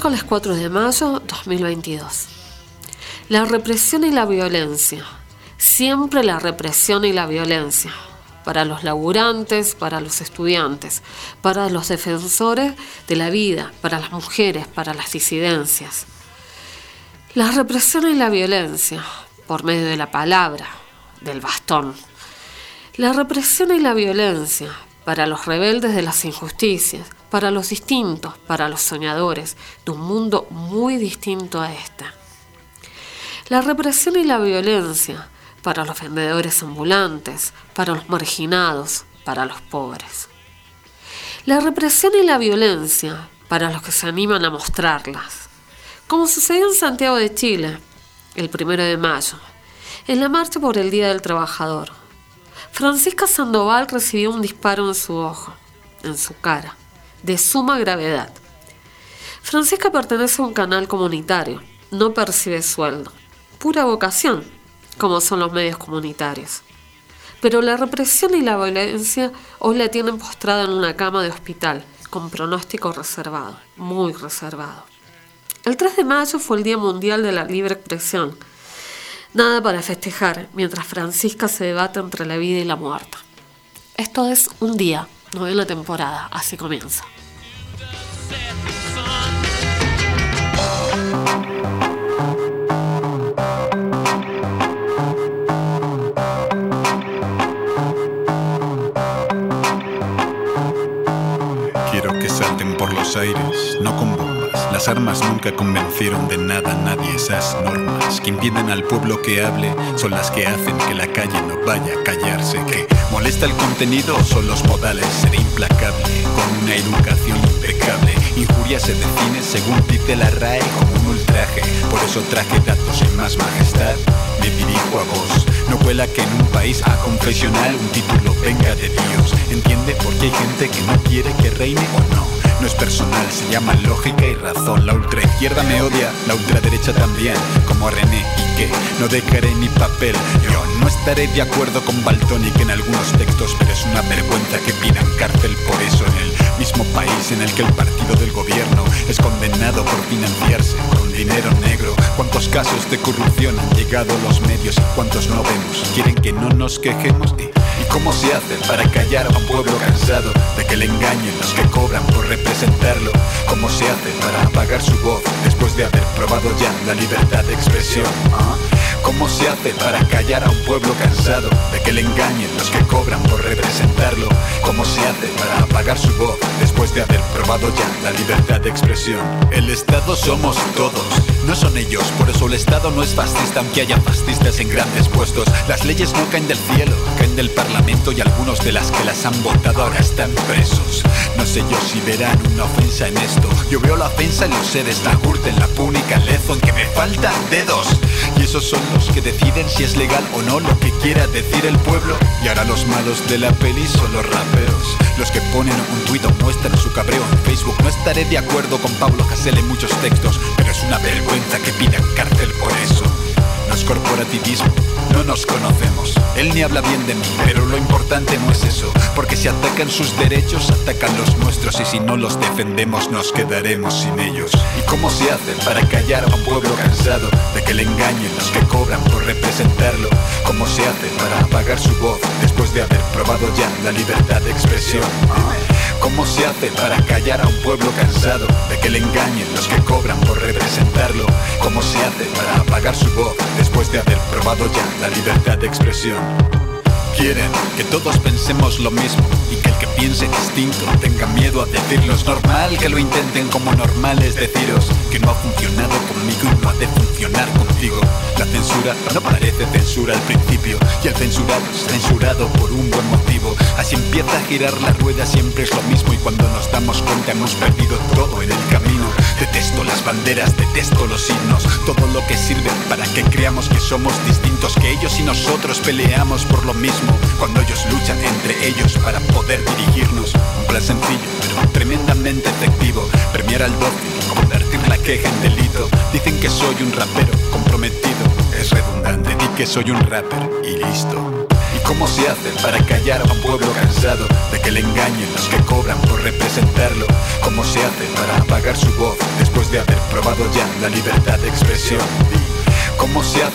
Miércoles 4 de mayo 2022. La represión y la violencia. Siempre la represión y la violencia. Para los laburantes, para los estudiantes, para los defensores de la vida, para las mujeres, para las disidencias. La represión y la violencia, por medio de la palabra, del bastón. La represión y la violencia, para los rebeldes de las injusticias, para los distintos, para los soñadores de un mundo muy distinto a este. La represión y la violencia para los vendedores ambulantes, para los marginados, para los pobres. La represión y la violencia para los que se animan a mostrarlas, como sucedió en Santiago de Chile el primero de mayo, en la marcha por el Día del Trabajador. Francisca Sandoval recibió un disparo en su ojo, en su cara de suma gravedad. Francisca pertenece a un canal comunitario, no percibe sueldo, pura vocación, como son los medios comunitarios. Pero la represión y la violencia hoy la tienen postrada en una cama de hospital, con pronóstico reservado, muy reservado. El 3 de mayo fue el Día Mundial de la Libre Expresión. Nada para festejar mientras Francisca se debate entre la vida y la muerte. Esto es un día novena temporada, así comienza. Quiero que salten por los aires, no con. Las armas nunca convencieron de nada a nadie. Esas normas que impiden al pueblo que hable son las que hacen que la calle no vaya a callarse. Que molesta el contenido son los modales. Seré implacable con una educación impecable. Injuria se define según dice la RAE como un ultraje. Por eso traje datos en más majestad. Me dirijo a vos. No cuela que en un país a confesional un título venga de Dios. Entiende por qué hay gente que no quiere que reine o no. No es personal, se llama lógica y razón. La ultraizquierda me odia, la ultraderecha también, como René y que no dejaré mi papel. Yo no estaré de acuerdo con Baltonic en algunos textos, pero es una vergüenza que pidan cárcel por eso en el mismo país en el que el partido del gobierno es condenado por financiarse con dinero negro. ¿Cuántos casos de corrupción han llegado a los medios y cuántos no vemos? ¿Quieren que no nos quejemos? ¿Y, ¿Y cómo se hace para callar a un pueblo cansado de que le engañen los que cobran por representarlo? ¿Cómo se hace para apagar su voz después de haber probado ya la libertad de expresión? ¿Ah? ¿Cómo se hace para callar a un pueblo cansado de que le engañen los que cobran por representarlo? ¿Cómo se hace para apagar su voz después de haber probado ya la libertad de expresión? El Estado somos todos, no son ellos, por eso el Estado no es fascista aunque haya fascistas en grandes puestos. Las leyes no caen del cielo, caen del Parlamento y algunos de las que las han votado ahora están presos. No sé yo si verán una ofensa en esto. Yo veo la ofensa en los seres, la hurta, en la púnica, en lezo, en que me faltan dedos. Y esos son los que deciden si es legal o no lo que quiera decir el pueblo. Y ahora los malos de la peli son los raperos. Los que ponen un tuit o muestran su cabreo en Facebook. No estaré de acuerdo con Pablo Hasél en muchos textos, pero es una vergüenza que pidan cárcel por eso. Es corporativismo, no nos conocemos. Él ni habla bien de mí, pero lo importante no es eso. Porque si atacan sus derechos, atacan los nuestros. Y si no los defendemos, nos quedaremos sin ellos. ¿Y cómo se hace para callar a un pueblo cansado de que le engañen los que cobran por representarlo? ¿Cómo se hace para apagar su voz después de haber probado ya la libertad de expresión? ¿Cómo se hace para callar a un pueblo cansado de que le engañen los que cobran por representarlo? ¿Cómo se hace para apagar su voz después de haber probado ya la libertad de expresión? Quieren que todos pensemos lo mismo y que el que piense distinto tenga miedo a decirlo. Es normal que lo intenten como normal es deciros que no ha funcionado conmigo y no ha de funcionar contigo. La censura no parece censura al principio y el censurado es censurado por un buen motivo. Así empieza a girar la rueda, siempre es lo mismo y cuando nos damos cuenta hemos perdido todo en el camino. Detesto las banderas, detesto los himnos, todo lo que sirve para que creamos que somos distintos, que ellos y nosotros peleamos por lo mismo, cuando ellos luchan entre ellos para poder dirigirnos. Un plan sencillo, pero tremendamente efectivo, premiar al dócil, convertir la queja en delito. Dicen que soy un rapero comprometido, es redundante, di que soy un rapper y listo. ¿Y ¿Cómo se hace para callar a un pueblo cansado de que le engañen los que cobran por representarlo? ¿Cómo se hace para apagar su voz después de haber probado ya la libertad de expresión?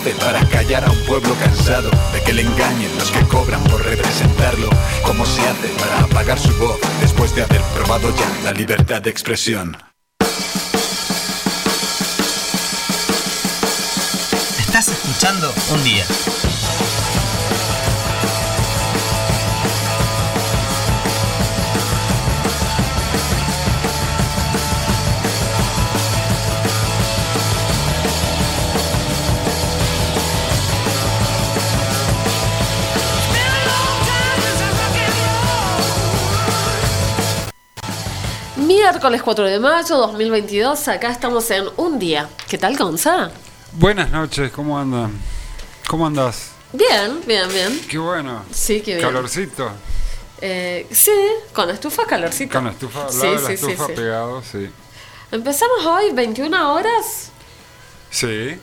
¿Cómo se hace para callar a un pueblo cansado de que le engañen los que cobran por representarlo? ¿Cómo se hace para apagar su voz después de haber probado ya la libertad de expresión? Estás escuchando un día. Miércoles 4 de mayo 2022, acá estamos en un día. ¿Qué tal, Gonza? Buenas noches, ¿cómo andan? ¿Cómo andas? Bien, bien, bien. Qué bueno. Sí, qué bien. Calorcito. Eh, sí, con estufa calorcito. Con estufa, la sí, sí, estufa sí. pegado, sí. Empezamos hoy, 21 horas. Sí,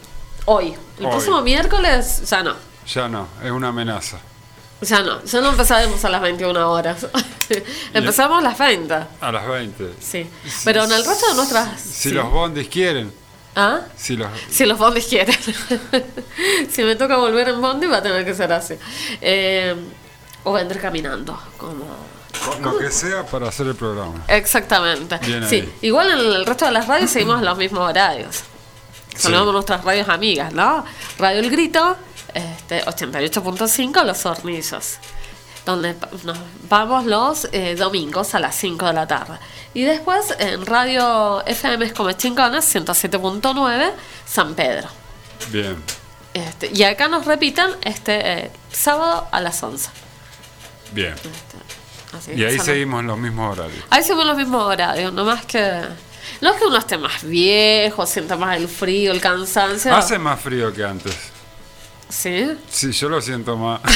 Hoy. El Hoy. próximo miércoles, ya no. ya no, es una amenaza. Ya no, ya no empezaremos a las 21 horas. Empezamos a las 20. A las 20. Sí. Pero en el resto de nuestras. Si sí. los bondis quieren, ¿Ah? si los... Si los bondis quieren. si me toca volver en bondi, va a tener que ser así. Eh, o vendré caminando, como. Lo que sea para hacer el programa. Exactamente. Bien sí, ahí. igual en el resto de las radios seguimos los mismos horarios. Saludamos Sí. nuestras radios amigas, ¿no? Radio El Grito, este, 88.5 Los Hornillos, donde nos vamos los eh, domingos a las 5 de la tarde. Y después en Radio FM Come Chingones, 107.9 San Pedro. Bien. Este, y acá nos repitan este eh, sábado a las 11. Bien. Así Y ahí seguimos en los mismos horarios. Ahí seguimos los mismos horarios, no más que. No es que uno esté más viejo, sienta más el frío, el cansancio. Hace más frío que antes. Sí. Sí, yo lo siento más.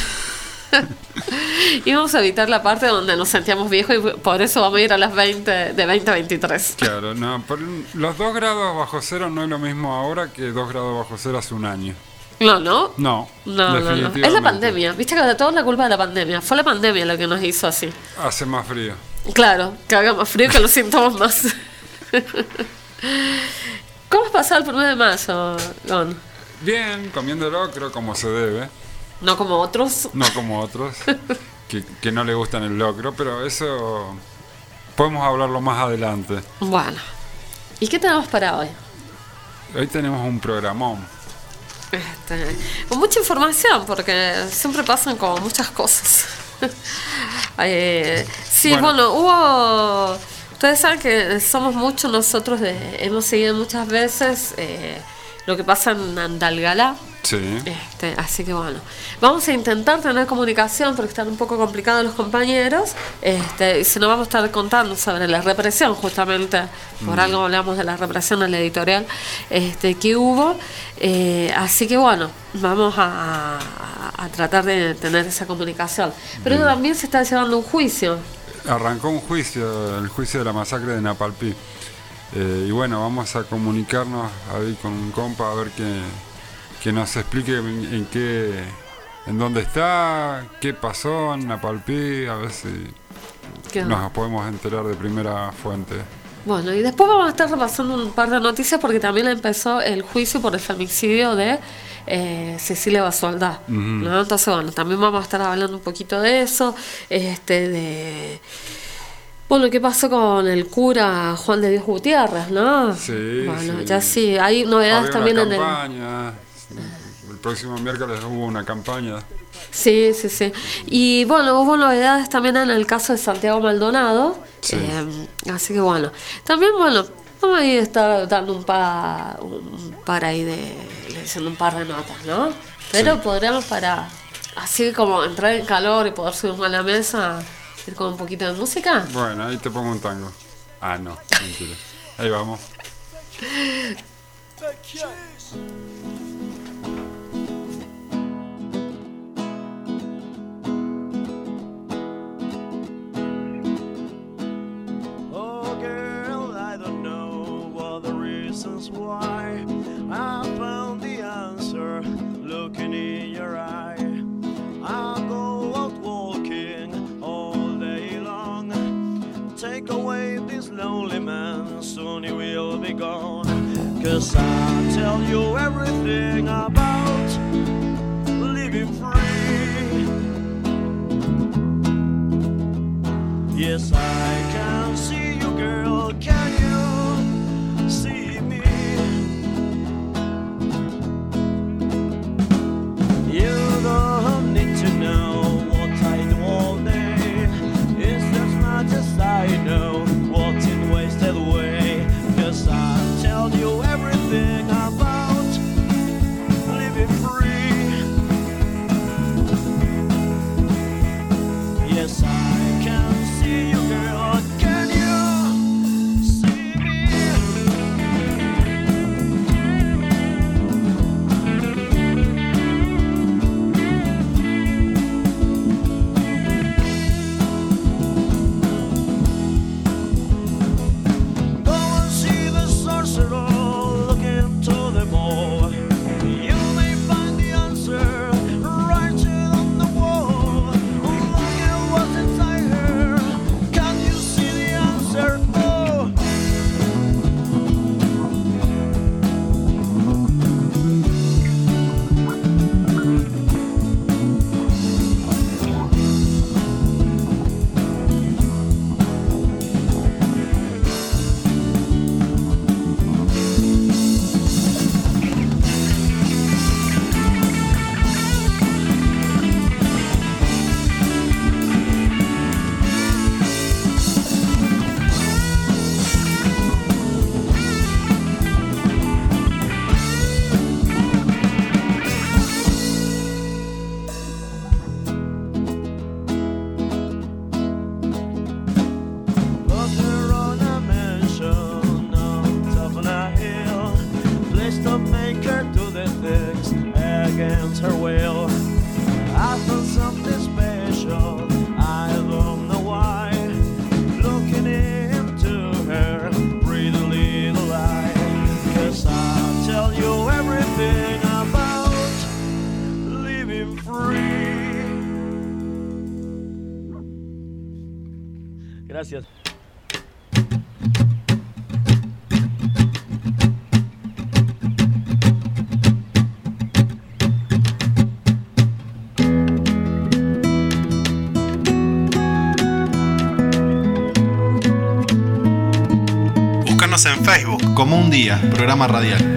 Y vamos a evitar la parte donde nos sentíamos viejos y por eso vamos a ir a las 20 de 20 a 23. Claro, no, por- los dos grados bajo cero no es lo mismo ahora que dos grados bajo cero hace un año. No, no. No, No, no, no. Es la pandemia. Viste que todo es la culpa de la pandemia. Fue la pandemia lo que nos hizo así. Hace más frío. Claro, que haga más frío que lo sintamos más. ¿Cómo has pasado el 1 de mayo, Gon? Bien, comiendo locro como se debe, No como otros. no como otros que, que no le gustan el locro, pero eso podemos hablarlo más adelante. Bueno. ¿Y qué tenemos para hoy? Hoy tenemos un programón. Este, con mucha información, porque siempre pasan como muchas cosas. Eh, sí, Bueno. bueno. hubo... Ustedes saben que somos muchos nosotros, de- hemos seguido muchas veces eh, lo que pasa en Andalgalá. Sí. Este, así que bueno, vamos a intentar tener comunicación porque están un poco complicados los compañeros. Este, y si no, vamos a estar contando sobre la represión, justamente por algo hablamos de la represión en la editorial este, que hubo. Eh, así que bueno, vamos a, a- a tratar de tener esa comunicación. Pero también se está llevando un juicio. Arrancó un juicio, el juicio de la masacre de Napalpí. Eh, y bueno, vamos a comunicarnos ahí con un compa a ver que, que nos explique en, en qué, en dónde está, qué pasó en Napalpí, a ver si nos podemos enterar de primera fuente. Bueno, y después vamos a estar repasando un par de noticias porque también empezó el juicio por el femicidio de eh, Cecilia Basoldá. ¿no? Entonces, bueno, también vamos a estar hablando un poquito de eso, este, de... Bueno, ¿qué pasó con el cura Juan de Dios Gutiérrez, no? Sí, Bueno, sí. ya sí, hay novedades Había también una en el... campaña, el próximo miércoles hubo una campaña. Sí, sí, sí. Y bueno, hubo novedades también en el caso de Santiago Maldonado. Sí. Eh, así que bueno. También, bueno, vamos a ir a estar dando un par, un par ahí de. leyendo un par de notas, ¿no? Pero Sí. podríamos para. Así como entrar en calor y poder subirnos a la mesa, ir con un poquito de música. Bueno, ahí te pongo un tango. Ah, no, mentira. Ahí vamos. Oh, girl, I don't know all the reasons why. I found the answer looking in your eye. take away this lonely man, soon he will be gone. Cause I'll tell you everything about living free. Yes, I can see you, girl, can you? Como un día, programa radial.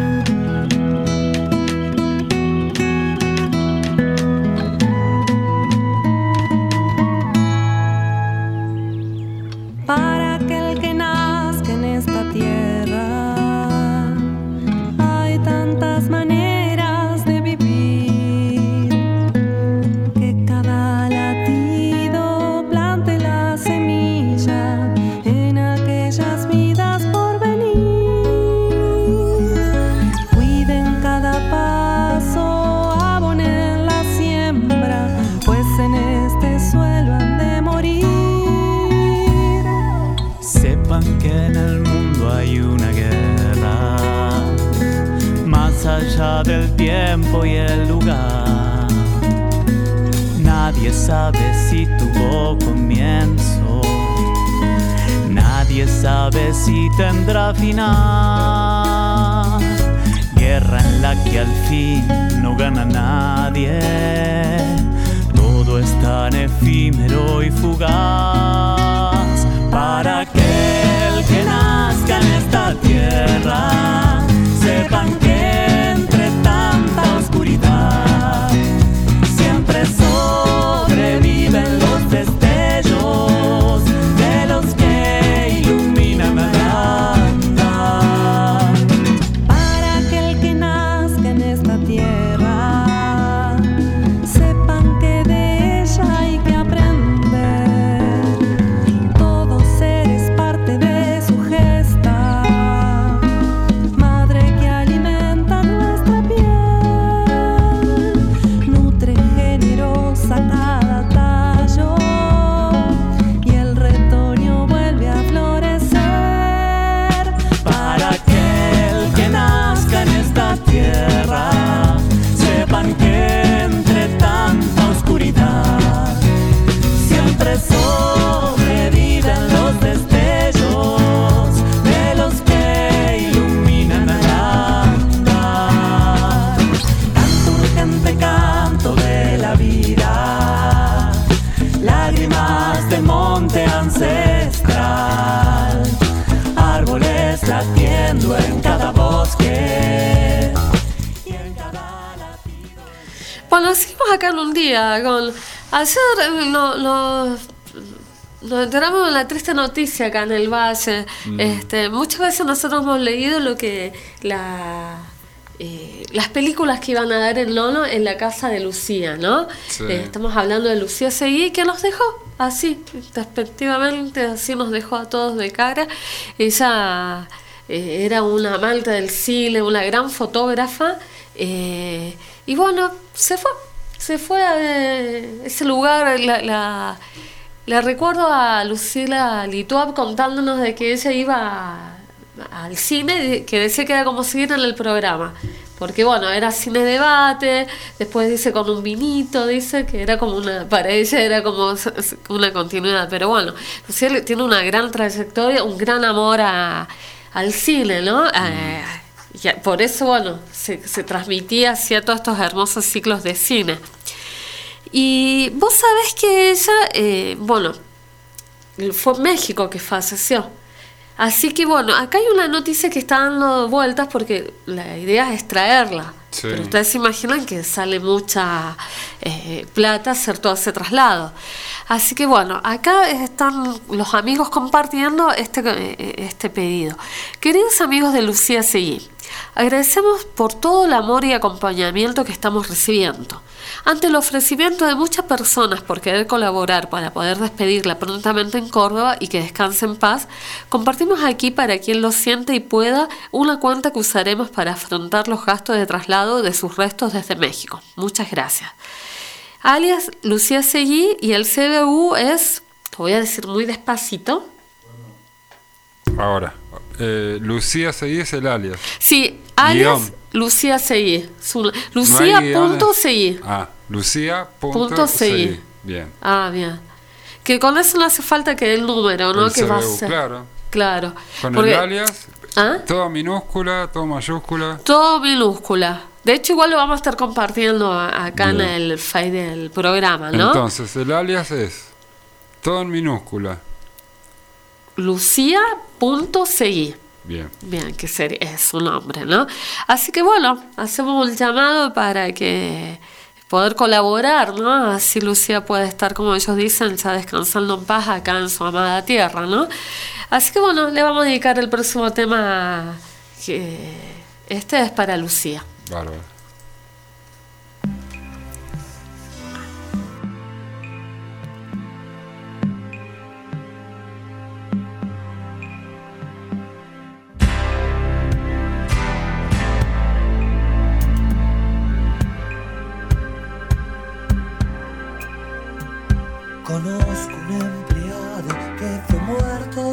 No- no- nos enteramos de la triste noticia acá en el Valle. Mm. Este, muchas veces nosotros hemos leído lo que la, eh, las películas que iban a dar en Lono en la casa de Lucía, ¿no? Sí. Eh, estamos hablando de Lucía Seguí, que nos dejó así, respectivamente, así nos dejó a todos de cara. Ella eh, era una amante del cine, una gran fotógrafa, y bueno, se fue, se fue a eh, ese lugar, la, la- recuerdo a Lucila Lituab contándonos de que ella iba al cine, que decía que era como seguir en el programa. Porque bueno, era cine debate, después dice con un vinito, dice que era como una, para ella era como una continuidad. Pero bueno, Lucila tiene una gran trayectoria, un gran amor a- al cine, ¿no? Eh, y por eso, bueno, se, se transmitía hacia todos estos hermosos ciclos de cine. Y vos sabés que ella, eh, bueno, fue México que falleció. Así que bueno, acá hay una noticia que está dando vueltas porque la idea es traerla. Sí. Pero ustedes se imaginan que sale mucha eh, plata hacer todo ese traslado. Así que bueno, acá están los amigos compartiendo este, eh, este pedido. Queridos amigos de Lucía Seguí, agradecemos por todo el amor y acompañamiento que estamos recibiendo. Ante el ofrecimiento de muchas personas por querer colaborar para poder despedirla prontamente en Córdoba y que descanse en paz, compartimos aquí para quien lo siente y pueda una cuenta que usaremos para afrontar los gastos de traslado de sus restos desde México. Muchas gracias. Alias Lucía Seguí y el CBU es, lo voy a decir muy despacito, Ahora, eh, Lucía Seguí es el alias. Sí, alias Guión. Lucía Seguí. No Lucía guiones. punto Seguí. Ah, Lucía punto Punto Seguí. Seguí. Bien. Ah, bien. Que con eso no hace falta que el número, ¿no? El que va a ser. claro. Claro. Con Porque el alias, ¿Ah? todo minúscula, todo mayúscula. todo minúscula. De hecho, igual lo vamos a estar compartiendo acá en el Face del programa, ¿no? Entonces, el alias es todo en minúscula. Lucía punto Seguí. Bien. Bien, que sería, es su nombre, ¿no? Así que bueno, hacemos un llamado para que poder colaborar, ¿no? Así Lucía puede estar, como ellos dicen, ya descansando en paz acá en su amada tierra, ¿no? Así que bueno, le vamos a dedicar el próximo tema que este es para Lucía. Bárbaro.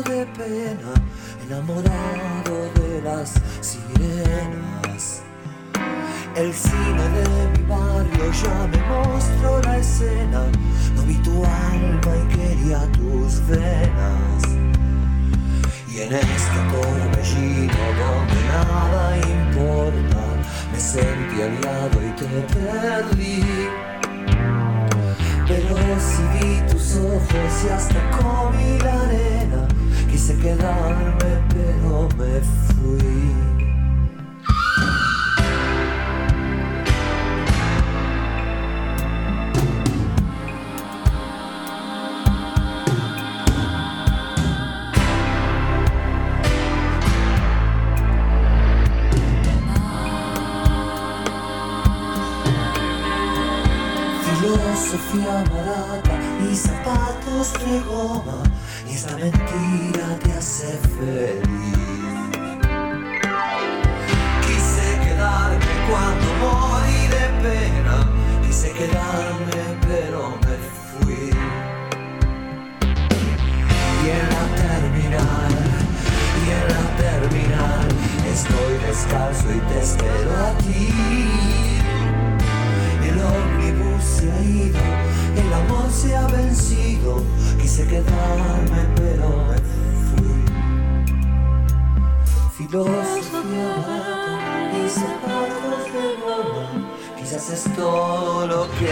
De pena, enamorado de las sirenas. El cine de mi barrio ya me mostró la escena, no vi tu alma y quería tus venas. Y en este torbellino donde nada importa, me sentí aliado y te perdí. Pero si vi tus ojos y hasta comí la arena, quise quedarme pero me fui. Filosofía barata y zapatos de goma esta mentira te hace feliz. Quise quedarme cuando morí de pena, quise quedarme pero me fui. Y en la terminal, y en la terminal, estoy descalzo y te espero a ti. El ómnibus se ha ido, el amor se ha vencido. Quise quedarme, pero me fui. Filosofía y zapatos de goma, quizás es todo lo que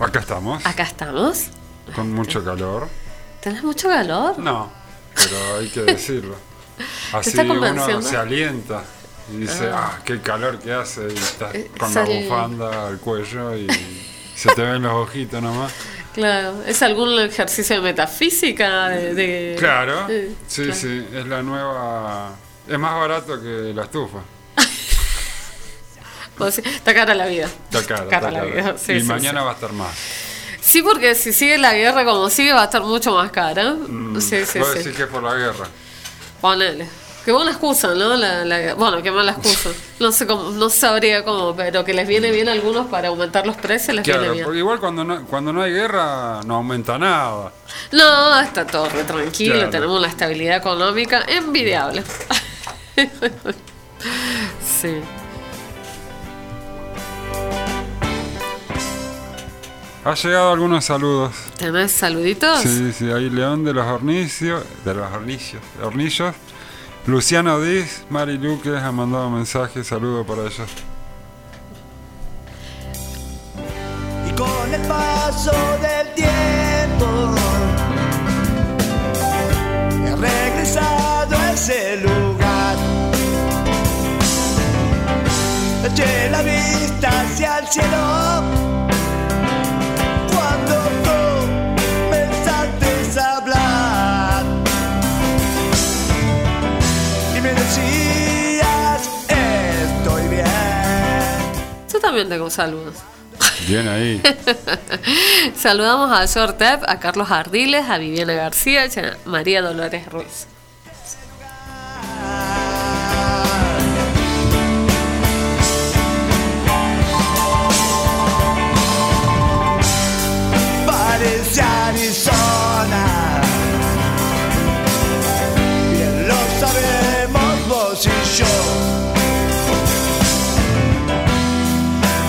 Acá estamos, Acá estamos. con mucho calor. ¿Tenés mucho calor? No, pero hay que decirlo. Así uno se alienta y dice, ah, qué calor que hace, y estás Eh, con sal- la bufanda al cuello y se te ven los ojitos nomás. Claro. ¿Es algún ejercicio de metafísica? De, de- Claro, sí, claro. sí, es la nueva... Es más barato que la estufa. Sí, está cara la vida. Está cara, la vida, sí, y sí, mañana sí. va a estar más. Sí, porque si sigue la guerra como sigue va a estar mucho más cara. Sí, sí, Vos sí. decís que es por la guerra. Ponele. Qué buena excusa, ¿no? La, la- bueno, qué mala excusa. No sé cómo, no sabría cómo, pero que les viene bien a algunos para aumentar los precios, les viene Claro, bien. porque igual cuando no, cuando no hay guerra no aumenta nada. No, está todo re tranquilo, Claro. tenemos una estabilidad económica envidiable. sí. Ha llegado algunos saludos. ¿Tenés saluditos? Sí, sí, ahí León de los Hornicios, de los Hornillos, Hornillos. Luciano Diz, Mari Luque ha mandado mensaje, saludo para ellos. Y con el paso del tiempo he regresado a ese lugar. Eché la vista hacia el cielo también tengo saludos. Bien ahí. Saludamos a Shortep, a Carlos Ardiles, a Viviana García y a María Dolores Ruiz. parece Arizona. Bien lo sabemos vos y yo.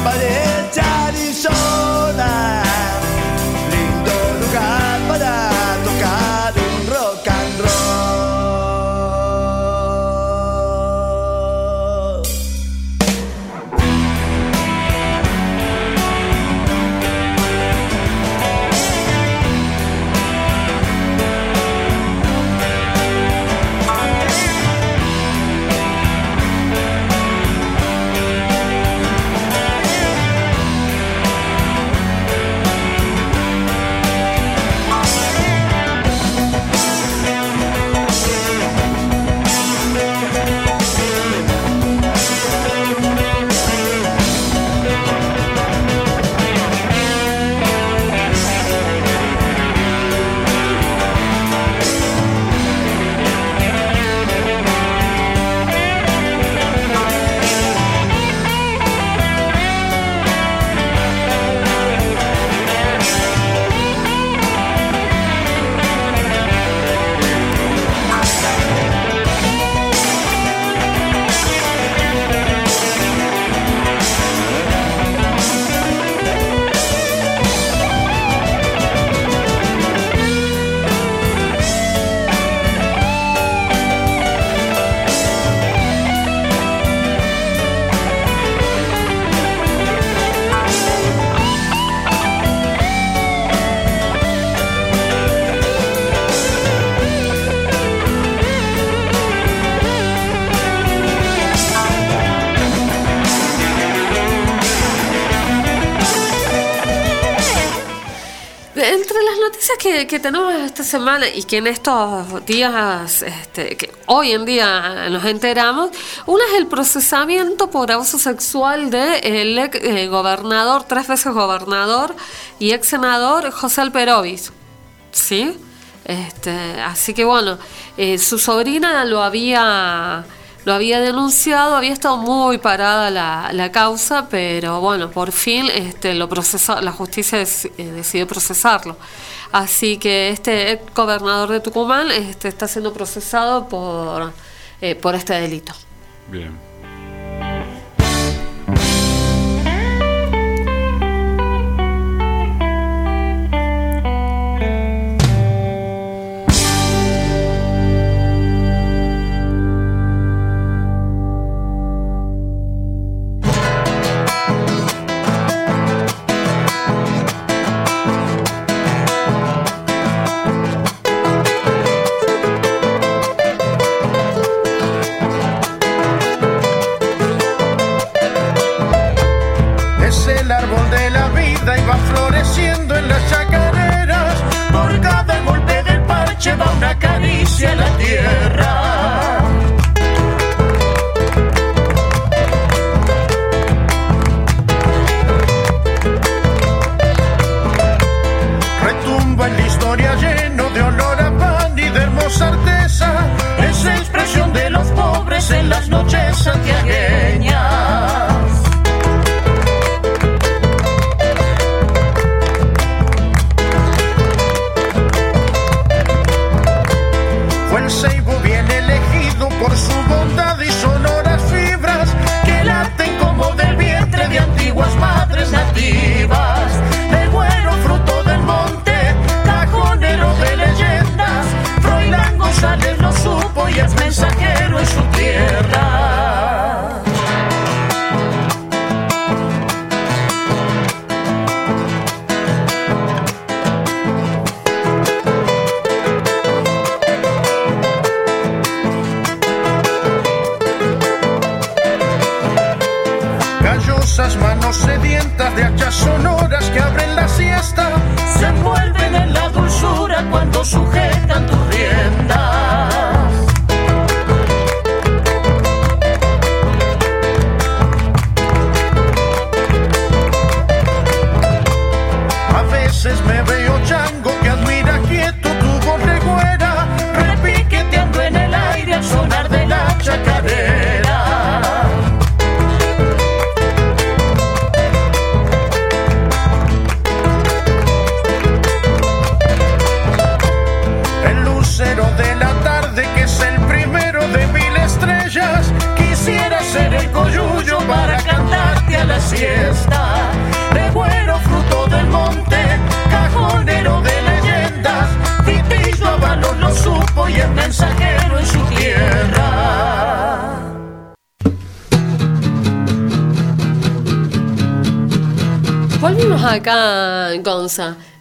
Parece Arizona. Que, que tenemos esta semana y que en estos días, este, que hoy en día nos enteramos, una es el procesamiento por abuso sexual del ex eh, gobernador, tres veces gobernador y ex senador José Alperovis. ¿Sí? Este, así que bueno, eh, su sobrina lo había lo había denunciado, había estado muy parada la, la causa, pero bueno, por fin este, lo procesó, la justicia eh, decidió procesarlo. Así que este gobernador de Tucumán este, está siendo procesado por, eh, por este delito. Bien.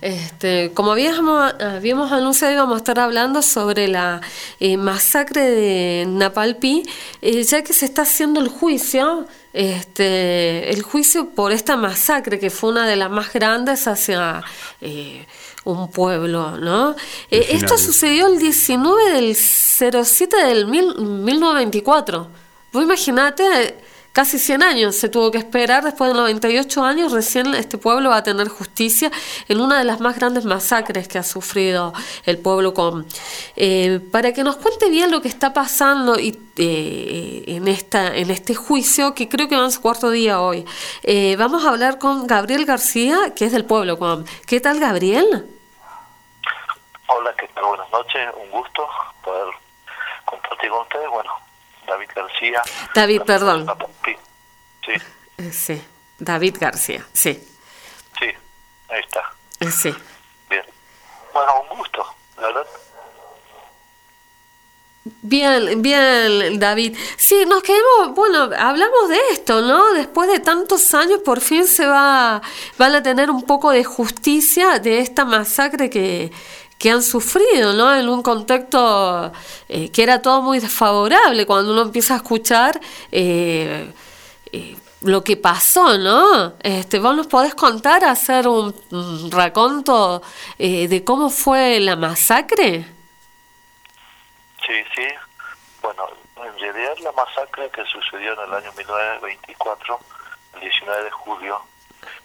Este, como habíamos, habíamos anunciado, íbamos a estar hablando sobre la eh, masacre de Napalpí, eh, ya que se está haciendo el juicio, este, el juicio por esta masacre, que fue una de las más grandes hacia eh, un pueblo, ¿no? Eh, esto sucedió el 19 del 07 del mil- 1924. Vos imaginate, casi 100 años se tuvo que esperar, después de 98 años recién este pueblo va a tener justicia en una de las más grandes masacres que ha sufrido el pueblo con. Eh, para que nos cuente bien lo que está pasando y, eh, en, esta, en este juicio, que creo que va en su cuarto día hoy, eh, vamos a hablar con Gabriel García, que es del pueblo. con- ¿Qué tal, Gabriel? Hola, ¿qué tal? Buenas noches, un gusto poder compartir con ustedes. Bueno, David García. David, perdón. Sí, sí, Eh, Sí, David García, sí, sí, ahí está. eh, sí. Bien. Bueno, un gusto, la verdad. Bien, bien, David. Sí, nos quedamos, bueno, hablamos de esto, ¿no? Después de tantos años, por fin se va, van a tener un poco de justicia de esta masacre que, que han sufrido, ¿no? En un contexto eh, que era todo muy desfavorable cuando uno empieza a escuchar eh, eh, lo que pasó, ¿no? Este, ¿Vos nos podés contar, hacer un, un raconto eh, de cómo fue la masacre? Sí, sí. Bueno, en realidad la masacre que sucedió en el año 1924, el 19 de julio,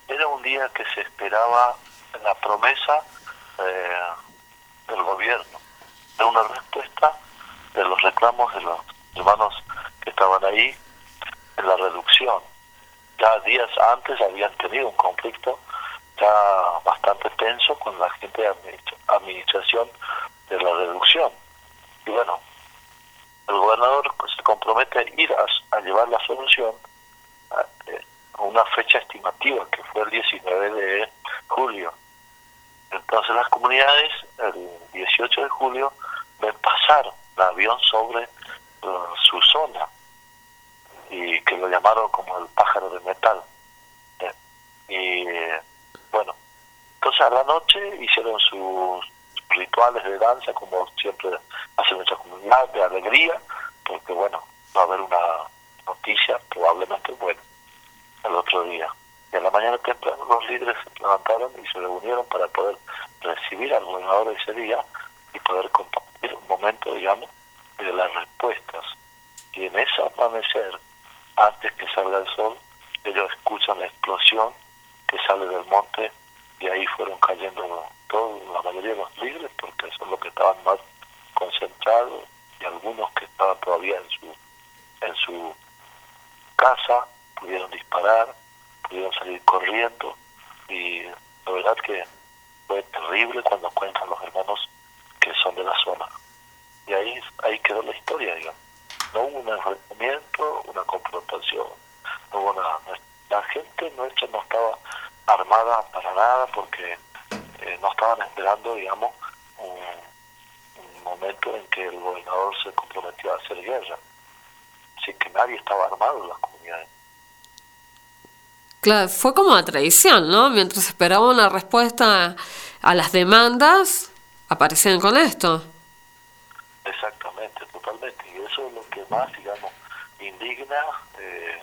era un día que se esperaba la promesa del gobierno, de una respuesta de los reclamos de los hermanos que estaban ahí en la reducción. Ya días antes habían tenido un conflicto ya bastante tenso con la gente de administ- administración de la reducción. Y bueno, el gobernador se compromete a ir a, llevar la solución a, eh, a una fecha estimativa, que fue el 19 de julio. Entonces las comunidades, el 18 de julio, ven pasar el avión sobre eh, su zona y que lo llamaron como el pájaro de metal. Eh, y bueno, entonces a la noche hicieron sus rituales de danza como siempre hace nuestra comunidad, de alegría, porque bueno, va a haber una noticia probablemente buena el otro día. Y a la mañana temprano los líderes se levantaron y se reunieron para poder recibir al gobernador ese día y poder compartir un momento, digamos, de las respuestas. Y en ese amanecer, antes que salga el sol, ellos escuchan la explosión que sale del monte y ahí fueron cayendo todos, la mayoría de los líderes, porque son los que estaban más concentrados y algunos que estaban todavía en su en su casa pudieron disparar, pudieron salir corriendo y la verdad que fue terrible cuando cuentan los hermanos que son de la zona. Y ahí, ahí quedó la historia, digamos. No hubo un enfrentamiento, una confrontación, no hubo nada. La gente nuestra no estaba armada para nada porque eh, no estaban esperando, digamos, un, un momento en que el gobernador se comprometió a hacer guerra. Así que nadie estaba armado en las comunidades. Claro, fue como una traición, ¿no? Mientras esperaban una respuesta a las demandas, aparecían con esto. Exactamente, totalmente. Y eso es lo que más, digamos, indigna eh,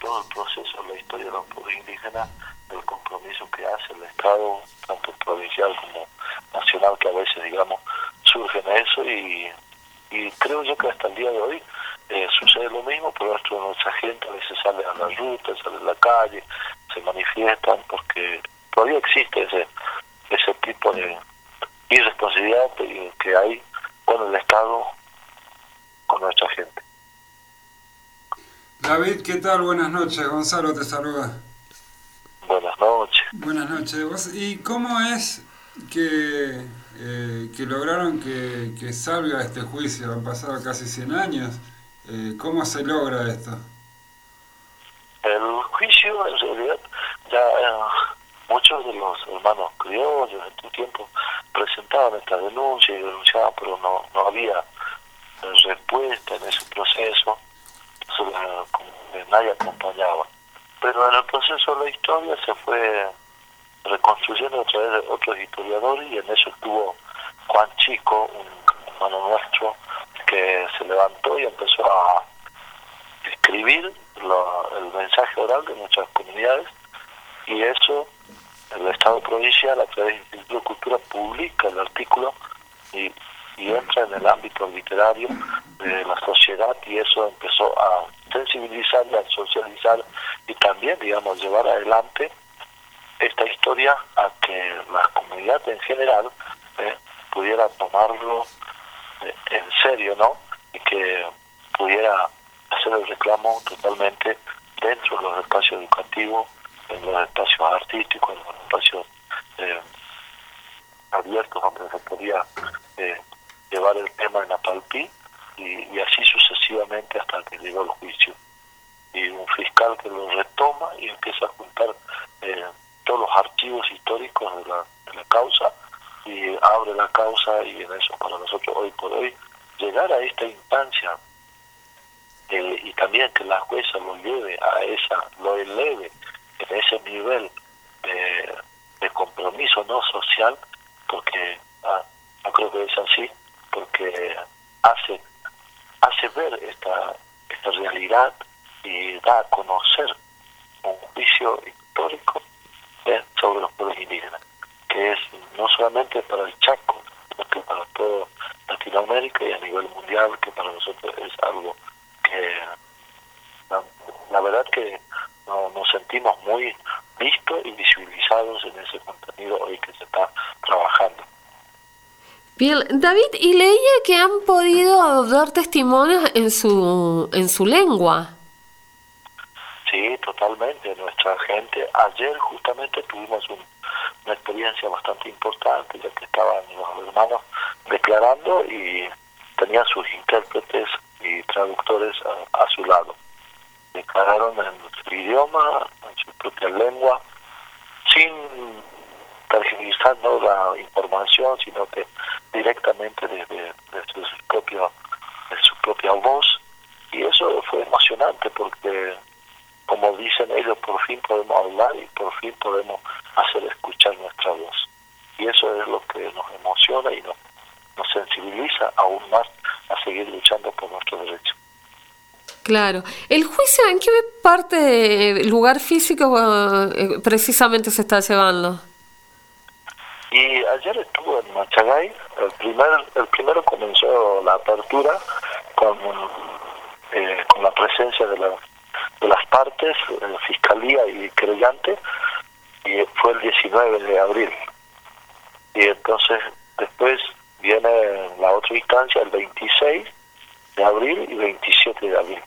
todo el proceso, la historia de los pueblos indígenas, del compromiso que hace el Estado, tanto provincial como nacional, que a veces, digamos, surgen eso y, y creo yo que hasta el día de hoy eh, sucede lo mismo, pero nuestra, nuestra gente a veces sale a la ruta, sale a la calle, se manifiestan porque todavía existe ese solidaridad que hay con el Estado, con nuestra gente. David, ¿qué tal? Buenas noches. Gonzalo te saluda. Buenas noches. Buenas noches. ¿Vos- ¿Y cómo es que, eh, que lograron que, que salga este juicio? Han pasado casi 100 años. Eh, ¿Cómo se logra esto? El juicio, en realidad, ya eh, muchos de los hermanos criollos en tu tiempo presentaban esta denuncia y denunciaban, pero no, no había eh, respuesta en ese proceso, eh, como nadie acompañaba. Pero en el proceso de la historia se fue reconstruyendo a través de otros historiadores y en eso estuvo Juan Chico, un hermano nuestro, que se levantó y empezó a escribir lo- el mensaje oral de nuestras comunidades. Y eso el Estado provincial a través del Instituto de Cultura publica el artículo y, y entra en el ámbito literario de la sociedad y eso empezó a sensibilizar a socializar y también digamos llevar adelante esta historia a que la comunidad en general eh, pudiera tomarlo en serio, ¿no? Y que pudiera hacer el reclamo totalmente dentro de los espacios educativos, en los espacios artísticos, en los espacios eh, abiertos donde se podía eh, llevar el tema en Apalpí y, y así sucesivamente hasta que llegó el juicio. Y un fiscal que lo retoma y empieza a juntar eh, todos los archivos históricos de la, de la causa y abre la causa y en eso para nosotros hoy por hoy. Llegar a esta instancia eh, y también que la jueza lo lleve a esa, lo eleve en ese nivel de, compromiso no social, porque ah, creo que es así, porque hace hace ver esta, esta realidad y da a conocer un juicio histórico eh, sobre los pueblos indígenas, que es no solamente para el Chaco, sino que para todo Latinoamérica y a nivel mundial, que para nosotros es algo que la, la verdad que no- nos sentimos muy vistos y visibilizados en ese contenido hoy que se está trabajando. Bien, David, y leía que han podido dar testimonios en su, en su lengua. Sí, totalmente. Nuestra gente, ayer justamente tuvimos un- una experiencia bastante importante, ya que estaban los hermanos declarando y tenían sus intérpretes y traductores a, a su lado. Declararon en su idioma, en su propia lengua, sin tergiversar la información, sino que directamente desde, desde su, propio, de su propia voz. Y eso fue emocionante porque como dicen ellos, por fin podemos hablar y por fin podemos hacer escuchar nuestra voz. Y eso es lo que nos emociona y nos, nos sensibiliza aún más a seguir luchando por nuestros derechos. Claro. ¿El juicio en qué parte, lugar físico eh, precisamente se está llevando? Y ayer estuvo en Machagay, el, primer, el primero comenzó la apertura con, eh, con la presencia de, la- de las partes, fiscalía y creyente, y fue el 19 de abril. Y entonces después viene la otra instancia, el 26 de abril y 27 de abril.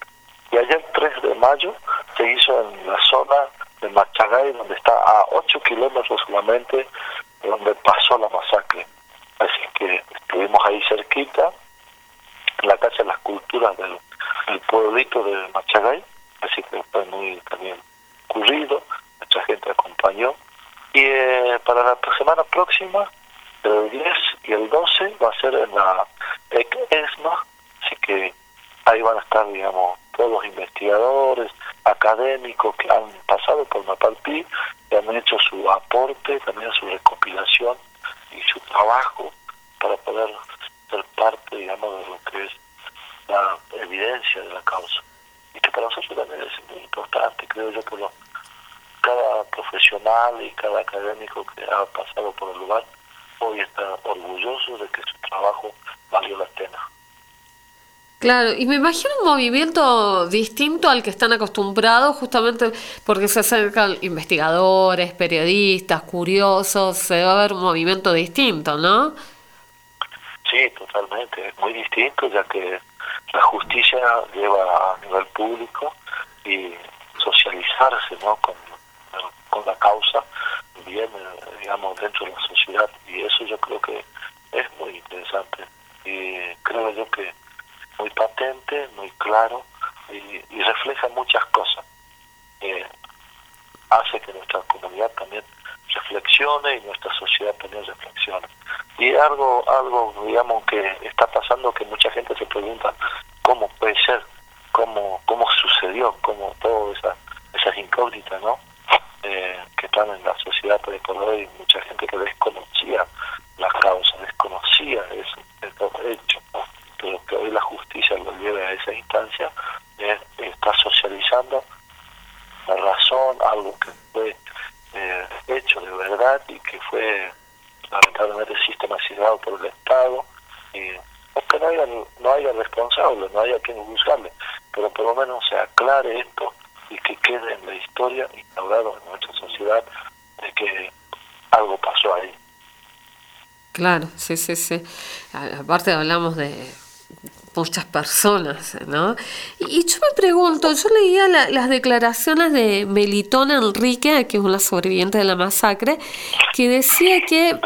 Y ayer 3 de mayo se hizo en la zona de Machagay, donde está a 8 kilómetros solamente de donde pasó la masacre. Así que estuvimos ahí cerquita, en la Casa de las Culturas del, del pueblito de Machagay, así que fue muy también ocurrido, mucha gente acompañó. Y eh, para la semana próxima, el 10 y el 12, va a ser en la ESMA, así que ahí van a estar, digamos, todos los investigadores, académicos que han pasado por Mapalpí, que han hecho su aporte, también su recopilación y su trabajo para poder ser parte, digamos, de lo que es la evidencia de la causa. Y que para nosotros también es muy importante, creo yo, que lo- cada profesional y cada académico que ha pasado por el lugar hoy está orgulloso de que su trabajo valió la pena. Claro, y me imagino un movimiento distinto al que están acostumbrados, justamente porque se acercan investigadores, periodistas, curiosos, se va a ver un movimiento distinto, ¿no? totalmente, es muy distinto ya que la justicia lleva a nivel público y socializarse ¿no? con, con la causa bien, eh, digamos, dentro de la sociedad y eso yo creo que es muy interesante y creo yo que muy patente, muy claro y, y refleja muchas cosas. Eh, hace que nuestra comunidad también reflexione y nuestra sociedad también reflexione. Y algo, algo digamos, que está pasando que mucha gente se pregunta cómo puede ser, cómo, cómo sucedió, cómo todas esas, esas incógnitas, ¿no? Eh, que están en la sociedad por hoy mucha gente que desconocía las causas, desconocía eso, estos hechos, pero que hoy la justicia lo lleve a esa instancia, es, está socializando la razón, algo que fue eh, hecho de verdad y que fue lamentablemente sistematizado por el Estado y aunque no haya, no haya responsable, no haya quien juzgarle, pero por lo menos se aclare esto y que quede en la historia instaurado en nuestra sociedad de que algo pasó ahí. Claro, sí, sí, sí. Aparte hablamos de muchas personas, ¿no? Y yo me pregunto, yo leía la- las declaraciones de Melitón Enrique, que es una sobreviviente de la masacre, que decía que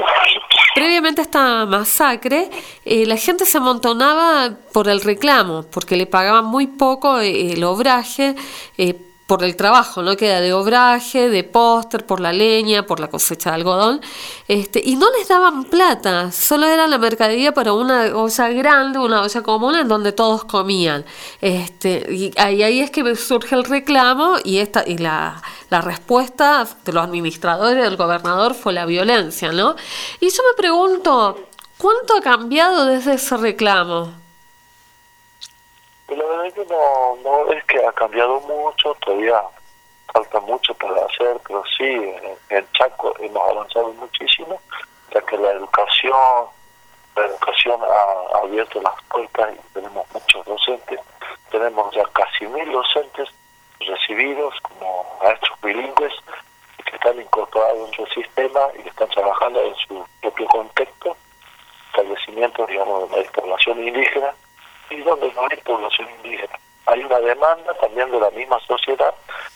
previamente a esta masacre eh, la gente se amontonaba por el reclamo, porque le pagaban muy poco eh, el obraje. eh, por el trabajo, ¿no? Que era de obraje, de póster, por la leña, por la cosecha de algodón, este, y no les daban plata, solo era la mercadería para una olla grande, una olla común en donde todos comían. Este, y ahí, ahí es que surge el reclamo y esta, y la, la respuesta de los administradores del gobernador fue la violencia, ¿no? Y yo me pregunto, ¿cuánto ha cambiado desde ese reclamo? Y la verdad es que no, no es que ha cambiado mucho, todavía falta mucho para hacer, pero sí, en, Chaco hemos avanzado muchísimo, ya que la educación, la educación ha, abierto las puertas y tenemos muchos docentes, tenemos ya casi mil docentes recibidos como maestros bilingües que están incorporados en su sistema y que están trabajando en su propio contexto, establecimientos, digamos, de la población indígena, donde no hay población indígena. Hay una demanda también de la misma sociedad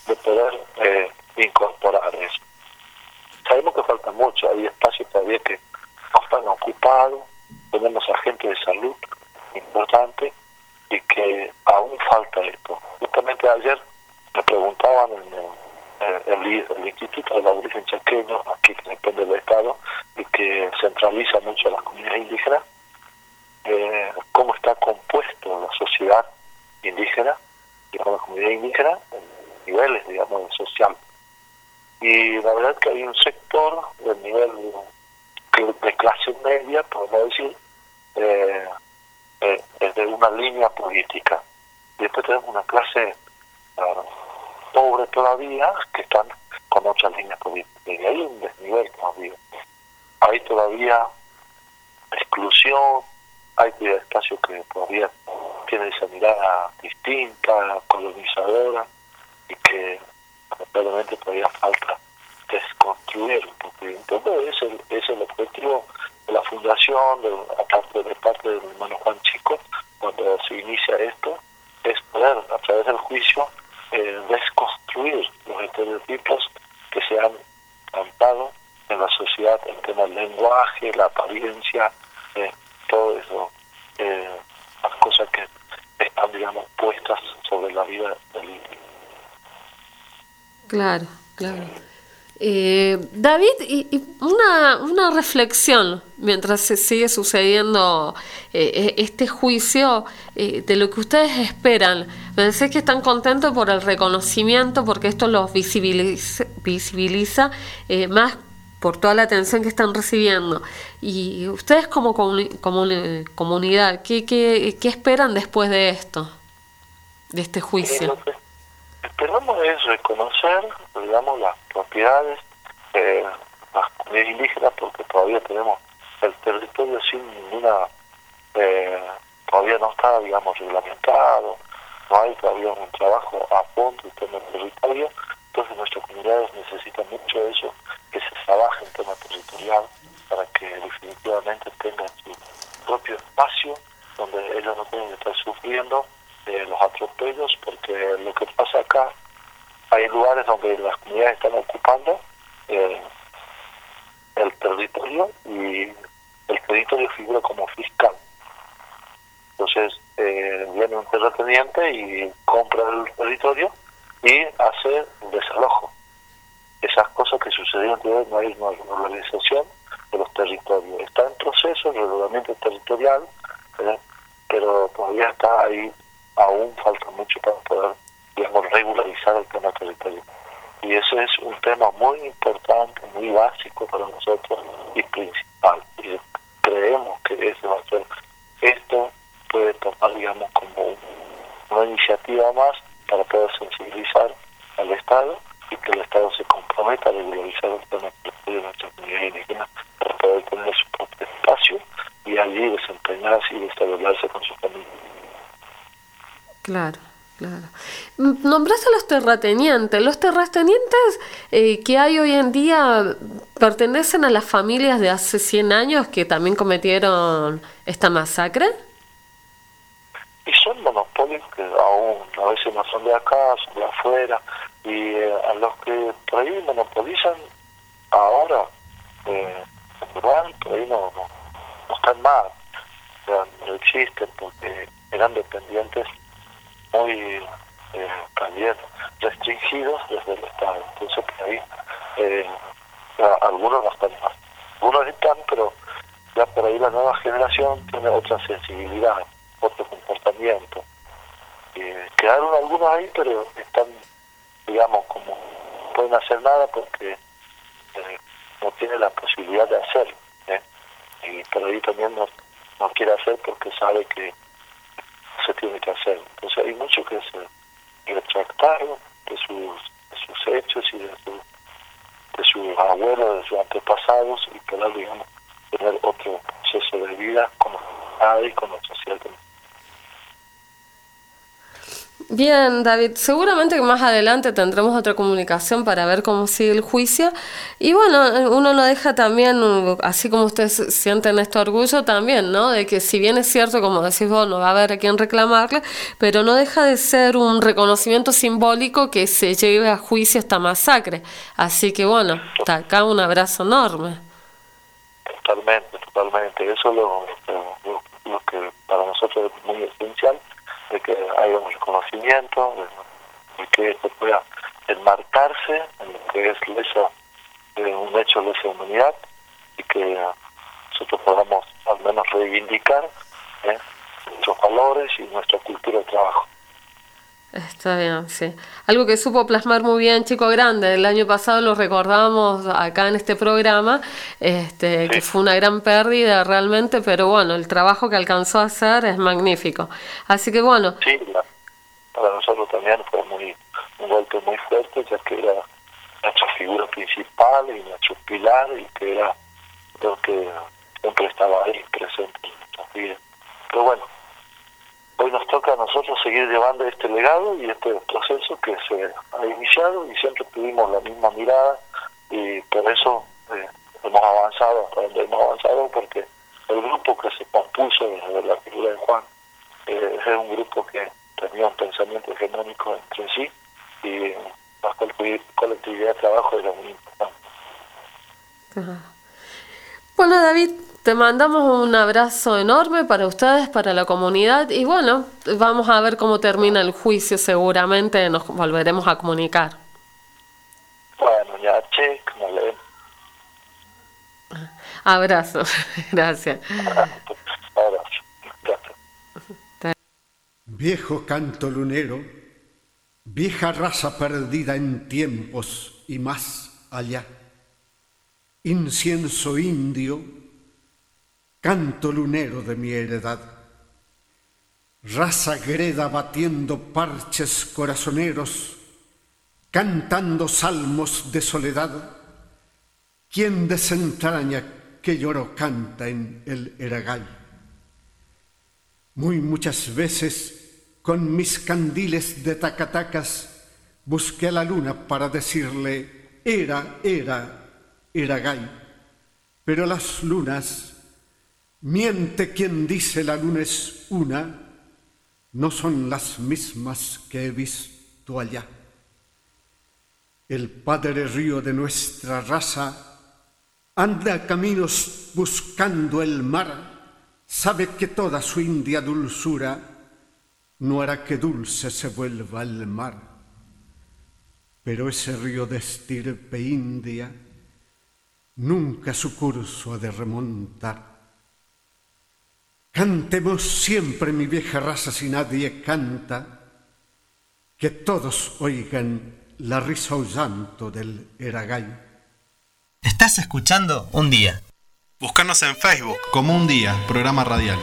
de poder eh, incorporar eso. Sabemos que falta mucho, hay espacios todavía que no están ocupados, tenemos agentes de salud importantes y que aún falta esto. Justamente ayer me preguntaban en el, el- el Instituto de la Origen Chaqueño, aquí que depende del Estado y que centraliza mucho a las comunidades indígenas, eh, cómo está compuesto la sociedad indígena, digamos, la comunidad indígena, en niveles, digamos, social. Y la verdad que hay un sector del nivel de, de clase media, podemos decir, eh, eh, es de una línea política. Y después tenemos una clase ah, pobre todavía, que están con otras líneas políticas. Y hay un desnivel todavía. Hay todavía exclusión, hay todavía espacios que todavía tienen esa mirada distinta, colonizadora, y que lamentablemente todavía falta desconstruir, porque entonces es el, es el objetivo de la fundación, de, aparte de parte del hermano Juan Chico, cuando se inicia esto, es poder a través del juicio eh, desconstruir los estereotipos que se han plantado en la sociedad, el tema del lenguaje, la apariencia, eh, todo eso, eh, las cosas que están, digamos, puestas sobre la vida del individuo. Claro, claro. Eh, David, y, una, reflexión mientras se sigue sucediendo eh, eh, este juicio eh, de lo que ustedes esperan. Me decís que están contentos por el reconocimiento, porque esto los visibiliza, visibiliza eh, más por toda la atención que están recibiendo. Y ustedes como comuni- comuni- comunidad, ¿qué, qué, ¿qué esperan después de esto, de este juicio? Esperamos es reconocer, digamos, las propiedades, eh, las comunidades indígenas, porque todavía tenemos el territorio sin ninguna, eh, todavía no está, digamos, reglamentado, no hay todavía un trabajo a fondo en tema territorio, entonces nuestras comunidades necesitan mucho eso, que se trabaje en tema territorial para que definitivamente tengan su propio espacio donde ellos no tienen que estar sufriendo de los atropellos, porque lo que pasa acá, hay lugares donde las comunidades están ocupando eh, el territorio y el territorio figura como fiscal. Entonces eh, viene un terrateniente y compra el territorio y hace desalojo. Esas cosas que sucedieron no hay una regularización de los territorios. Está en proceso el regulamiento territorial, pero todavía está ahí, aún falta mucho para poder, digamos, regularizar el tema territorial. Y ese es un tema muy importante, muy básico para nosotros y principal. Y creemos que ese va a ser, esto puede tomar, digamos, como una iniciativa más para poder sensibilizar al Estado y que el Estado se comprometa a regularizar el tema de nuestra comunidad indígena para poder tener su propio espacio y allí desempeñarse y desarrollarse con su familia. Claro. Claro. Nombraste a los terratenientes. ¿Los terratenientes eh, que hay hoy en día pertenecen a las familias de hace 100 años que también cometieron esta masacre? Y son monopolios que aún a veces no son de acá, son de afuera, y eh, a los que por ahí monopolizan ahora, eh, por ahí no, no, no están más, o sea, no existen porque eran dependientes muy eh, también restringidos desde el Estado. Entonces, por ahí, eh, algunos no están. Algunos están, pero ya por ahí la nueva generación tiene otra sensibilidad, otro comportamiento. Eh, quedaron algunos ahí, pero están, digamos, como pueden hacer nada porque eh, no tiene la posibilidad de hacer. ¿eh? Y por ahí también no, no quiere hacer porque sabe que se tiene que hacer. Entonces hay mucho que se retractaron de sus, de sus hechos y de, su, de sus abuelos, de sus antepasados y poder, digamos, tener otro proceso de vida la y la sociedad. Bien, David, seguramente que más adelante tendremos otra comunicación para ver cómo sigue el juicio. Y bueno, uno no deja también, así como ustedes sienten este orgullo también, ¿no? De que si bien es cierto, como decís vos, no va a haber a quien reclamarle, pero no deja de ser un reconocimiento simbólico que se lleve a juicio esta masacre. Así que bueno, está acá un abrazo enorme. Totalmente, totalmente. Eso es lo, lo que para nosotros es muy esencial de que haya un reconocimiento, de, que esto pueda enmarcarse en lo que es lesa, eh, un hecho de lesa humanidad y que nosotros podamos al menos reivindicar eh, nuestros valores y nuestra cultura de trabajo. Está bien, sí. Algo que supo plasmar muy bien Chico Grande. El año pasado lo recordábamos acá en este programa, este, sí. que fue una gran pérdida realmente, pero bueno, el trabajo que alcanzó a hacer es magnífico. Así que bueno. Sí, para nosotros también fue muy un golpe muy fuerte, ya que era nuestra figura principal y nuestro pilar, y que era, creo que siempre estaba ahí presente en nuestras vidas. Pero bueno, hoy nos toca a nosotros seguir llevando este legado y este proceso que se ha iniciado y siempre tuvimos la misma mirada y por eso eh, hemos avanzado hasta donde hemos avanzado porque el grupo que se compuso desde la figura de Juan eh, es un grupo que tenía un pensamiento hegemónico entre sí y la colectividad de trabajo era muy importante. Ajá. Bueno, David, te mandamos un abrazo enorme para ustedes, para la comunidad y bueno, vamos a ver cómo termina el juicio, seguramente nos volveremos a comunicar. Bueno, ya check, nos leemos. Abrazo, gracias. Abrazo. Gracias. Viejo canto lunero, vieja raza perdida en tiempos y más allá. Incienso indio, canto lunero de mi heredad. Raza greda batiendo parches corazoneros, cantando salmos de soledad. ¿Quién desentraña que lloro canta en el Eragay? Muy muchas veces con mis candiles de tacatacas busqué a la luna para decirle, era, era, Eragay. Pero las lunas Miente quien dice la luna es una, no son las mismas que he visto allá. El padre río de nuestra raza anda caminos buscando el mar, sabe que toda su india dulzura no hará que dulce se vuelva el mar. Pero ese río de estirpe india nunca su curso ha de remontar Cantemos siempre, mi vieja raza, si nadie canta, que todos oigan la risa o llanto del Eragay. ¿Estás escuchando Un Día? Búscanos en Facebook como Un Día, programa radial.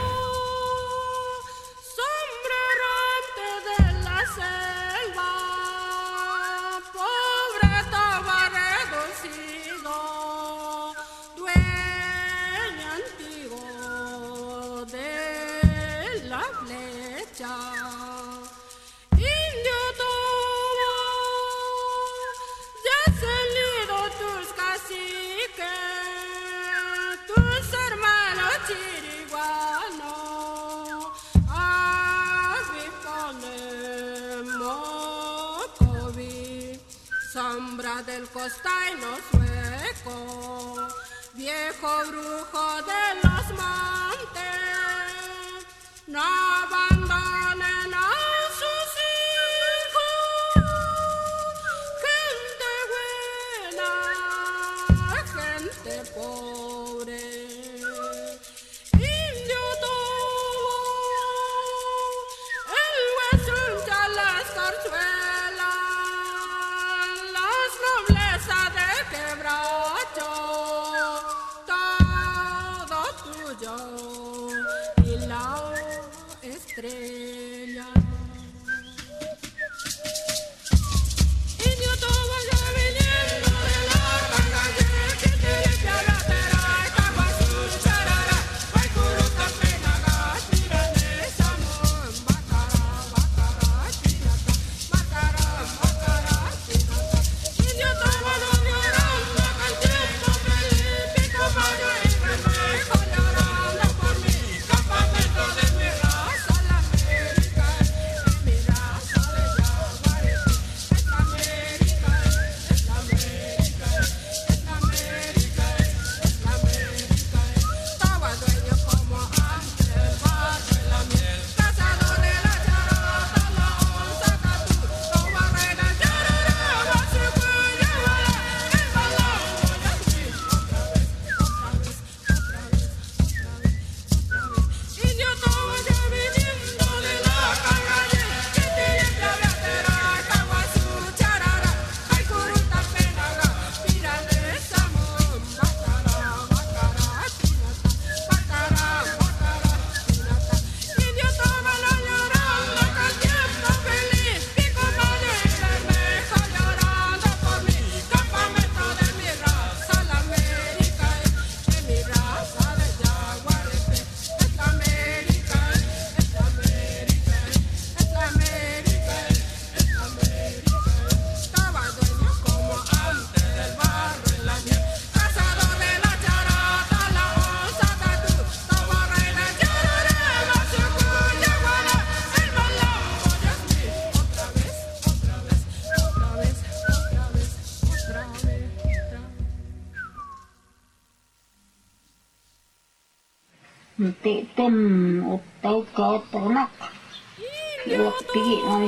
del costaino sueco, viejo brujo de los montes, no van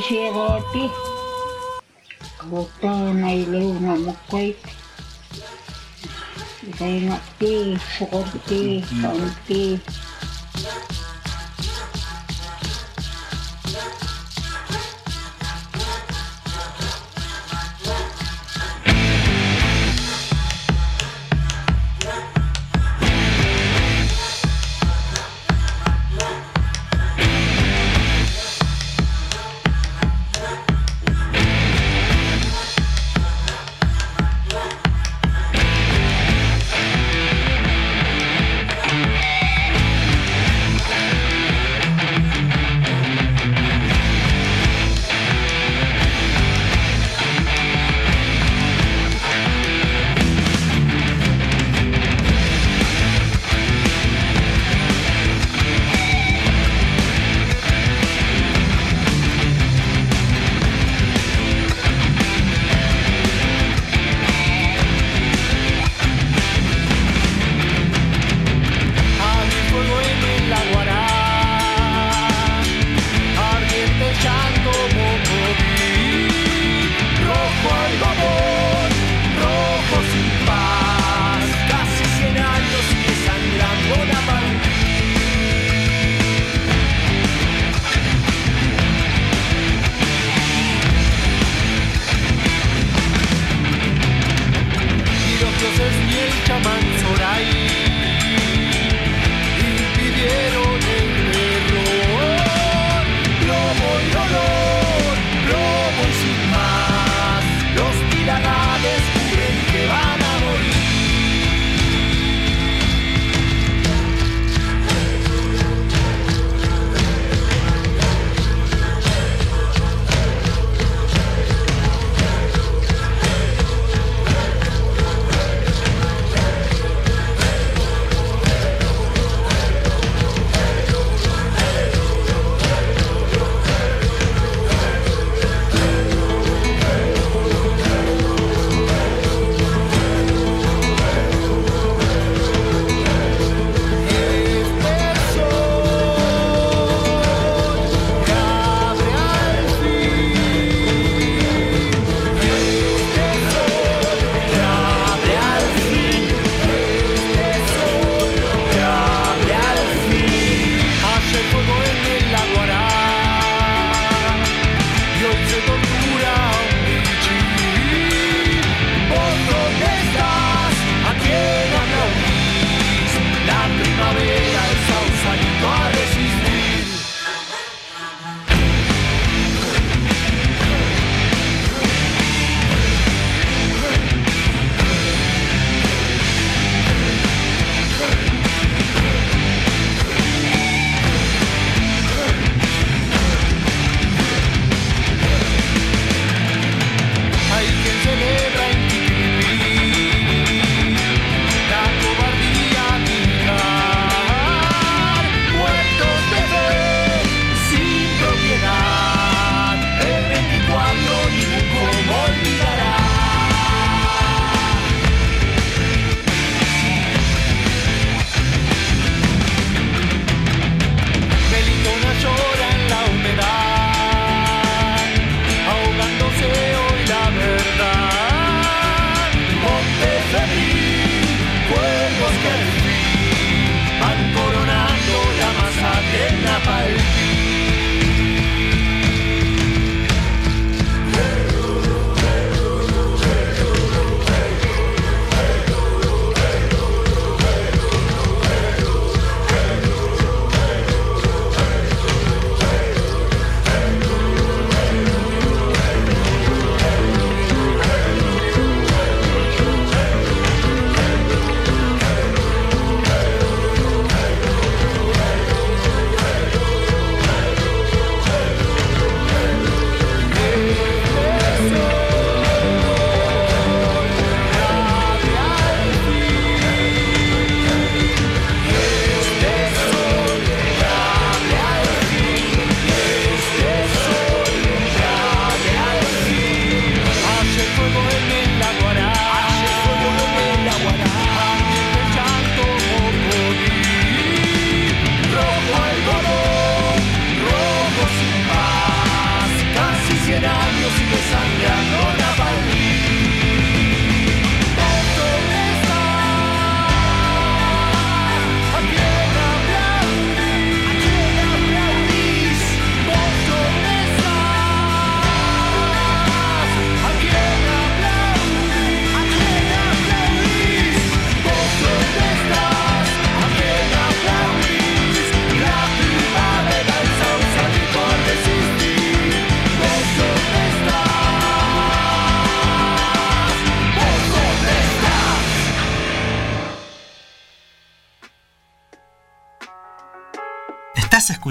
ಶಿರೋಟಿ ಗೊತ್ತವನ್ನ ಇಲ್ಲಿ ನಮ್ಮಕ್ಕೈ ಇದೈನಟ್ಟಿ ಸುಗರ್ತಿ ಸಂತಿ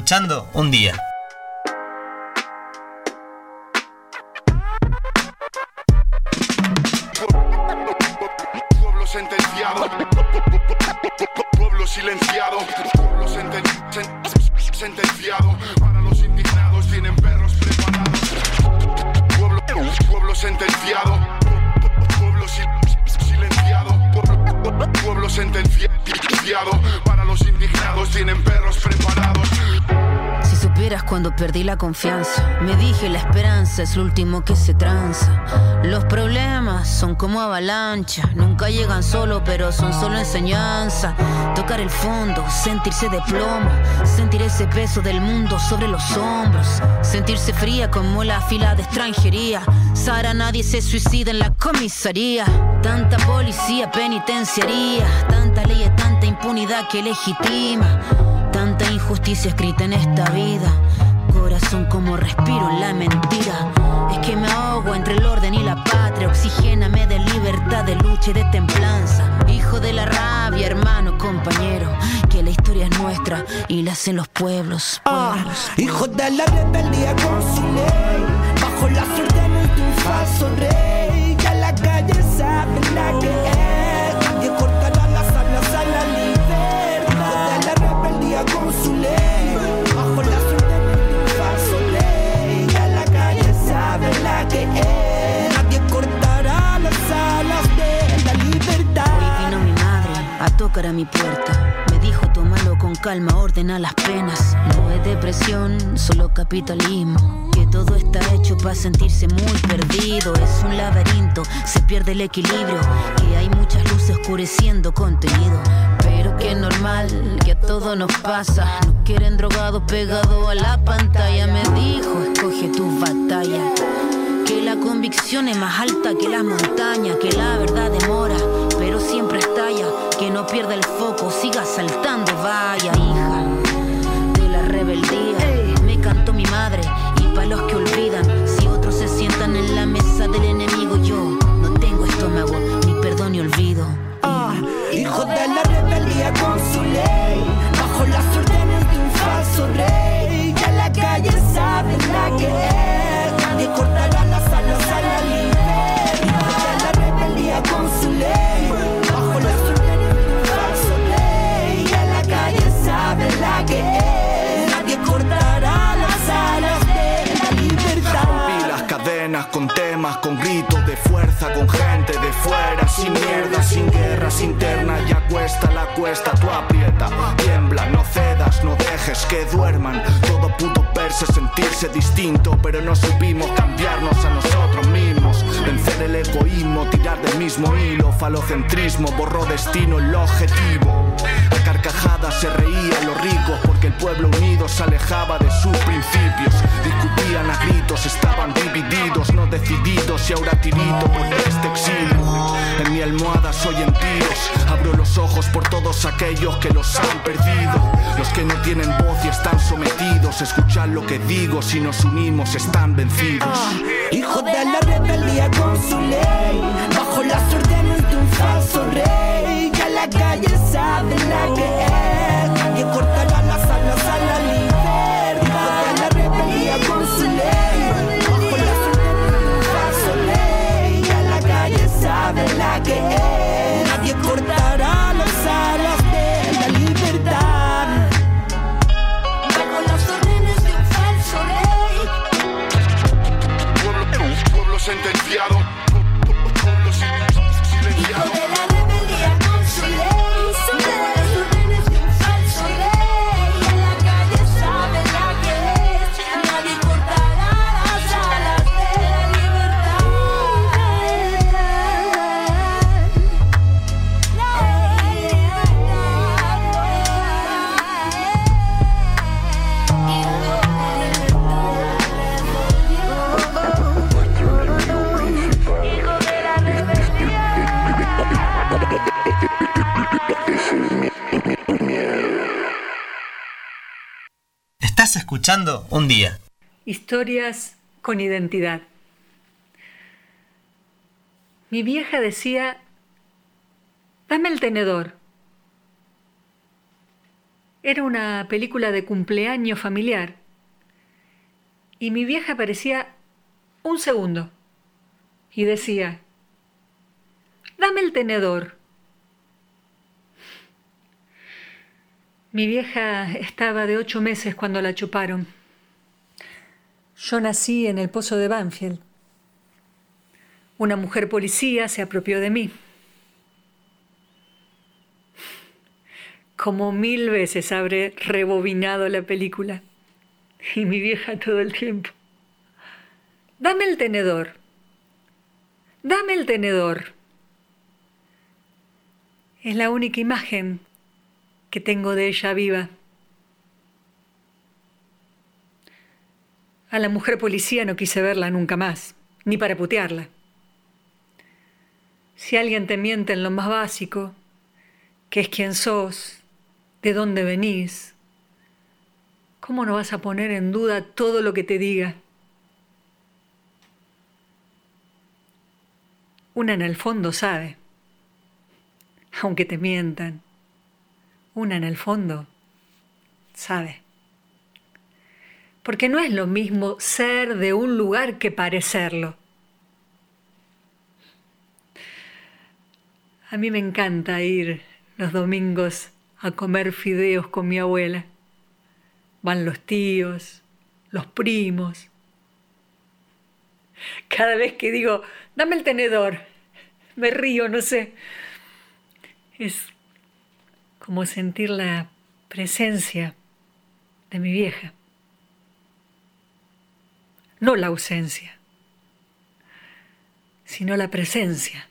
escuchando un día. Confianza, me dije la esperanza es lo último que se tranza. Los problemas son como avalancha, nunca llegan solo, pero son solo enseñanza. Tocar el fondo, sentirse de plomo, sentir ese peso del mundo sobre los hombros, sentirse fría como la fila de extranjería. Sara, nadie se suicida en la comisaría. Tanta policía penitenciaría, tanta ley tanta impunidad que legitima. Tanta injusticia escrita en esta vida. Corazón como respiro en la mentira. Es que me ahogo entre el orden y la patria. Oxigéname de libertad, de lucha y de templanza. Hijo de la rabia, hermano, compañero. Que la historia es nuestra y la hacen los pueblos. pueblos. Hijo de la rebeldía con su ley, bajo las órdenes de un falso rey. Ya la calle sabe la que es. Nadie cortará las alas a la libertad. Hijo de la rebeldía con su ley, tocar a mi puerta. Me dijo, tómalo con calma, ordena las penas. No es depresión, solo capitalismo. Que todo está hecho para sentirse muy perdido. Es un laberinto, se pierde el equilibrio. Que hay muchas luces oscureciendo contenido. Pero que es normal, que a todo nos pasa. Nos quieren drogados pegados a la pantalla. Me dijo, escoge tu batalla. Que la convicción es más alta que la montaña, que la verdad demora, pero siempre estalla. Que no pierda el foco, siga saltando, vaya hija con gritos de fuerza, con gente de fuera, sin mierda, sin guerras internas, ya cuesta la cuesta, tú aprieta, tiembla, no cedas, no dejes que duerman, todo pudo verse, sentirse distinto, pero no supimos cambiarnos a nosotros mismos, vencer el egoísmo, tirar del mismo hilo, falocentrismo, borró destino el objetivo, carcajadas se reían los ricos porque el pueblo unido se alejaba de sus principios, discutían a gritos, estaban divididos, no decididos y ahora tirito por este exilio. En mi almohada soy en tiros, abro los ojos por todos aquellos que los han perdido, los que no tienen voz y están sometidos, escuchar lo que digo, si nos unimos están vencidos. Hijo de la rebeldía con su ley, bajo las órdenes de un falso rey. Ya la calle sabe la que Escuchando un día. Historias con identidad. Mi vieja decía, dame el tenedor. Era una película de cumpleaños familiar y mi vieja aparecía un segundo y decía, dame el tenedor. Mi vieja estaba de ocho meses cuando la chuparon. Yo nací en el pozo de Banfield. Una mujer policía se apropió de mí. Como mil veces habré rebobinado la película. Y mi vieja todo el tiempo. Dame el tenedor. Dame el tenedor. Es la única imagen que tengo de ella viva. A la mujer policía no quise verla nunca más, ni para putearla. Si alguien te miente en lo más básico, que es quién sos, de dónde venís, ¿cómo no vas a poner en duda todo lo que te diga? Una en el fondo sabe, aunque te mientan. Una en el fondo sabe. Porque no es lo mismo ser de un lugar que parecerlo. A mí me encanta ir los domingos a comer fideos con mi abuela. Van los tíos, los primos. Cada vez que digo, dame el tenedor, me río, no sé. Es como sentir la presencia de mi vieja. No la ausencia, sino la presencia.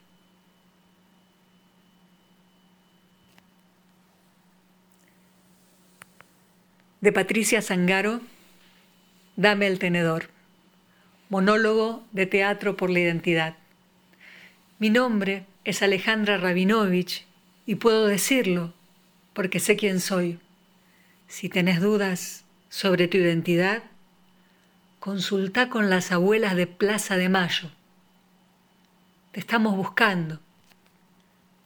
De Patricia Zangaro, Dame el tenedor. Monólogo de teatro por la identidad. Mi nombre es Alejandra Rabinovich y puedo decirlo porque sé quién soy. Si tenés dudas sobre tu identidad, consulta con las abuelas de Plaza de Mayo. Te estamos buscando.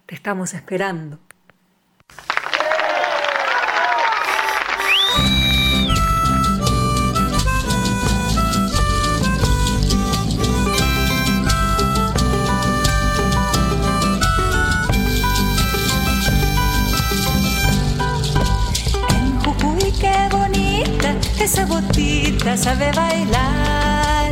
Te estamos esperando. Sabe bailar.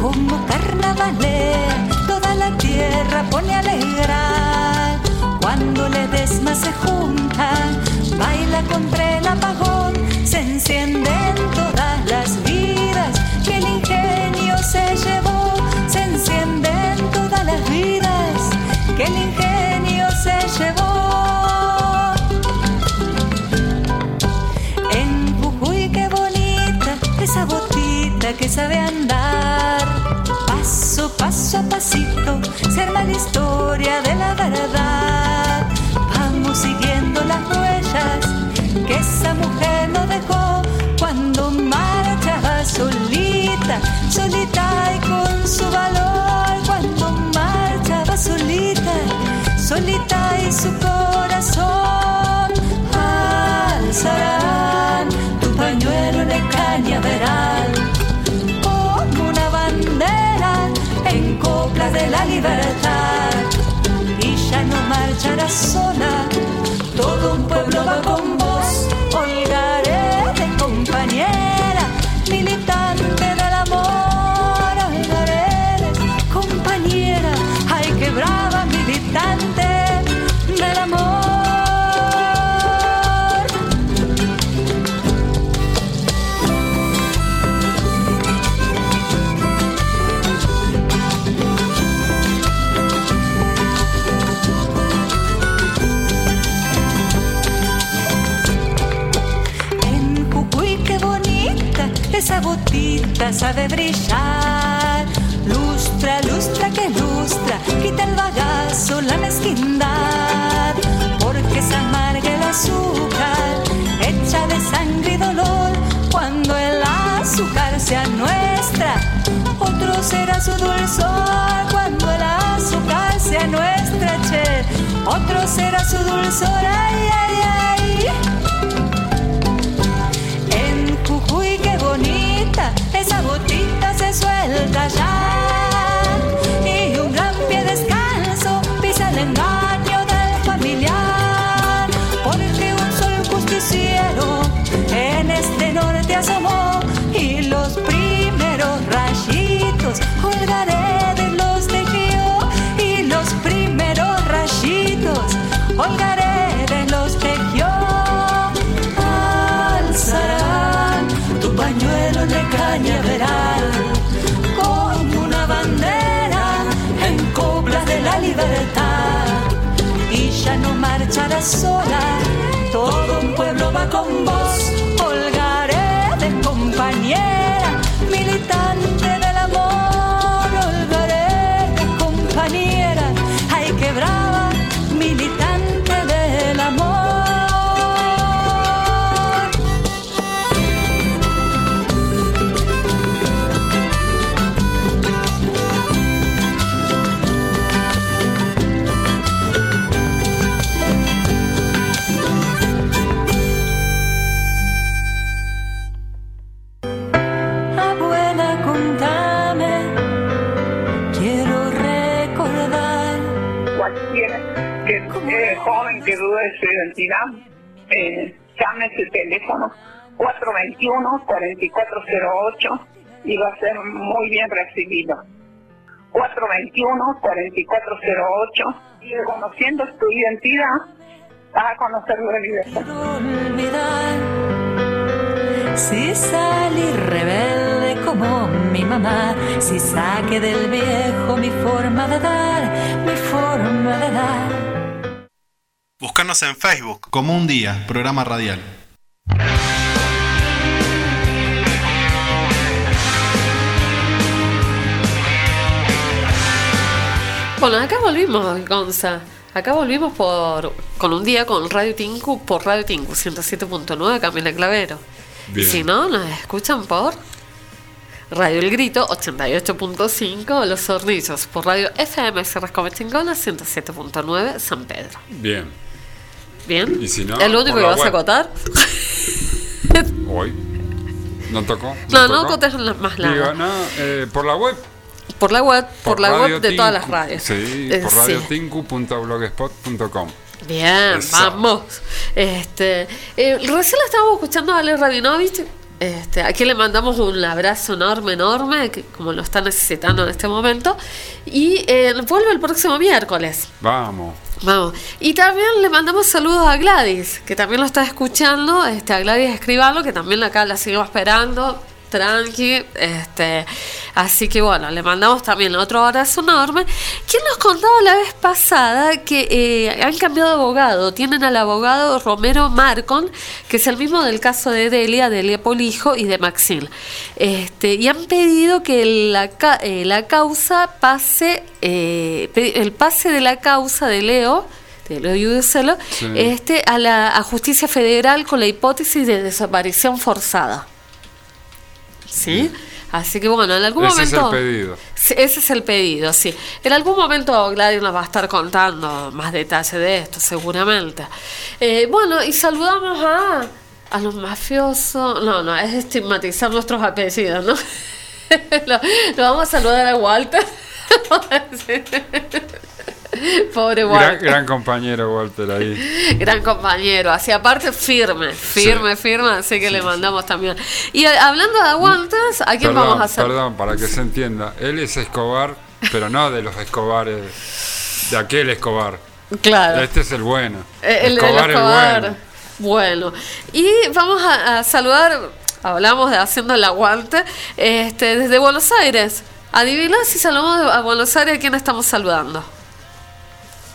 Como carnavalea, toda la tierra pone a alegrar. Cuando le desmas se juntan, baila contra el apagón, se encienden todas las vidas que el ingenio se llevó. Se encienden todas las vidas que el ingenio se llevó. Que sabe andar. Paso, paso a pasito se arma la historia de la verdad. Vamos siguiendo las huellas que esa mujer nos dejó cuando marchaba solita, solita botita sabe brillar. Lustra, lustra que lustra, quita el bagazo, la mezquindad. Porque se amarga el azúcar, hecha de sangre y dolor. Cuando el azúcar sea nuestra, otro será su dulzor. Cuando el azúcar sea nuestra, che, otro será su dulzor. Ay, ay, ay. Tajara. Sola, todo un pueblo va con vos, holgaré de compañera, de su identidad, eh, llame ese teléfono 421-4408 y va a ser muy bien recibido. 421-4408 y reconociendo tu identidad a conocer la olvidar si salí rebelde como mi mamá, si saqué del viejo mi forma de dar, mi forma de dar. Búscanos en Facebook como un día, programa radial. Bueno, acá volvimos, Gonza. Acá volvimos por con un día con Radio Tinku por Radio Tinku 107.9 Camila Clavero. Bien. Si no, nos escuchan por Radio El Grito 88.5 Los Hornillos, por Radio FM Cerras Comechingola 107.9 San Pedro. Bien. ¿Bien? Y si no, ¿Es lo único que vas a acotar? Hoy. ¿No tocó? No, no tocó? acotes más nada. Digo, no, eh, por la web. Por la web, por, la web de todas las radios. Sí, Eh, por radiotinku.blogspot.com. Bien, vamos. Este, eh, recién la estábamos escuchando a Ale Rabinovich. Este, aquí le mandamos un abrazo enorme, enorme, que como lo está necesitando en este momento. Y eh, vuelve el próximo miércoles. Vamos. Vamos. Y también le mandamos saludos a Gladys, que también lo está escuchando, este, a Gladys Escribano, que también acá la seguimos esperando, tranqui, este, así que bueno, le mandamos también otro abrazo enorme. ¿Quién nos contaba la vez pasada que eh, han cambiado de abogado? Tienen al abogado Romero Marcon, que es el mismo del caso de Delia, Delia Polijo y de Maxil. Este, y han pedido que la, eh, la causa pase, eh, el pase de la causa de Leo, de Leo Yudeselo, Sí. este, a la a justicia federal con la hipótesis de desaparición forzada. ¿Sí? Así que bueno, en algún Ese es momento... el pedido. Ese es el pedido, sí. En algún momento Gladys nos va a estar contando más detalle de esto, seguramente. Eh, bueno, y saludamos a, a los mafiosos. No, no, es estigmatizar nuestros apellidos, ¿no? lo, lo vamos a saludar a Walter. Pobre Walter. gran compañero Walter ahí. Gran compañero, así aparte firme, firme, firme, así que le mandamos también. Y eh, hablando de aguantes, ¿a quién Perdón, vamos a hacer? perdón, para que se entienda. Él es Escobar, pero no de los Escobares, de aquel Escobar. Claro. Este es el bueno. Eh, el Escobar, Escobar. el bueno. Bueno, y vamos a, a saludar, hablamos de haciendo el aguante, este, desde Buenos Aires. Adivina si saludamos a Buenos Aires, ¿a quién estamos saludando?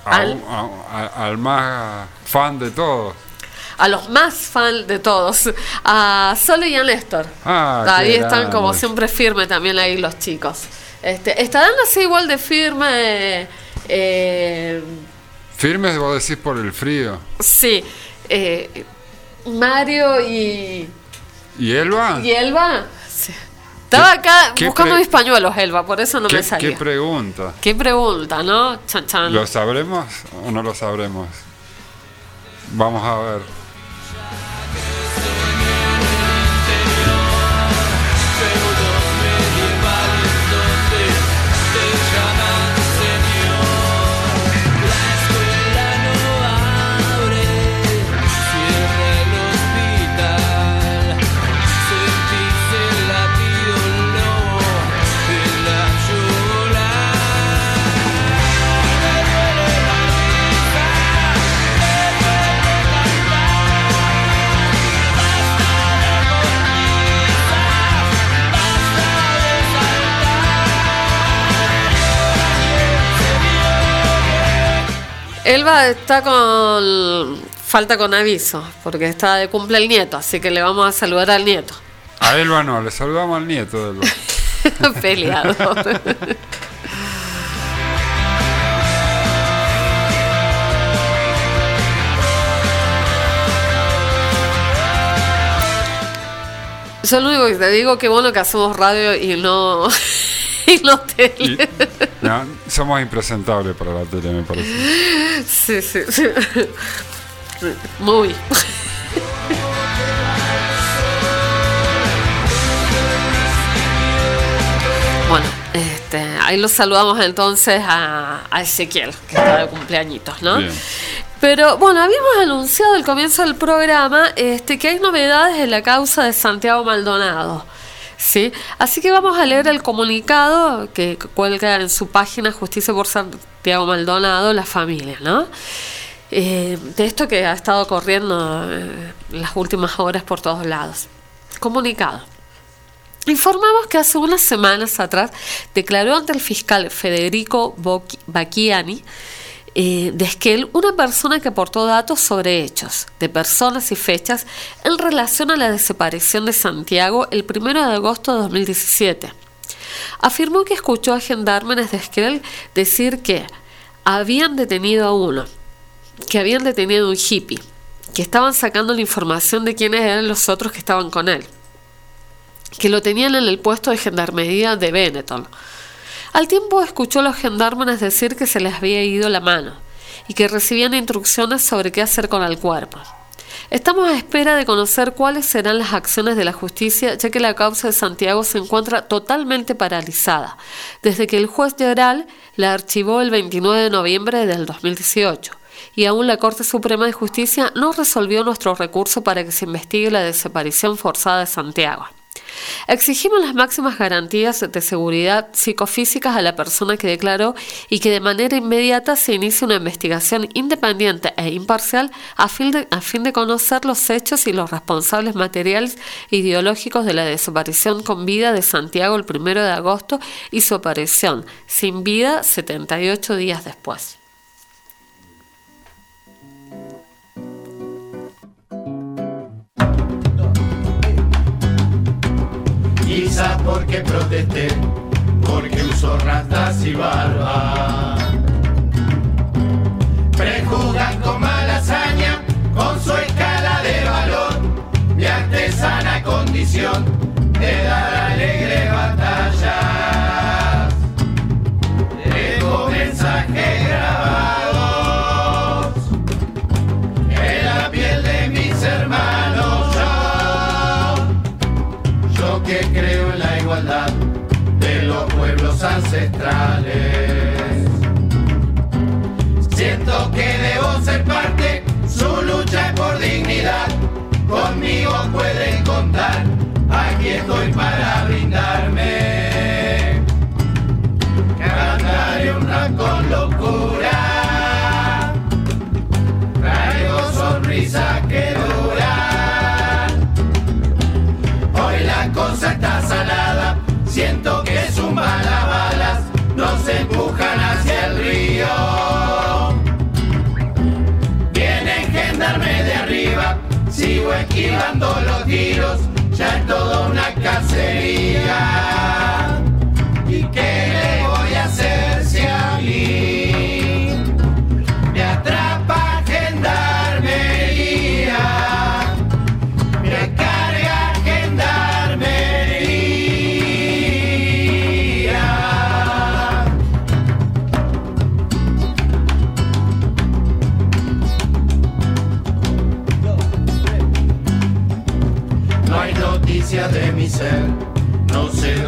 Al- un- a- a- al más fan de todos. A los más fan de todos, a Sole y a Néstor. Ah, ahí están como siempre firme también ahí los chicos. Este, estarán así igual de firme. eh, Firmes vos decís por el frío. sí, eh, Mario y, ¿Y Elba? y Elba. Estaba acá qué buscando mis pañuelos, Elba, por eso no ¿Qué, me qué salía. pregunta? Qué pregunta, ¿no? Chan, chan. ¿Lo sabremos o no lo sabremos? Vamos a ver. Elba está con. Falta con aviso, porque está de cumple el nieto, así que le vamos a saludar al nieto. A Elba no, le saludamos al nieto de Elba. Peleado. Yo lo único que te digo que bueno que hacemos radio y no, y no tele. No, somos impresentables para la tele, me parece. Sí, sí, sí. Muy. Bueno, este, ahí los saludamos entonces a, a Ezequiel, que está de cumpleañitos, ¿no? Bien. Pero bueno, habíamos anunciado al comienzo del programa este, que hay novedades en la causa de Santiago Maldonado. ¿Sí? Así que vamos a leer el comunicado que cuelga en su página Justicia por Santiago Maldonado, la familia, ¿no? Eh, de esto que ha estado corriendo eh, las últimas horas por todos lados. Comunicado. Informamos que hace unas semanas atrás declaró ante el fiscal Federico Bacchiani eh, de Esquel una persona que aportó datos sobre hechos de personas y fechas en relación a la desaparición de Santiago el 1 de agosto de 2017. Afirmó que escuchó a gendarmes de Esquel decir que habían detenido a uno, que habían detenido a un hippie, que estaban sacando la información de quiénes eran los otros que estaban con él, que lo tenían en el puesto de gendarmería de Benetton. Al tiempo escuchó a los gendarmes decir que se les había ido la mano y que recibían instrucciones sobre qué hacer con el cuerpo. Estamos a espera de conocer cuáles serán las acciones de la justicia, ya que la causa de Santiago se encuentra totalmente paralizada, desde que el juez de oral la archivó el 29 de noviembre del 2018 y aún la Corte Suprema de Justicia no resolvió nuestro recurso para que se investigue la desaparición forzada de Santiago. Exigimos las máximas garantías de seguridad psicofísicas a la persona que declaró y que de manera inmediata se inicie una investigación independiente e imparcial a fin de, conocer los hechos y los responsables materiales ideológicos de la desaparición con vida de Santiago el 1 de agosto y su aparición sin vida 78 días después. Porque protesté, porque uso ratas y barba. Prejuzgan con mala hazaña, con su escala de valor, mi artesana condición su lucha es por dignidad. Conmigo pueden contar, aquí estoy para brindarme. Cantaré un rap esquivando los tiros, ya es toda una cacería.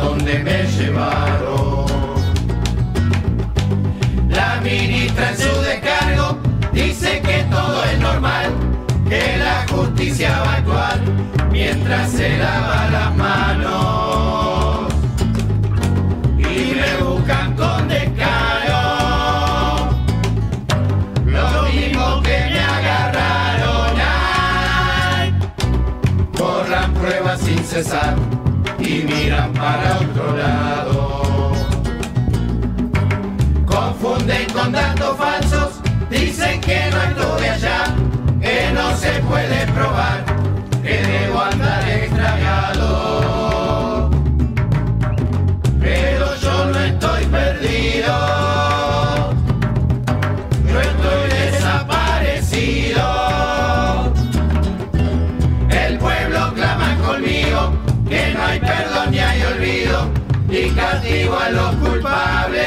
Dónde me llevaron. La ministra en su descargo dice que todo es normal, que la justicia va a actuar mientras se lava las manos. Y me buscan con descaro, lo mismo que me agarraron. Ay, borran pruebas sin cesar para otro lado. Confunden con datos falsos Dicen que no estuve allá, que no se puede probar, castigo a los culpables.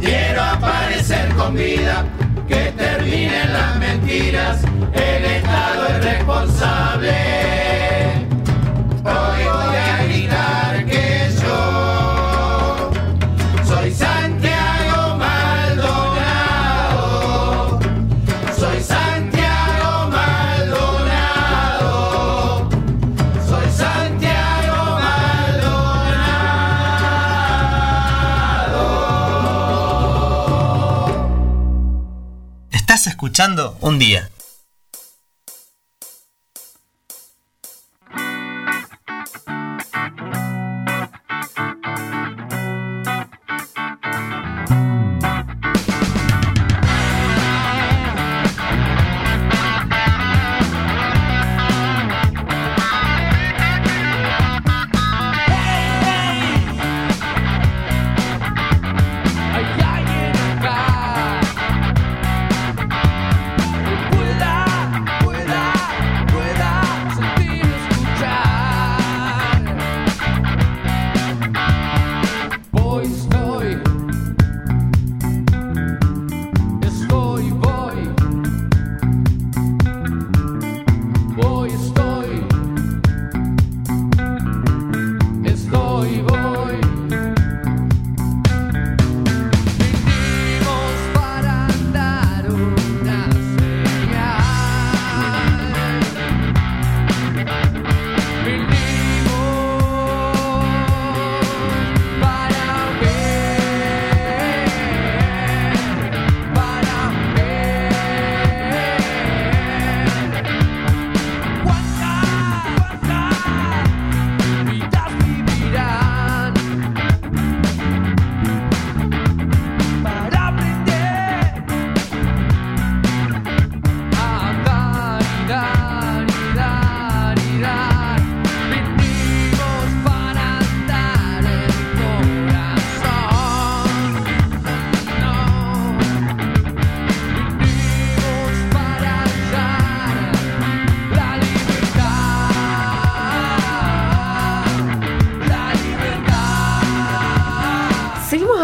Quiero aparecer con vida, que terminen las mentiras, el Estado es responsable. Escuchando un día.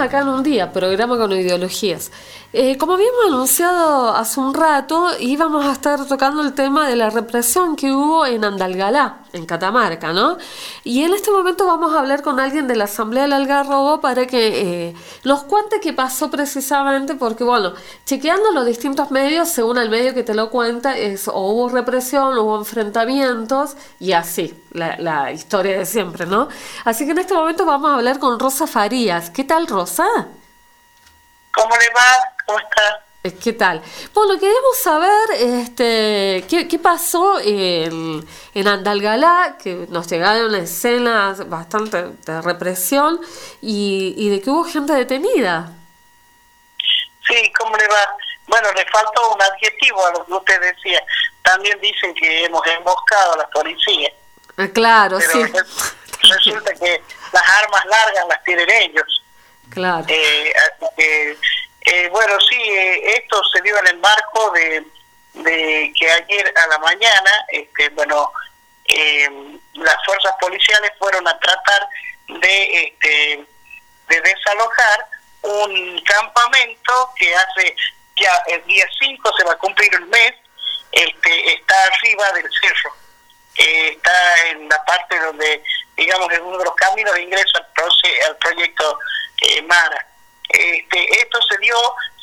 Acá en un día, programa con ideologías. Eh, como habíamos anunciado hace un rato, íbamos a estar tocando el tema de la represión que hubo en Andalgalá, en Catamarca, ¿no? Y en este momento vamos a hablar con alguien de la Asamblea del Algarrobo para que eh, nos cuente qué pasó precisamente, porque bueno, chequeando los distintos medios, según el medio que te lo cuenta, es o hubo represión, o hubo enfrentamientos y así, la, la historia de siempre, ¿no? Así que en este momento vamos a hablar con Rosa Farías. ¿Qué tal, Rosa? ¿Cómo le va? ¿Cómo está? Eh, ¿Qué tal? Bueno, queremos saber este, qué, qué pasó en, en Andalgalá, que nos llegaron escenas bastante de represión y, y de que hubo gente detenida. Sí, ¿cómo le va? Bueno, le faltó un adjetivo a lo que usted decía. También dicen que hemos emboscado a la policía. Ah, claro, Pero sí. res- resulta que las armas largas las tienen ellos. Claro. Eh, así que, eh, bueno, sí, eh, esto se dio en el marco de, que ayer a la mañana, este, bueno, eh, las fuerzas policiales fueron a tratar de, este, de desalojar un campamento que hace ya el día 5 se va a cumplir el mes, este, está arriba del cerro, Eh, está en la parte donde, digamos, en uno de los caminos de ingreso al, proce- al proyecto eh, Mara. Este, esto se dio,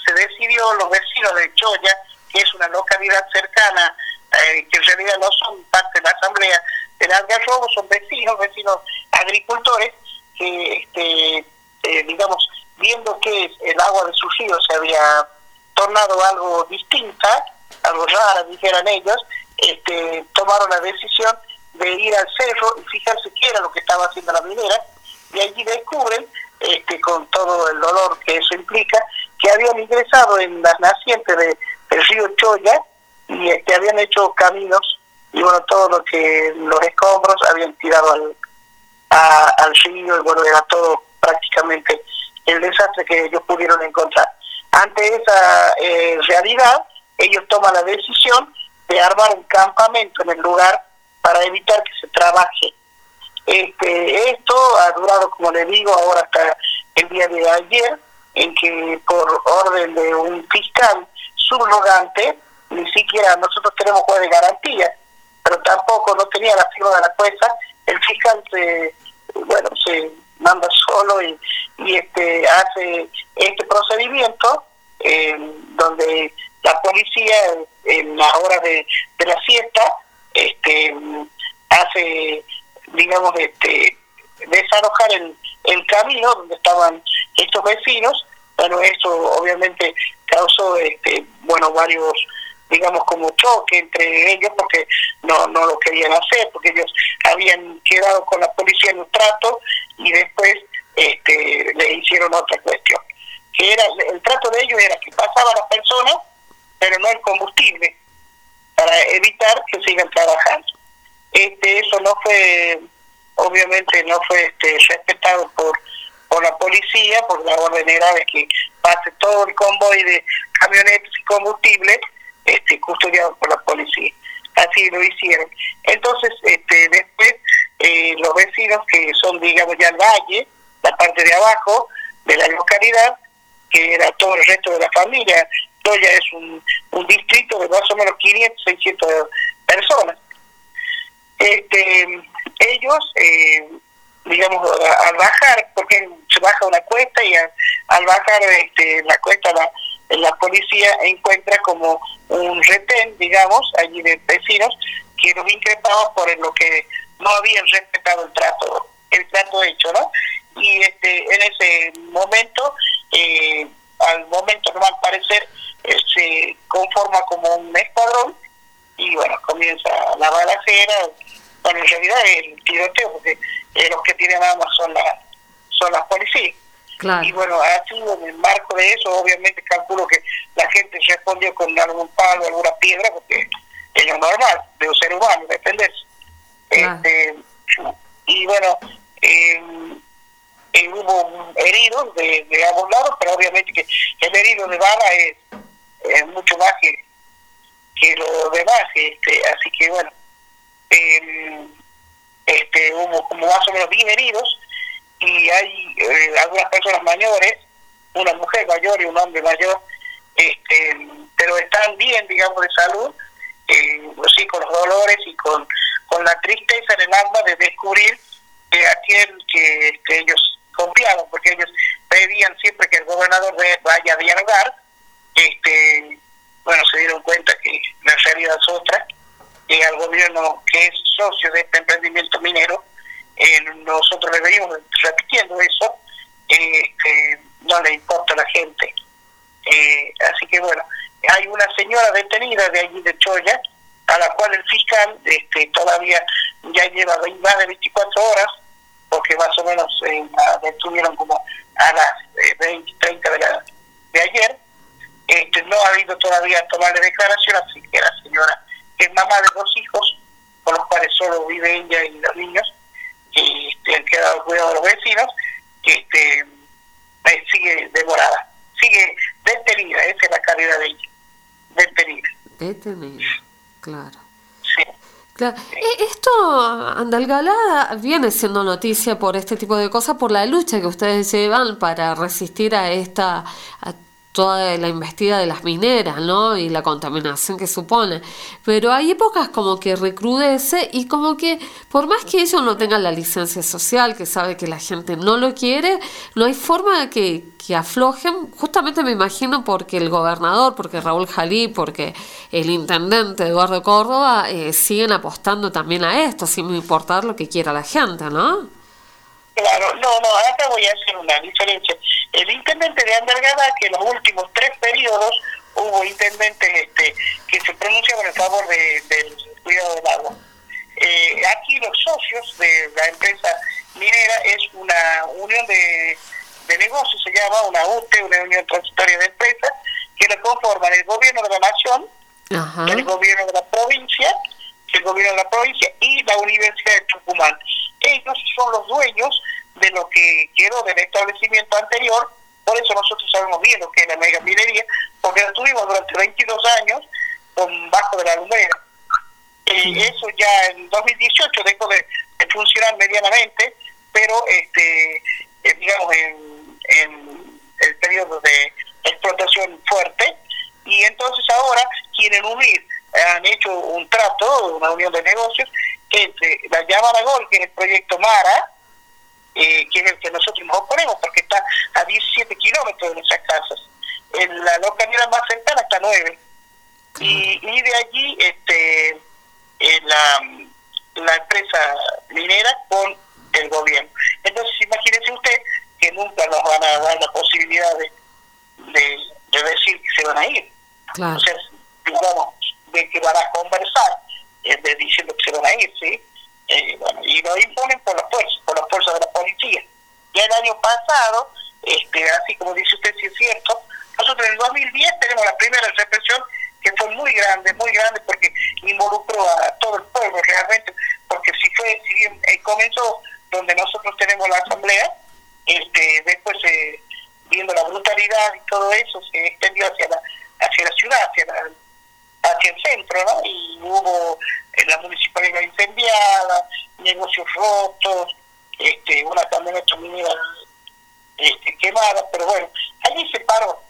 se decidió los vecinos de Choya, que es una localidad cercana, eh, que en realidad no son parte de la asamblea del Algarrobo, son vecinos, vecinos agricultores, que, este, eh, digamos, viendo que el agua de su río se había tornado algo distinta, algo rara, dijeran ellos, este, tomaron la decisión de ir al cerro y fijarse qué era lo que estaba haciendo la minera, y allí descubren, este, con todo el dolor que eso implica, que habían ingresado en las nacientes de, del río Choya y este, habían hecho caminos y bueno, todo lo que los escombros habían tirado al, a- río y bueno, era todo prácticamente el desastre que ellos pudieron encontrar. Ante esa eh, realidad, ellos toman la decisión de armar un campamento en el lugar para evitar que se trabaje. Este, esto ha durado, como le digo, ahora hasta el día de ayer, en que por orden de un fiscal subrogante, ni siquiera nosotros tenemos juez de garantía, pero tampoco no tenía la firma de la jueza, el fiscal se, bueno, se manda solo y, y este hace este procedimiento eh, donde la policía en las horas de, de la siesta este hace digamos este desalojar el, el camino donde estaban estos vecinos bueno eso obviamente causó este bueno varios digamos como choque entre ellos porque no no lo querían hacer porque ellos habían quedado con la policía en un trato y después este le hicieron otra cuestión que era el trato de ellos era que pasaban las personas pero no el combustible para evitar que sigan trabajando este eso no fue obviamente no fue este respetado por por la policía por la orden era de que pase todo el convoy de camionetas y combustible este custodiado por la policía. Así lo hicieron. Entonces este después eh, los vecinos que son digamos ya el valle la parte de abajo de la localidad que era todo el resto de la familia Toya es un, un distrito de más o menos 500 600 personas este ellos eh, digamos al bajar porque se baja una cuesta y al, al bajar este, la cuesta la, la policía encuentra como un retén digamos allí de vecinos que los increpaban por lo que no habían respetado el trato el trato hecho no y este en ese momento eh, al momento no al parecer eh, se conforma como un escuadrón y bueno comienza la balacera bueno en realidad el tiroteo porque eh, los que tienen armas son las son las policías. Claro. y bueno así en el marco de eso obviamente calculo que la gente respondió con algún palo alguna piedra porque es lo normal de un ser humano defenderse. Este, y bueno eh, eh, hubo heridos de, de ambos lados pero obviamente que el herido de bala es, es mucho más que, que lo demás este así que bueno eh, este hubo como más o menos 10 heridos y hay eh, algunas personas mayores una mujer mayor y un hombre mayor este pero están bien digamos de salud eh, sí con los dolores y con, con la tristeza en el alma de descubrir que aquel que este, ellos confiaban porque ellos pedían siempre que el gobernador vaya a dialogar este bueno se dieron cuenta que la realidad es otra y al gobierno que es socio de este emprendimiento minero eh, nosotros le venimos repitiendo eso eh, que no le importa a la gente. Eh, así que bueno hay una señora detenida de allí de Choya a la cual el fiscal este, todavía ya lleva más de 24 horas porque más o menos eh, la detuvieron como a las eh, 20, 30 de, la, de ayer. Este, no ha habido todavía tomarle declaración, así que la señora que es mamá de dos hijos, con los cuales solo vive ella y los niños, que este, han quedado cuidado de los vecinos, que este, eh, sigue demorada, sigue detenida, esa es la calidad de ella, detenida. Detenida, claro. Claro. E- Esto, Andalgalá, viene siendo noticia por este tipo de cosas, por la lucha que ustedes llevan para resistir a esta, a toda la investida de las mineras, ¿no? Y la contaminación que supone. Pero hay épocas como que recrudece y como que, por más que ellos no tengan la licencia social, que sabe que la gente no lo quiere, no hay forma de que, que aflojen, justamente me imagino porque el gobernador, porque Raúl Jalí, porque el intendente Eduardo Córdoba eh, siguen apostando también a esto, sin importar lo que quiera la gente, ¿no? Claro, no, no, acá voy a hacer una diferencia. El intendente de Andalgalá, que en los últimos tres periodos hubo intendentes este, que se pronunciaban en favor de- del cuidado del agua. Eh, aquí los socios de la empresa minera es una unión de, de negocios, se llama, una UTE, una Unión Transitoria de Empresas, que lo conforman el gobierno de la nación, Ajá. el gobierno de la provincia, el gobierno de la provincia y la Universidad de Tucumán. Ellos son los dueños de lo que quedó del establecimiento anterior, por eso nosotros sabemos bien lo que es la mega minería, porque la tuvimos durante 22 años con bajo de la lumera. Eh, Eso ya en 2018 dejó de, de funcionar medianamente, pero este eh, digamos en, en el periodo de explotación fuerte, y entonces ahora quieren unir, han hecho un trato, una unión de negocios, entre la llama Gol, que es el proyecto Mara, eh, que es el que nosotros nos oponemos, porque está a 17 kilómetros de nuestras casas. En la localidad más cercana está a 9. Y, y de allí este eh, la, la empresa minera con el gobierno. Entonces, imagínese usted que nunca nos van a dar la posibilidad de, de, de decir que se van a ir. Claro. O sea, digamos, de que van a conversar, de diciendo que se van a ir, ¿sí? Eh, bueno, y lo imponen por las fuerzas, por las fuerzas de la policía. Ya el año pasado, este, así como dice usted, si es cierto, nosotros en el 2010 tenemos la primera represión que fue muy grande, muy grande, porque involucró a todo el pueblo realmente, porque si fue, si bien eh, comenzó donde nosotros tenemos la asamblea, este, después eh, viendo la brutalidad y todo eso, se extendió hacia la, hacia la ciudad, hacia la, hacia el centro, ¿no? Y hubo eh, la municipalidad incendiada, negocios rotos, este, una camioneta minera este, quemada, pero bueno, allí se paró.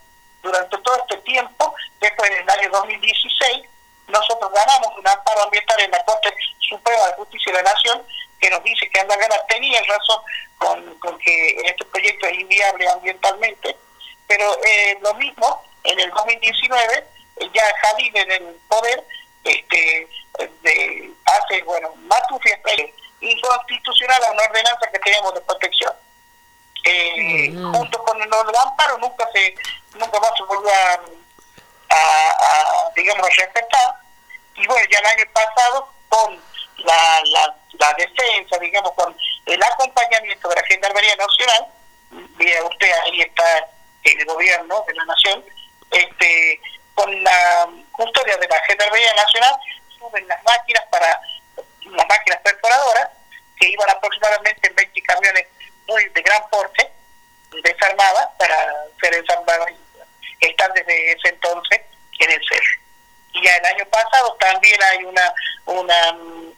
Durante todo este tiempo, después del año 2016, nosotros ganamos un amparo ambiental en la Corte Suprema de Justicia de la Nación que nos dice que Andagana tenía razón con, con que este proyecto es inviable ambientalmente, pero eh, lo mismo en el 2019, eh, ya Jalil en el poder este, de, hace, bueno, Matufia inconstitucional a una ordenanza que teníamos de protección. Eh, Junto con el amparo nunca se nunca más se volvió a, a, a, digamos, a respetar. Y bueno, ya el año pasado, con la, la, la defensa, digamos, con el acompañamiento de la Gendarmería Nacional, vea usted, ahí está el gobierno de la Nación, este con la custodia de la Gendarmería Nacional, suben las máquinas para las máquinas perforadoras, que iban aproximadamente en 20 camiones muy de gran porte, desarmadas para ser ensambladas. Están desde ese entonces en el cerro. Y ya el año pasado también hay una una,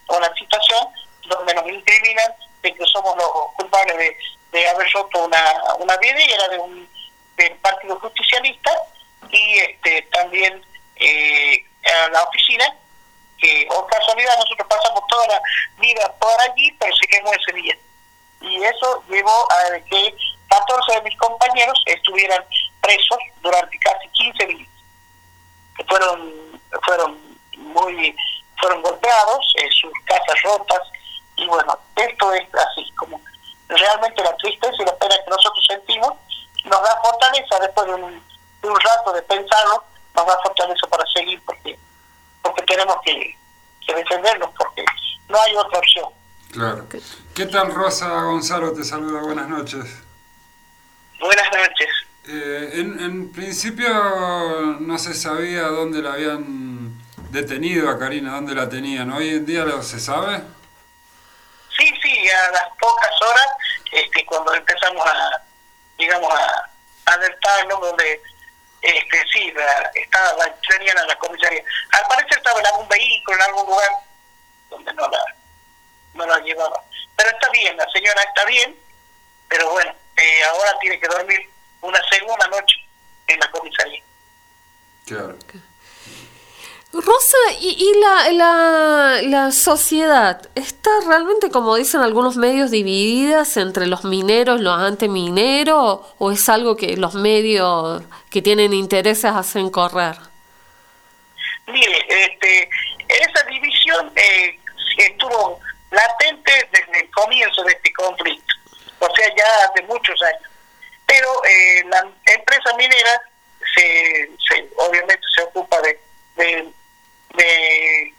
una situación donde nos incriminan de que somos los culpables de, haber roto una, una vidriera de un del Partido Justicialista y este también eh, a la oficina que por casualidad nosotros pasamos toda la vida por allí pero se quemó ese día. Y eso llevó a que 14 de mis compañeros estuvieran presos durante casi 15 días fueron fueron muy fueron golpeados eh, sus casas rotas y bueno esto es así como realmente la tristeza y la pena que nosotros sentimos nos da fortaleza después de un, un rato de pensarlo nos da fortaleza para seguir porque porque tenemos que, que defendernos porque no hay otra opción Claro. ¿Qué tal Rosa Gonzalo? Te saluda, buenas noches. Buenas noches. Eh, en, en principio no se sabía dónde la habían detenido a Karina, dónde la tenían. ¿Hoy en día lo se sabe? Sí, sí, a las pocas horas, este, cuando empezamos a, digamos, a alertarnos donde, este, sí, la, estaba, la tenían a la comisaría. Al parecer estaba en algún vehículo, en algún lugar donde no la, no la llevaba. Pero está bien, la señora está bien, pero bueno, eh, ahora tiene que dormir una segunda noche en la comisaría. Claro. Rosa, ¿y, y la, la, la sociedad está realmente, como dicen algunos medios, divididas entre los mineros, los antimineros, o es algo que los medios que tienen intereses hacen correr? Mire, este, esa división eh, estuvo latente desde el comienzo de este conflicto, o sea, ya hace muchos años. Pero eh, la empresa minera se, se obviamente se ocupa de, de, de,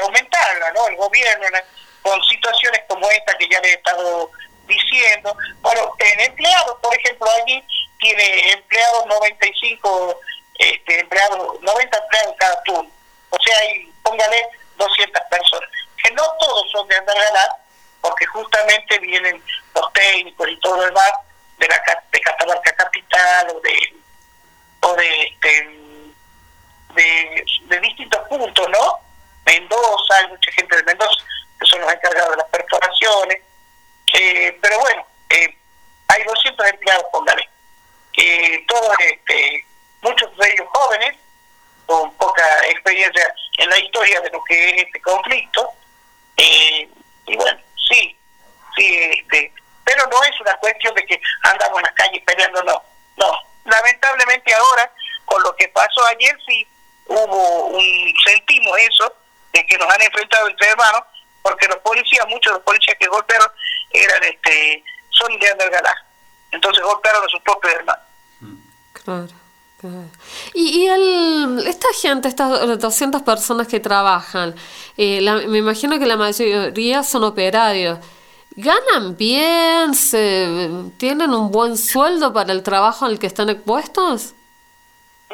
aumentarla, ¿no? El gobierno, ¿no? con situaciones como esta que ya le he estado diciendo. Bueno, en empleados, por ejemplo, allí tiene empleados 95 este, empleados, 90 empleados cada turno. O sea, hay, póngale 200 personas. Que no todos son de Andalgalá, porque justamente vienen los técnicos y todo lo demás de, la, de Catamarca Capital o de o de, de, de, distintos puntos, ¿no? Mendoza, hay mucha gente de Mendoza que son los encargados de las perforaciones, eh, pero bueno, eh, hay 200 empleados, póngale, eh, todos, este, muchos de ellos jóvenes, con poca experiencia en la historia de lo que es este conflicto, eh, y bueno, sí, sí, este, pero no es una cuestión de que andamos en las calles peleando, no, no, lamentablemente ahora, con lo que pasó ayer, sí hubo un, sentimos eso, de que nos han enfrentado entre hermanos, porque los policías, muchos de los policías que golpearon, eran, este, son de Andalgalá, entonces golpearon a sus propios hermanos. Claro. Y, y el, esta gente, estas 200 personas que trabajan, eh, la- me imagino que la mayoría son operarios. ¿Ganan bien? Se, ¿Tienen un buen sueldo para el trabajo al que están expuestos?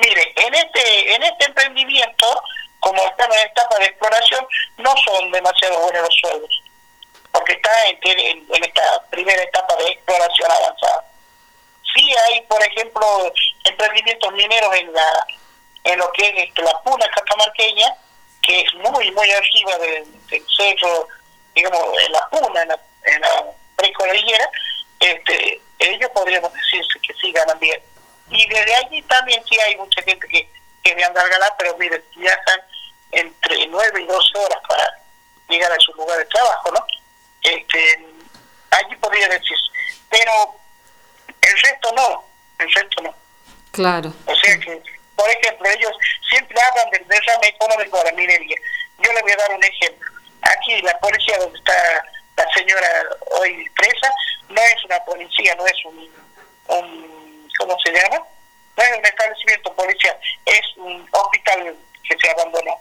Mire, en este, en este emprendimiento, como estamos en etapa de exploración, no son demasiado buenos los sueldos, porque está en, esta primera etapa de exploración avanzada. Sí hay, por ejemplo, emprendimientos mineros en la en lo que es este, la puna catamarqueña, que es muy, muy arriba del, del cerro, digamos, en la puna, en la, en la este, ellos podríamos decirse que sí ganan bien. Y desde allí también sí hay mucha gente que, que de Andalgalá, pero miren, viajan entre 9 y 12 horas para llegar a su lugar de trabajo, ¿no? Este, allí podría decirse. Pero el resto no, el resto no. Claro. O sea que, por ejemplo, ellos siempre hablan del derrame económico de la minería. Yo les voy a dar un ejemplo. Aquí la policía donde está la señora hoy presa no es una policía, no es un, un ¿cómo se llama? No es un establecimiento policial, es un hospital que se abandonó.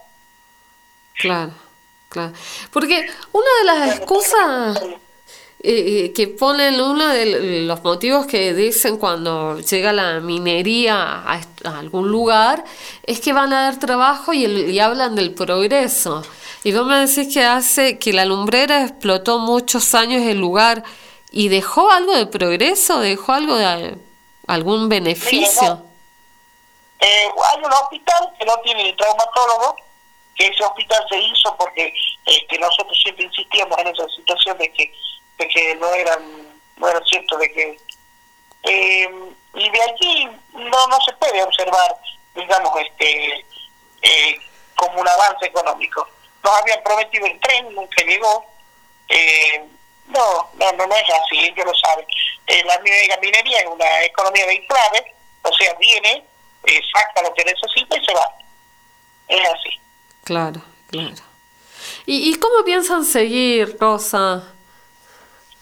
Claro, claro. Porque una de las excusas eh, eh, que ponen, uno de los motivos que dicen cuando llega la minería a, algún lugar, es que van a dar trabajo y, el- y hablan del progreso. Y vos me decís que hace que la lumbrera explotó muchos años el lugar y dejó algo de progreso, dejó algo de algún beneficio. Eh, hay un hospital que no tiene ni traumatólogo, que ese hospital se hizo porque este, nosotros siempre insistíamos en esa situación de que, de que no eran no era cierto de que eh, y de allí no no se puede observar digamos este eh, como un avance económico nos habían prometido el tren nunca llegó eh, no, no, no, no es así, ellos lo saben. Eh, la, mine- la minería es una economía de inflable, o sea, viene, eh, saca lo que necesita y se va. Es así. Claro, claro. ¿Y, y cómo piensan seguir, Rosa?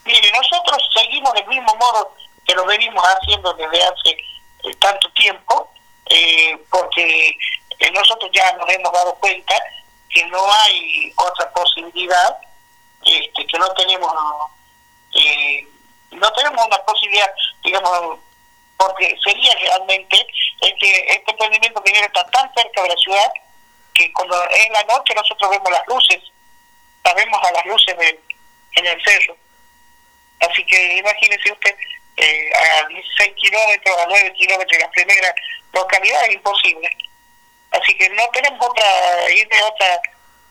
Mire, nosotros seguimos del mismo modo que lo venimos haciendo desde hace eh, tanto tiempo, eh, porque nosotros ya nos hemos dado cuenta que no hay otra posibilidad, este, que no tenemos eh, no tenemos una posibilidad, digamos, porque sería realmente este, este emprendimiento minero está tan cerca de la ciudad que cuando en la noche nosotros vemos las luces, las vemos a las luces de- en el cerro. Así que imagínese usted, eh, a 16 kilómetros, a 9 kilómetros la primera localidad es imposible. Así que no tenemos otra, ir otra,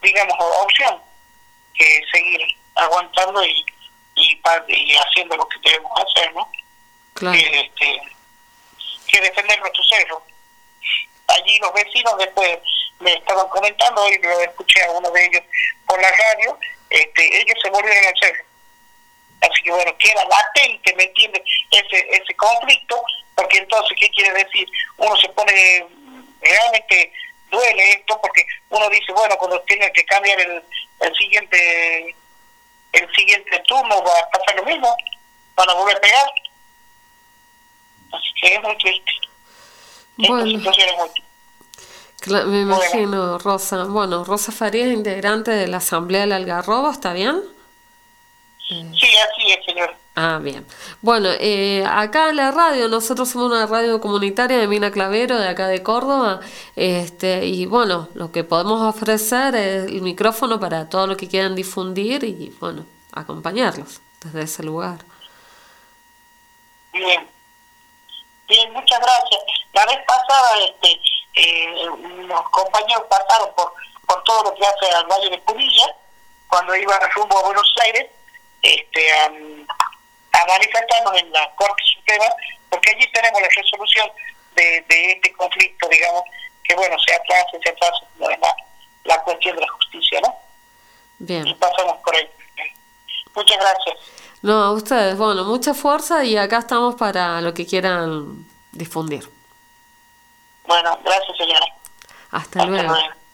digamos, opción que seguir aguantando y, y, y haciendo lo que debemos hacer, ¿no? Claro. Que, este, que defender nuestro cerro. Allí los vecinos después me estaban comentando, hoy lo escuché a uno de ellos por la radio, este, ellos se volvieron al cerro. Así que bueno, queda latente, ¿me entiende? Ese, ese conflicto, porque entonces, ¿qué quiere decir? Uno se pone, realmente duele esto, porque uno dice, bueno, cuando tiene que cambiar el, el siguiente el siguiente turno va a pasar lo mismo, van a volver a pegar. Así que es muy triste. Bueno, me imagino, Rosa. Bueno, Rosa Farías, integrante de la Asamblea del Algarrobo, ¿está bien? Sí, así es, señor. Ah, bien. Bueno, eh, acá en la radio, nosotros somos una radio comunitaria de Mina Clavero, de acá de Córdoba, este, y bueno, lo que podemos ofrecer es el micrófono para todo lo que quieran difundir y bueno, acompañarlos desde ese lugar. Bien. Bien, muchas gracias. La vez pasada, este, eh, los compañeros pasaron por, por todo lo que hace al Valle de Punilla, cuando iban rumbo a Buenos Aires, este, a manifestarnos en la Corte Suprema, porque allí tenemos la resolución de, de este conflicto, digamos, que bueno, se atrasa, se la, la cuestión de la justicia, ¿no? Bien. Y pasamos por ahí. Muchas gracias. No, a ustedes, bueno, mucha fuerza y acá estamos para lo que quieran difundir. Bueno, gracias señora. Hasta luego. Río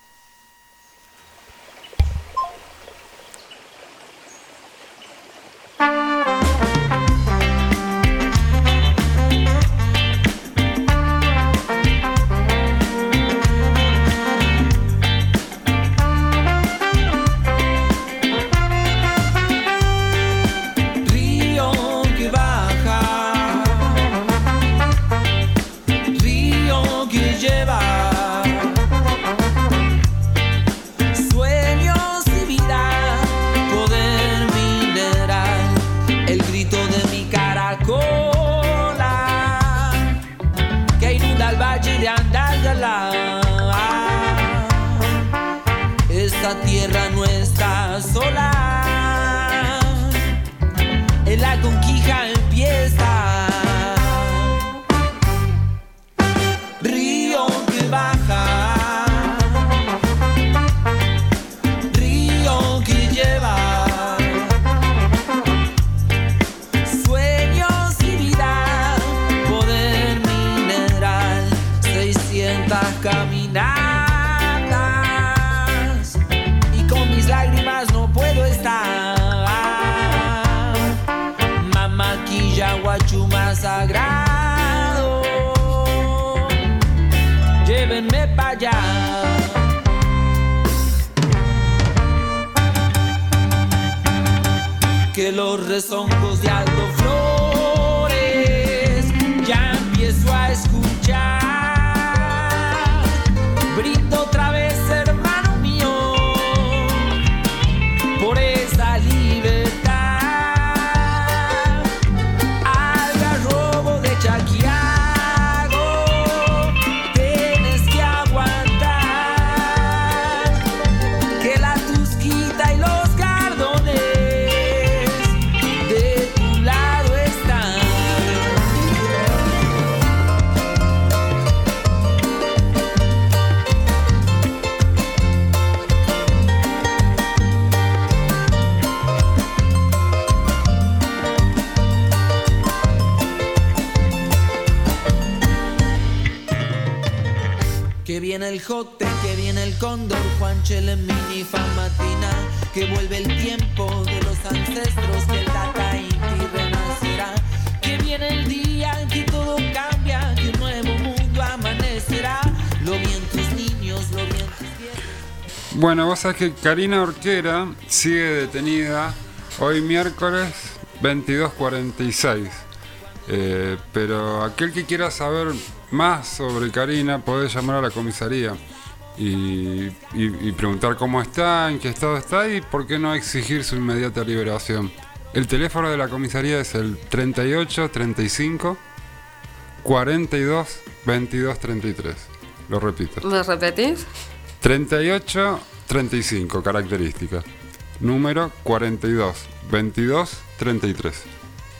Que los rezongos de el jote, que viene el cóndor, Juanchel en mini famatina, que vuelve el tiempo de los ancestros, que el data Inti renacerá, que viene el día en que todo cambia, que un nuevo mundo amanecerá, lo bien tus niños, lo bien tus viejos. Bueno, vos sabés que Karina Orquera sigue detenida hoy miércoles 22.46. Eh, pero aquel que quiera saber más sobre Karina puede llamar a la comisaría y, y- y preguntar cómo está, en qué estado está y por qué no exigir su inmediata liberación. El teléfono de la comisaría es el 38 35 42 22 33. Lo repito. ¿Me repetís? 38 35, característica. Número 42 22 33.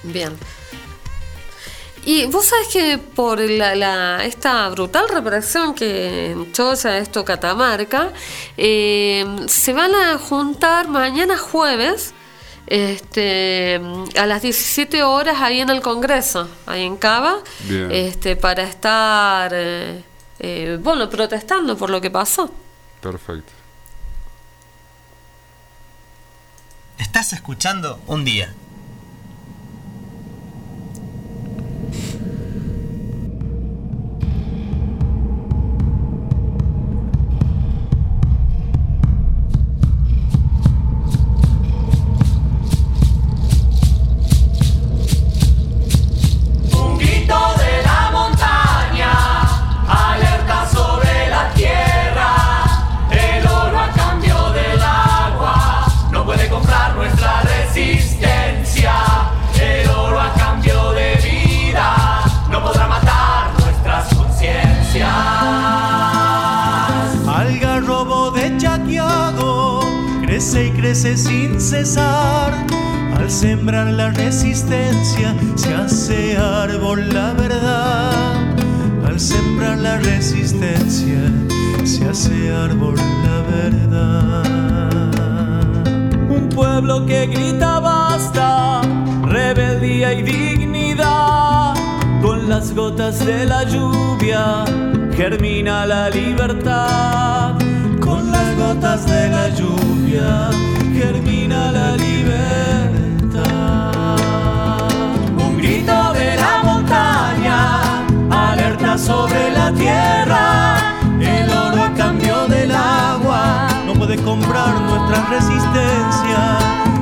Bien. Y vos sabés que por la, la- esta brutal represión que en Choya, esto Catamarca, eh, se van a juntar mañana jueves este, a las 17 horas ahí en el Congreso, ahí en Cava, Bien. este, para estar, eh, eh, bueno, protestando por lo que pasó. Perfecto. Estás escuchando un día.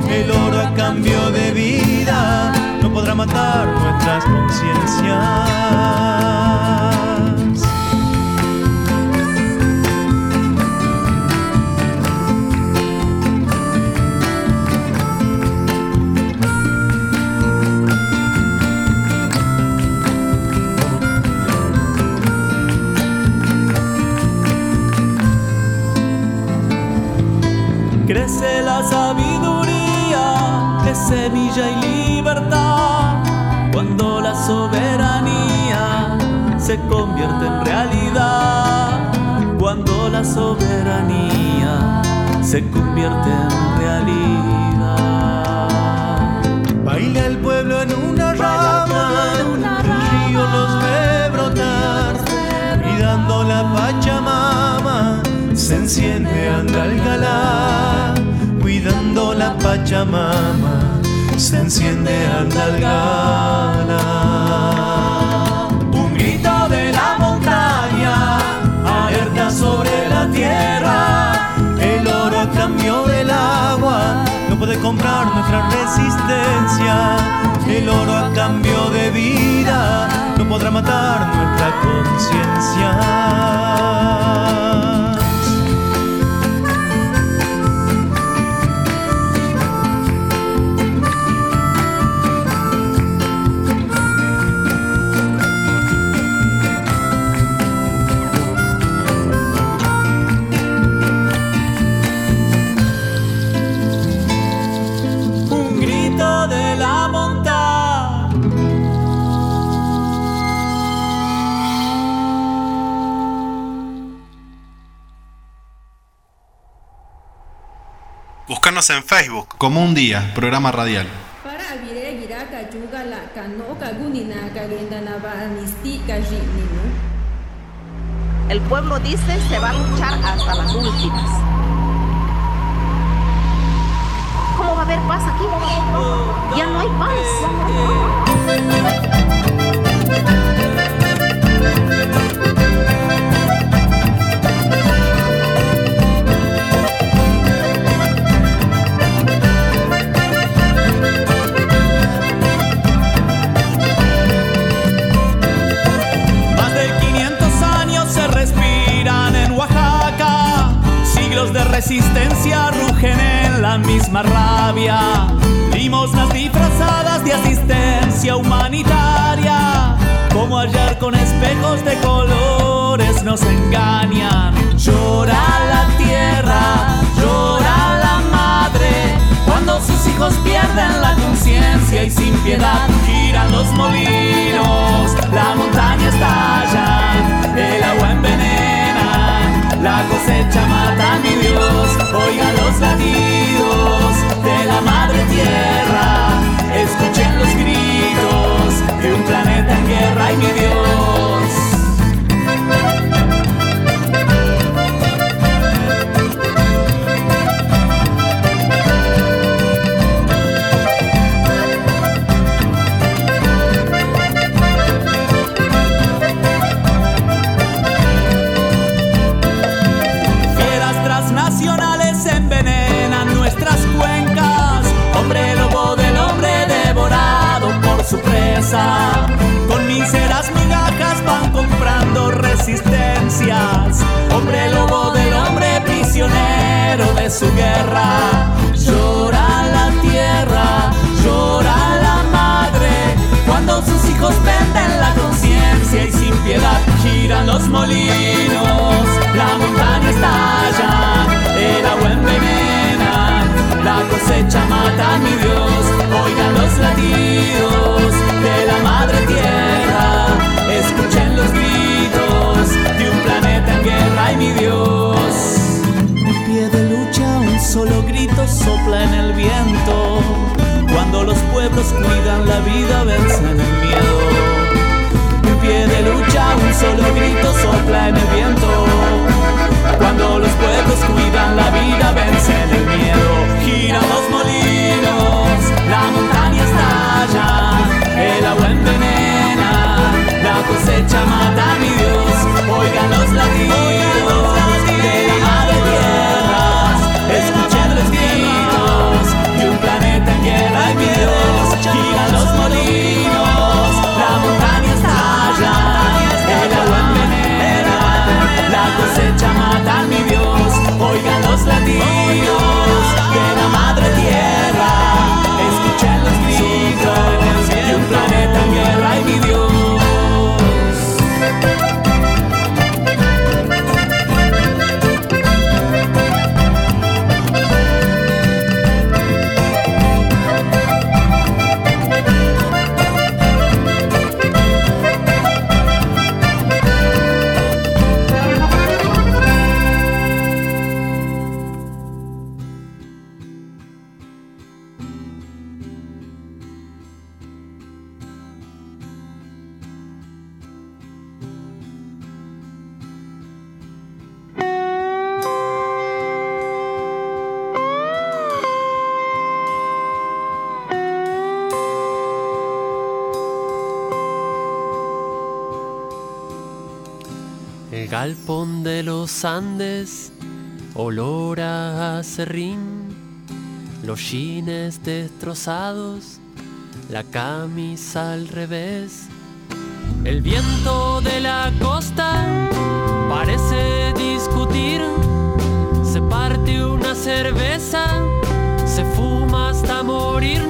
El oro a cambio de vida no podrá matar nuestras conciencias. Se convierte en realidad. Baila el pueblo en una rama, el río los ve brotar, cuidando la Pachamama, se enciende Andalgalá, cuidando la Pachamama, se enciende Andalgalá. Comprar nuestra resistencia. El oro a cambio de vida no podrá matar nuestra conciencia. Búscanos en Facebook como un día, programa radial. El pueblo dice se va a luchar hasta las últimas. ¿Cómo va a haber paz aquí? Ya no hay Más resistencia rugen en la misma rabia. Limosnas disfrazadas de asistencia humanitaria. Como hallar con espejos de colores nos engañan. Llora la tierra, llora la madre. Cuando sus hijos pierden la conciencia y sin piedad giran los molinos, la montaña estalla, el agua envenena, la cosecha mata a mi Dios. Oigan los latidos de la madre tierra, escuchen los gritos de un planeta en guerra y mi Dios. casa. Con miseras migajas van comprando resistencias. Hombre lobo del hombre prisionero de su guerra. Llora la tierra, llora la madre. Cuando sus hijos venden la conciencia y sin piedad giran los molinos. La montaña estalla, el agua envenena. La cosecha mata a mi Dios, oigan los latidos. mi Dios. Un pie de lucha, un solo grito sopla en el viento. Cuando los pueblos cuidan la vida, vencen el miedo. Un pie de lucha, un solo grito sopla en el viento. Cuando los pueblos cuidan la vida, vencen el miedo. Giran los molinos, la montaña estalla, el agua envenena cosecha mata a mi Dios. Oigan los latidos los Andes, olor a acerrín, los jeans destrozados, la camisa al revés. El viento de la costa parece discutir, se parte una cerveza, se fuma hasta morir,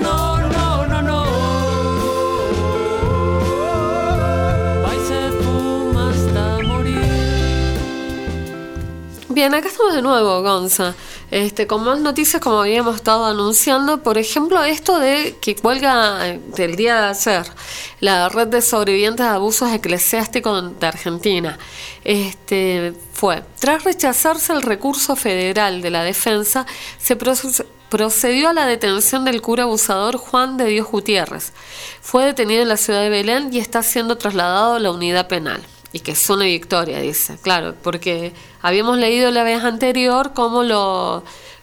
Bien, acá estamos de nuevo, Gonza. Este, con más noticias como habíamos estado anunciando, por ejemplo, esto de que cuelga eh, del día de ayer la red de sobrevivientes de abusos eclesiásticos de Argentina. Este fue, tras rechazarse el recurso federal de la defensa, se proce- procedió a la detención del cura abusador Juan de Dios Gutiérrez. Fue detenido en la ciudad de Belén y está siendo trasladado a la unidad penal. Y que es una victoria, dice. Claro, porque habíamos leído la vez anterior cómo lo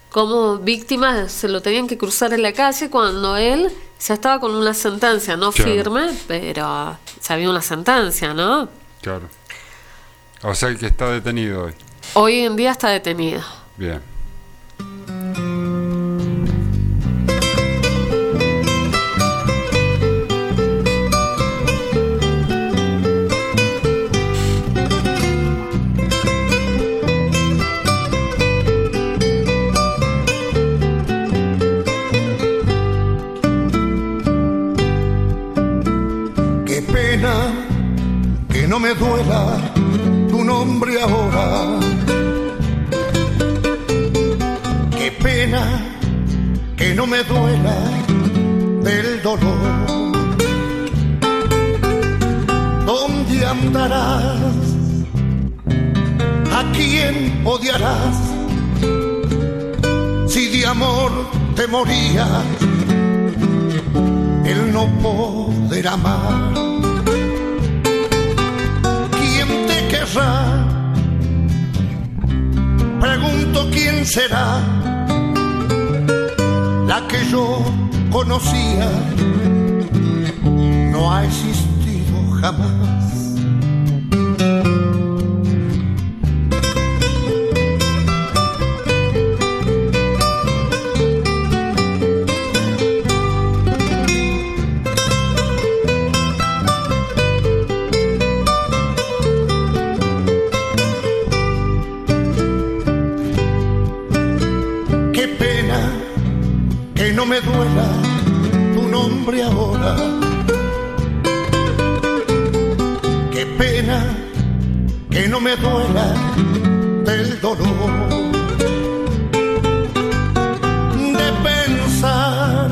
como víctimas se lo tenían que cruzar en la calle cuando él ya estaba con una sentencia, no Claro. firme, pero ya había una sentencia, ¿no? Claro. O sea que está detenido hoy. Hoy en día está detenido. Bien. Tu nombre ahora. Qué pena que no me duela del dolor. ¿Dónde andarás? ¿A quién odiarás? Si de amor te morías el no poder amar. ¿Quién te querrá? Pregunto quién será la que yo conocía. No ha existido jamás. que no me duela del dolor de pensar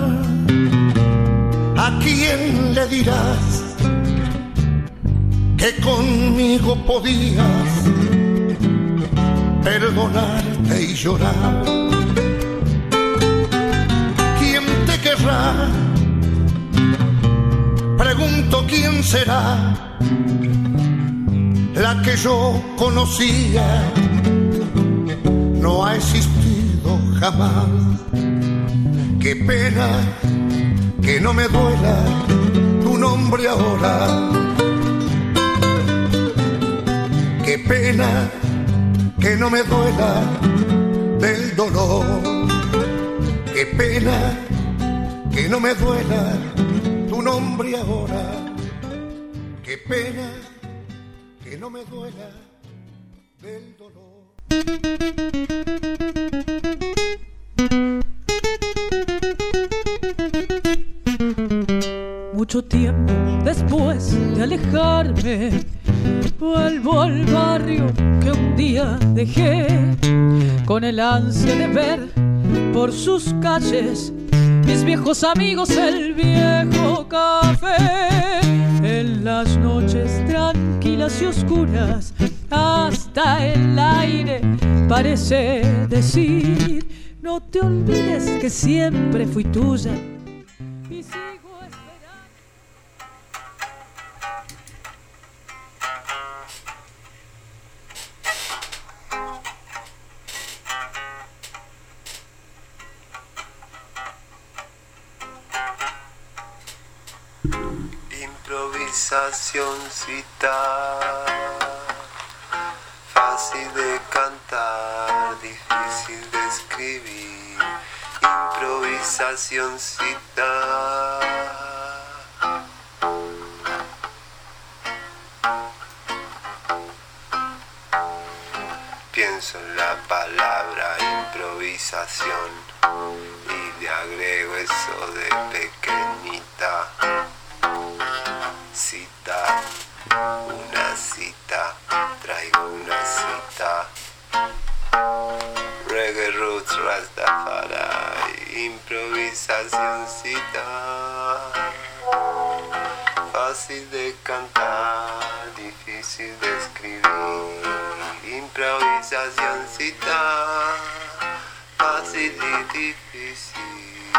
a quién le dirás que conmigo podías perdonarte y llorar. ¿Quién te querrá? Pregunto quién será que yo conocía. No ha existido jamás. Qué pena que no me duela tu nombre ahora. Qué pena que no me duela del dolor. Qué pena que no me duela tu nombre ahora. Qué pena me duela del dolor. Mucho tiempo después de alejarme, vuelvo al barrio que un día dejé con el ansia de ver por sus calles mis viejos amigos, el viejo café. En las noches tranquilas y oscuras, hasta el aire parece decir: No te olvides que siempre fui tuya. Fácil de cantar, difícil de escribir. Improvisacióncita. Pienso en la palabra improvisación y le agrego eso de pequeñita improvisacióncita. Fácil de cantar, difícil de escribir. Improvisacióncita, fácil y difícil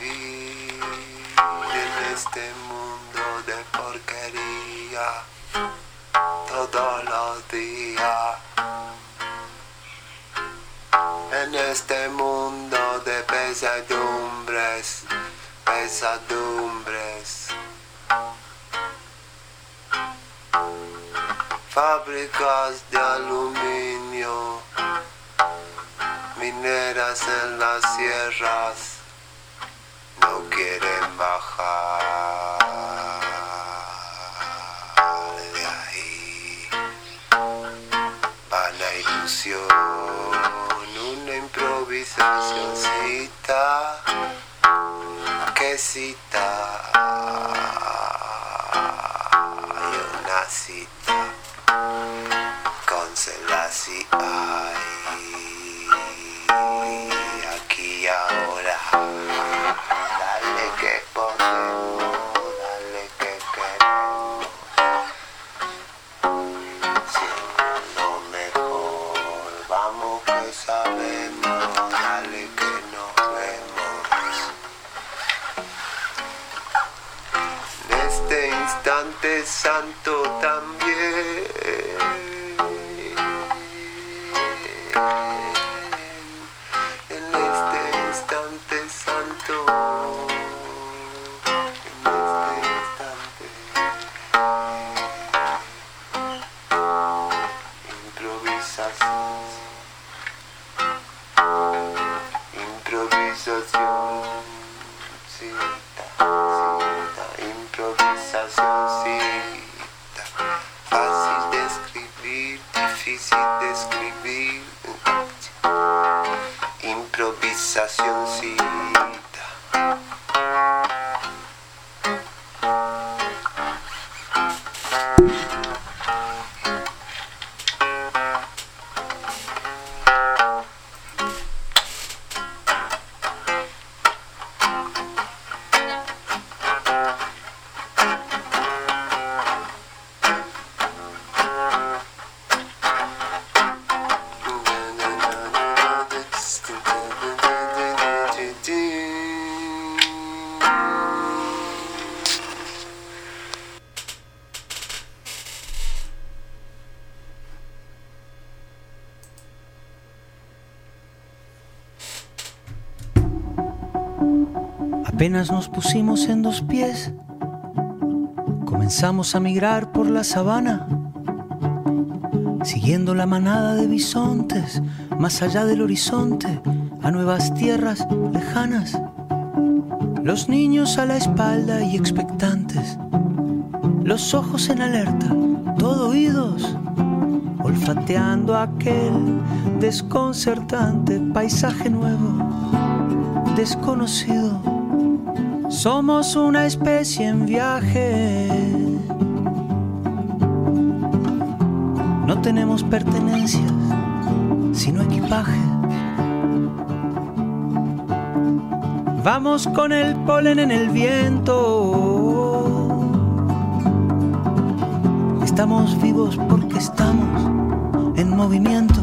vivir en este mundo de porquería todos los días. En este mundo pesadumbres, pesadumbres. Fábricas de aluminio, mineras en las sierras, no quieren bajar improvisacióncita que cita y una cita con Selassie santo también. Nos pusimos en dos pies, comenzamos a migrar por la sabana, siguiendo la manada de bisontes, más allá del horizonte, a nuevas tierras lejanas. Los niños a la espalda y expectantes, los ojos en alerta, todo oídos, olfateando aquel desconcertante paisaje nuevo, desconocido. Somos una especie en viaje. No tenemos pertenencias, sino equipaje. Vamos con el polen en el viento. Estamos vivos porque estamos en movimiento.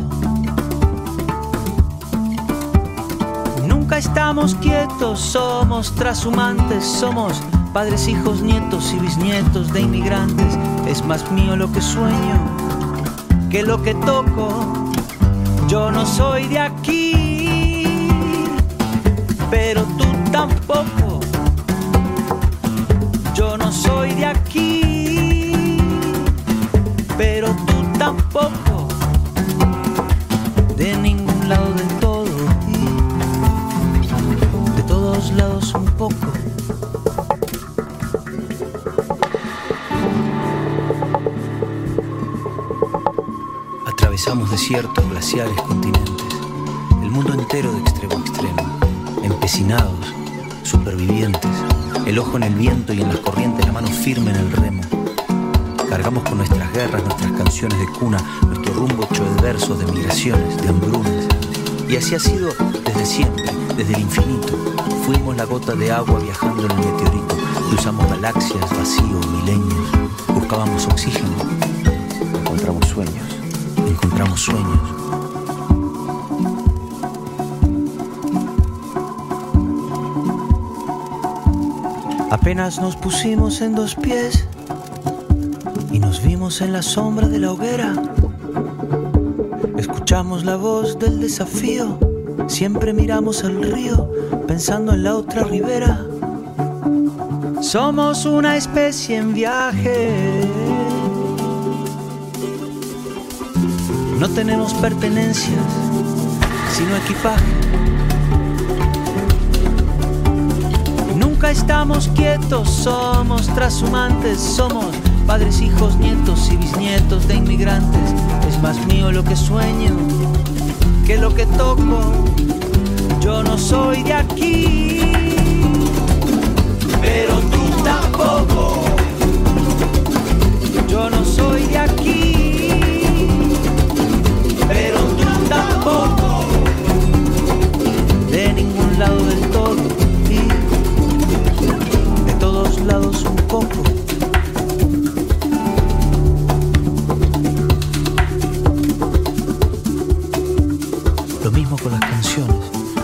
Nunca estamos quietos, somos trashumantes, somos padres, hijos, nietos y bisnietos de inmigrantes. Es más mío lo que sueño que lo que toco. Yo no soy de aquí, pero tú tampoco. Desiertos, glaciares, continentes, el mundo entero de extremo a extremo, empecinados, supervivientes, el ojo en el viento y en las corrientes, la mano firme en el remo. Cargamos con nuestras guerras, nuestras canciones de cuna, nuestro rumbo hecho de versos, de migraciones, de hambrunas. Y así ha sido desde siempre, desde el infinito. Fuimos la gota de agua viajando en el meteorito. Cruzamos galaxias, vacíos, milenios. Buscábamos oxígeno. Sueños. Apenas nos pusimos en dos pies y nos vimos en la sombra de la hoguera. Escuchamos la voz del desafío, siempre miramos al río pensando en la otra ribera. Somos una especie en viaje. No tenemos pertenencias, sino equipaje. Nunca estamos quietos, somos trashumantes, somos padres, hijos, nietos y bisnietos de inmigrantes. Es más mío lo que sueño que lo que toco. Yo no soy de aquí, pero tú tampoco. Yo no soy Lo mismo con las canciones,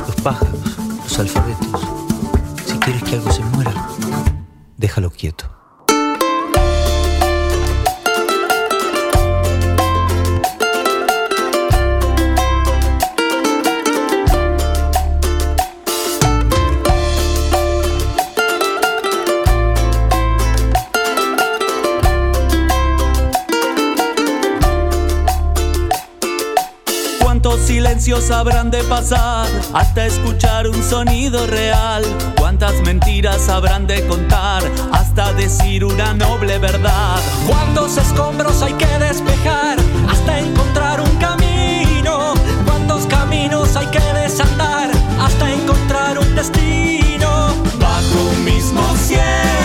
los pájaros, los alfabetos. Hasta escuchar un sonido real? ¿Cuántas mentiras habrán de contar hasta decir una noble verdad? ¿Cuántos escombros hay que despejar hasta encontrar un camino? ¿Cuántos caminos hay que desandar hasta encontrar un destino? Bajo un mismo cielo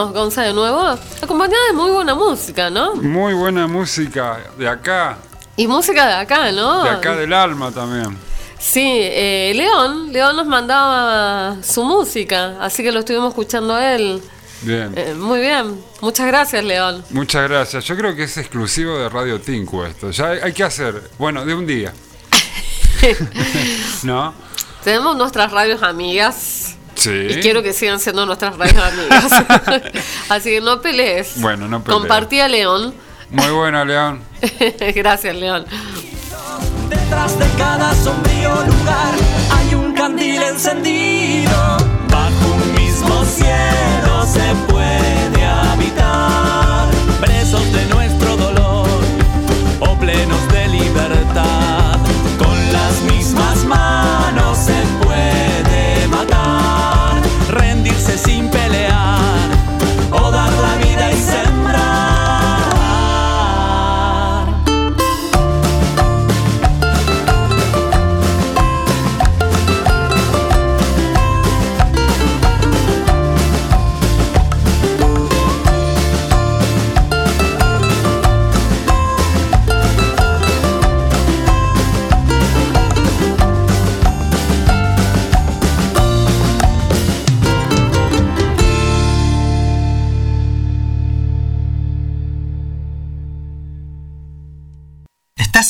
estamos, Gonza, de nuevo, acompañada de muy buena música, ¿no? Muy buena música de acá, Y música de acá, ¿no? de acá del alma también. Sí, eh, León, León nos mandaba su música, así que lo estuvimos escuchando a él. Bien. Eh, muy bien, muchas gracias, León. Muchas gracias. Yo creo que es exclusivo de Radio Tinku esto. Ya hay, hay que hacer, bueno, de un día. ¿No? Tenemos nuestras radios amigas. Sí. Y quiero que sigan siendo nuestras radios amigas. Así que no pelees. Bueno, no peleo. Compartí a León. Muy bueno, León. Gracias, León. Detrás de cada sombrío lugar hay un candil encendido. Bajo un mismo cielo se puede habitar.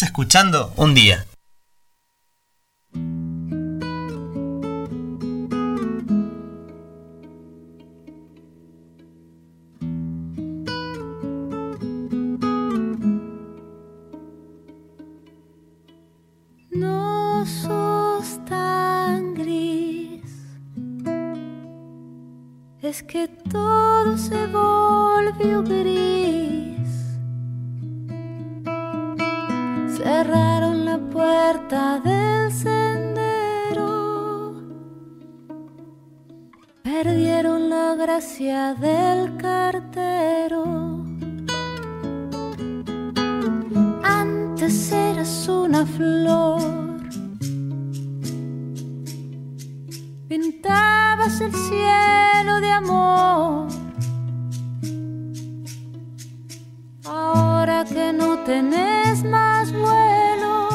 Escuchando un día. No sos tan gris, es que todo se del cartero. Antes eras una flor. Pintabas el cielo de amor. Ahora que no tenés más vuelo,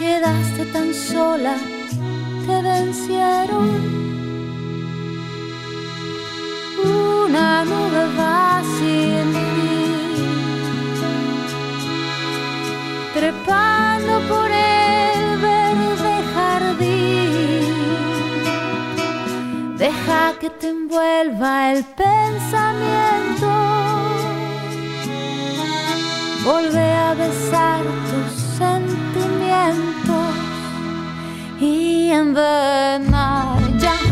quedaste tan sola, te vencieron. Una nube va sin fin, trepando por el verde jardín. Deja que te envuelva el pensamiento. Volve a besar tus sentimientos. Y en the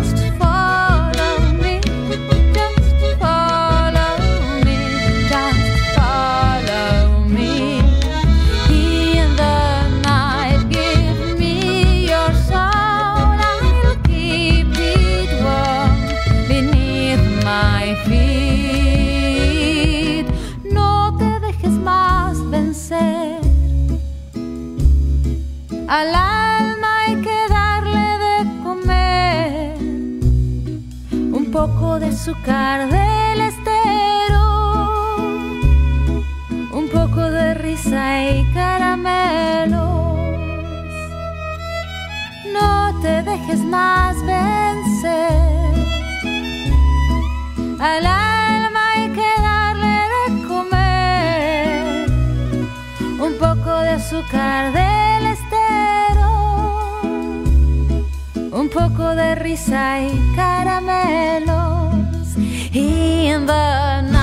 Al alma hay que darle de comer un poco de azúcar del estero, un poco de risa y caramelos. No te dejes más vencer. Al alma hay que darle de comer un poco de azúcar del un poco de risa y caramelos. Y in the night,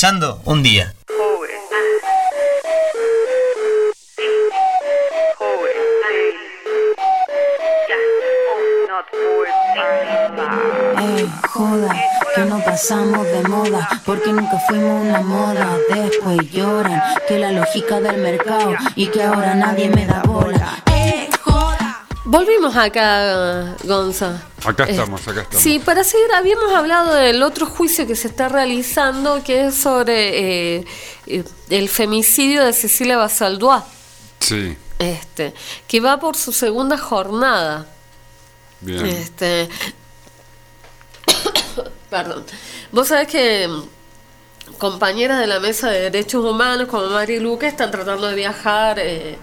escuchando un día. Ey, joda, que no pasamos de moda, porque nunca fuimos una moda. Después lloran que la lógica del mercado y que ahora nadie me da bola. Ey, joda. Volvimos acá, Gonza. Acá Eh, estamos, acá estamos. Sí, para seguir, habíamos hablado del otro juicio que se está realizando, que es sobre eh, eh, el femicidio de Cecilia Basaldúa, Sí, este, que va por su segunda jornada. bien. Este, perdón. Vos sabés que mm, compañeras de la Mesa de Derechos Humanos como Mari Luque están tratando de viajar eh,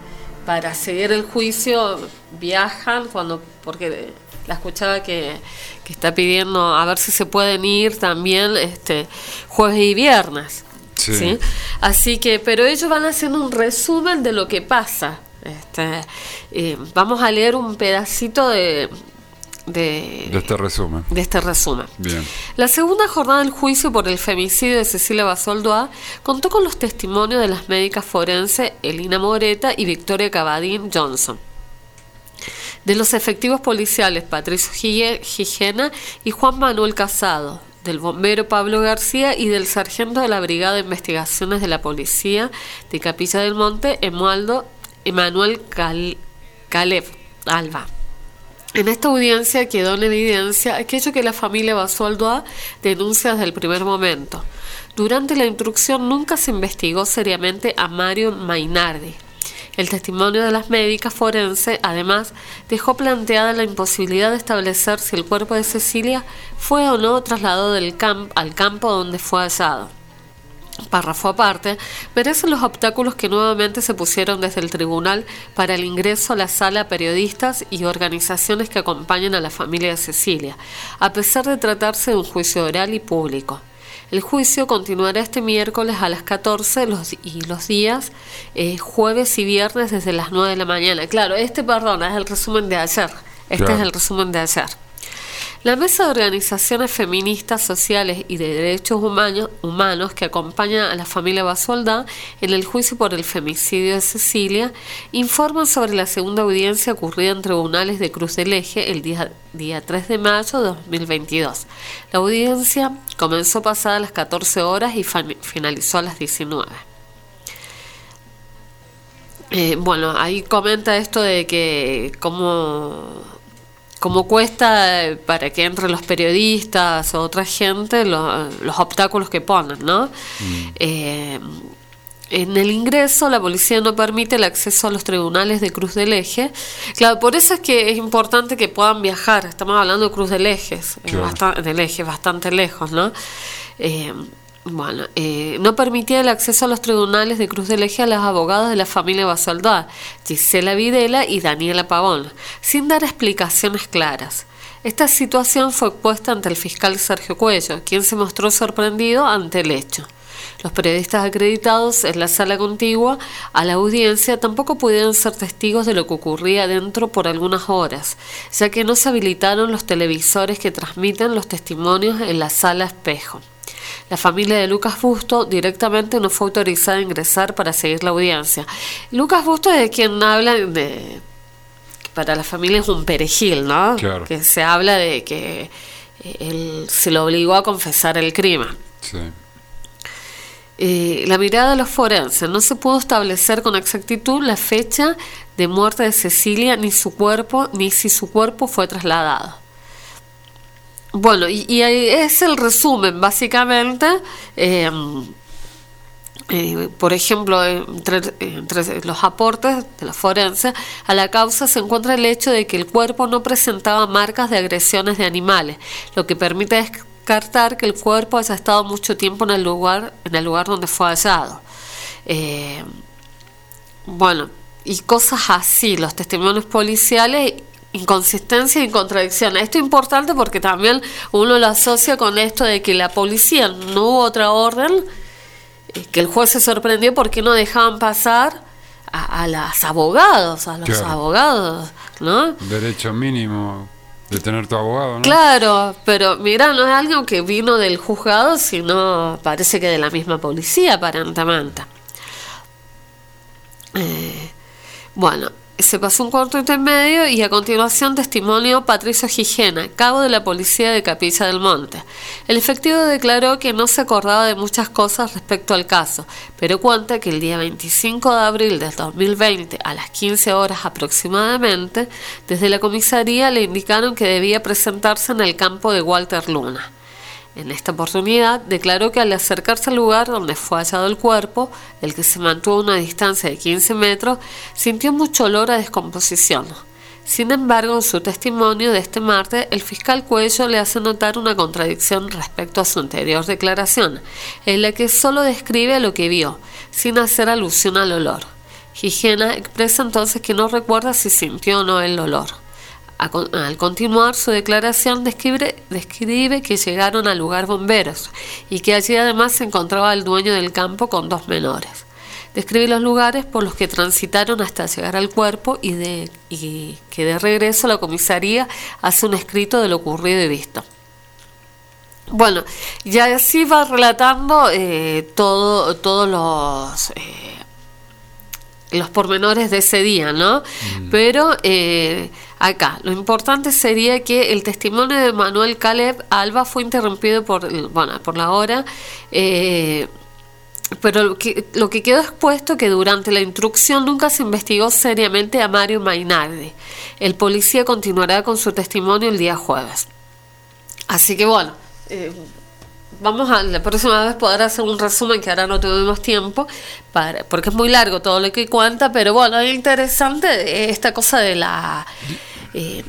para seguir el juicio. Viajan cuando, porque la escuchaba que, que está pidiendo a ver si se pueden ir también este jueves y viernes. Sí. ¿sí? Así que, pero ellos van haciendo un resumen de lo que pasa. Este, eh, vamos a leer un pedacito de, de, De este resumen. de este resumen. Bien. La segunda jornada del juicio por el femicidio de Cecilia Basoldoa contó con los testimonios de las médicas forenses Elina Moreta y Victoria Cabadín Johnson. De los efectivos policiales Patricio Gijena y Juan Manuel Casado, del bombero Pablo García y del sargento de la Brigada de Investigaciones de la Policía de Capilla del Monte, Emualdo Emanuel Cal- Caleb Alba. En esta audiencia quedó en evidencia aquello que la familia Basualdoa denuncia desde el primer momento. Durante la instrucción nunca se investigó seriamente a Mario Mainardi. El testimonio de las médicas forenses, además, dejó planteada la imposibilidad de establecer si el cuerpo de Cecilia fue o no trasladado del camp al campo donde fue hallado. Párrafo aparte, merecen los obstáculos que nuevamente se pusieron desde el tribunal para el ingreso a la sala periodistas y organizaciones que acompañan a la familia de Cecilia, a pesar de tratarse de un juicio oral y público. El juicio continuará este miércoles a las 14 los, y los días eh, jueves y viernes desde las 9 de la mañana. Claro, este, perdón, es el resumen de ayer. Este Claro. es el resumen de ayer. La Mesa de Organizaciones Feministas Sociales y de Derechos Humanos, humanos que acompaña a la familia Basualda en el juicio por el femicidio de Cecilia informan sobre la segunda audiencia ocurrida en tribunales de Cruz del Eje el día, día 3 de mayo de 2022. La audiencia comenzó pasada las 14 horas y finalizó a las 19. Eh, bueno, ahí comenta esto de que cómo, cómo cuesta eh, para que entren los periodistas o otra gente lo- los obstáculos que ponen, ¿no? Eh, en el ingreso, la policía no permite el acceso a los tribunales de Cruz del Eje. Claro, por eso es que es importante que puedan viajar. Estamos hablando de Cruz del Eje, es Claro. bastante, del Eje, bastante lejos, ¿no? Eh, bueno, eh, no permitía el acceso a los tribunales de Cruz del Eje a los abogados de la familia Basaldá, Gisela Videla y Daniela Pavón, sin dar explicaciones claras. Esta situación fue puesta ante el fiscal Sergio Cuello, quien se mostró sorprendido ante el hecho. Los periodistas acreditados en la sala contigua a la audiencia tampoco pudieron ser testigos de lo que ocurría dentro por algunas horas, ya que no se habilitaron los televisores que transmiten los testimonios en la sala espejo. La familia de Lucas Busto directamente no fue autorizada a ingresar para seguir la audiencia. Lucas Busto es de quien habla de para la familia es un perejil, ¿no? Claro. Que se habla de que eh, él se lo obligó a confesar el crimen. Sí. Eh, la mirada de los forenses no se pudo establecer con exactitud la fecha de muerte de Cecilia ni su cuerpo ni si su cuerpo fue trasladado. Bueno, y, y ahí es el resumen, básicamente. eh, Eh, por ejemplo, entre, entre los aportes de la forense a la causa se encuentra el hecho de que el cuerpo no presentaba marcas de agresiones de animales, lo que permite descartar que el cuerpo haya estado mucho tiempo en el lugar, en el lugar donde fue hallado. Eh, bueno, y cosas así, los testimonios policiales, inconsistencia y contradicciones. Esto es importante porque también uno lo asocia con esto de que la policía no hubo otra orden, eh, que el juez se sorprendió porque no dejaban pasar a, a las abogados, a los Claro. abogados, ¿no? Derecho mínimo de tener tu abogado, ¿no? Claro, pero mira, no es algo que vino del juzgado, sino parece que de la misma policía, aparentemente. Eh, bueno, se pasó un corto intermedio y a continuación testimonio Patricio Gijena, cabo de la policía de Capilla del Monte. El efectivo declaró que no se acordaba de muchas cosas respecto al caso, pero cuenta que el día 25 de abril del 2020, a las 15 horas aproximadamente, desde la comisaría le indicaron que debía presentarse en el campo de Walter Luna. En esta oportunidad declaró que al acercarse al lugar donde fue hallado el cuerpo, del que se mantuvo a una distancia de 15 metros, sintió mucho olor a descomposición. Sin embargo, en su testimonio de este martes, el fiscal Cuello le hace notar una contradicción respecto a su anterior declaración, en la que solo describe lo que vio, sin hacer alusión al olor. Gijena expresa entonces que no recuerda si sintió o no el olor. Al continuar su declaración describe, describe que llegaron al lugar bomberos y que allí además se encontraba el dueño del campo con dos menores. Describe los lugares por los que transitaron hasta llegar al cuerpo y, de, y que de regreso a la comisaría hace un escrito de lo ocurrido y visto. Bueno, y así va relatando eh, todo, todos los, eh, los pormenores de ese día, ¿no? Pero eh, acá, lo importante sería que el testimonio de Manuel Caleb Alba fue interrumpido por, bueno, por la hora. eh, pero lo que, lo que quedó expuesto que durante la instrucción nunca se investigó seriamente a Mario Mainardi. El policía continuará con su testimonio el día jueves. Así que bueno, eh, vamos a la próxima vez poder hacer un resumen que ahora no tuvimos tiempo, para, porque es muy largo todo lo que cuenta, pero bueno, es interesante esta cosa de la... eh,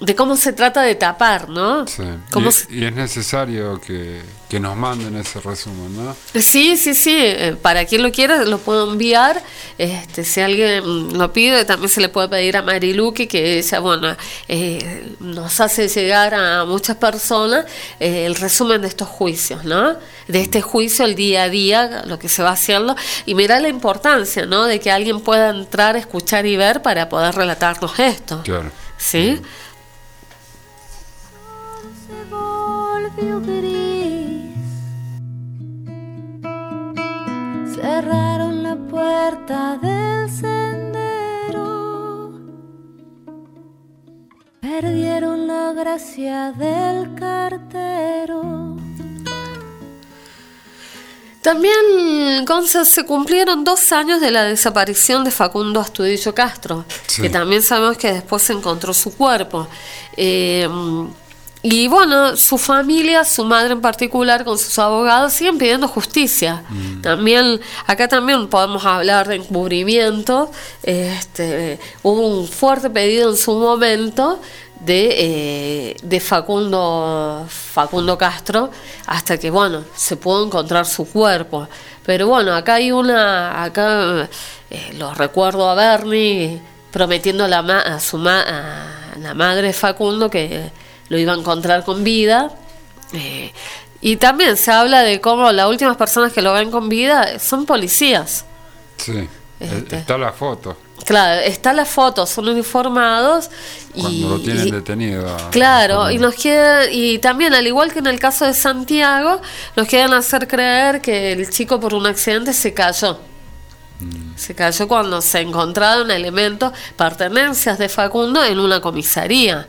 de cómo se trata de tapar, ¿no? Sí. ¿Cómo Y, se- y es necesario que, que nos manden ese resumen, ¿no? Sí, sí, sí. eh, Para quien lo quiera lo puedo enviar. Este, si alguien lo pide, también se le puede pedir a Mariluki que ella, bueno, eh, nos hace llegar a muchas personas eh, el resumen de estos juicios, ¿no? De este juicio, el día a día, lo que se va haciendo. Y mira la importancia, ¿no? De que alguien pueda entrar, escuchar y ver para poder relatarnos esto. Claro. ¿Sí? se gris. Cerraron la puerta del sendero. Perdieron la gracia del cartero. También, Gonza, se cumplieron dos años de la desaparición de Facundo Astudillo Castro, Sí. que también sabemos que después se encontró su cuerpo. Eh, y bueno, su familia, su madre en particular, con sus abogados, siguen pidiendo justicia. También, acá también podemos hablar de encubrimiento. Este, hubo un fuerte pedido en su momento de, eh, de Facundo, Facundo Castro hasta que bueno se pudo encontrar su cuerpo pero bueno acá hay una acá eh, lo recuerdo a Bernie prometiendo a la ma- a su ma- a la madre de Facundo que lo iba a encontrar con vida eh, y también se habla de cómo las últimas personas que lo ven con vida son policías Sí. Este. Está la foto. claro está la foto son uniformados y, Cuando lo tienen y- detenido. Claro, y nos queda, y también al igual que en el caso de Santiago, nos quieren hacer creer que el chico por un accidente se cayó. Se cayó cuando se encontraron elementos, pertenencias de Facundo en una comisaría.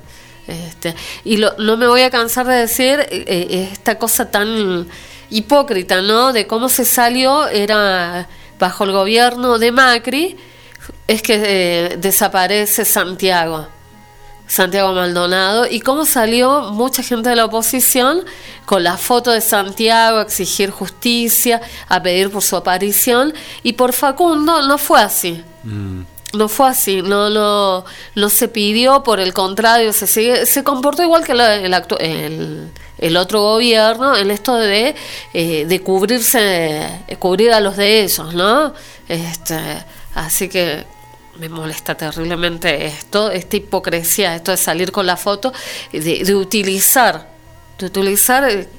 Este, y lo- no me voy a cansar de decir eh, eh, esta cosa tan hipócrita, ¿no? De cómo se salió, era bajo el gobierno de Macri, es que eh, desaparece Santiago. Santiago Maldonado, y cómo salió mucha gente de la oposición con la foto de Santiago a exigir justicia, a pedir por su aparición, y por Facundo no fue así. No fue así, no, no, no se pidió, por el contrario, se sigue, se comportó igual que el, el, el otro gobierno en esto de, eh, de cubrirse, cubrir a los de ellos, ¿no? Este, así que me molesta terriblemente esto, esta hipocresía, esto de salir con la foto, de, de utilizar, de utilizar eh,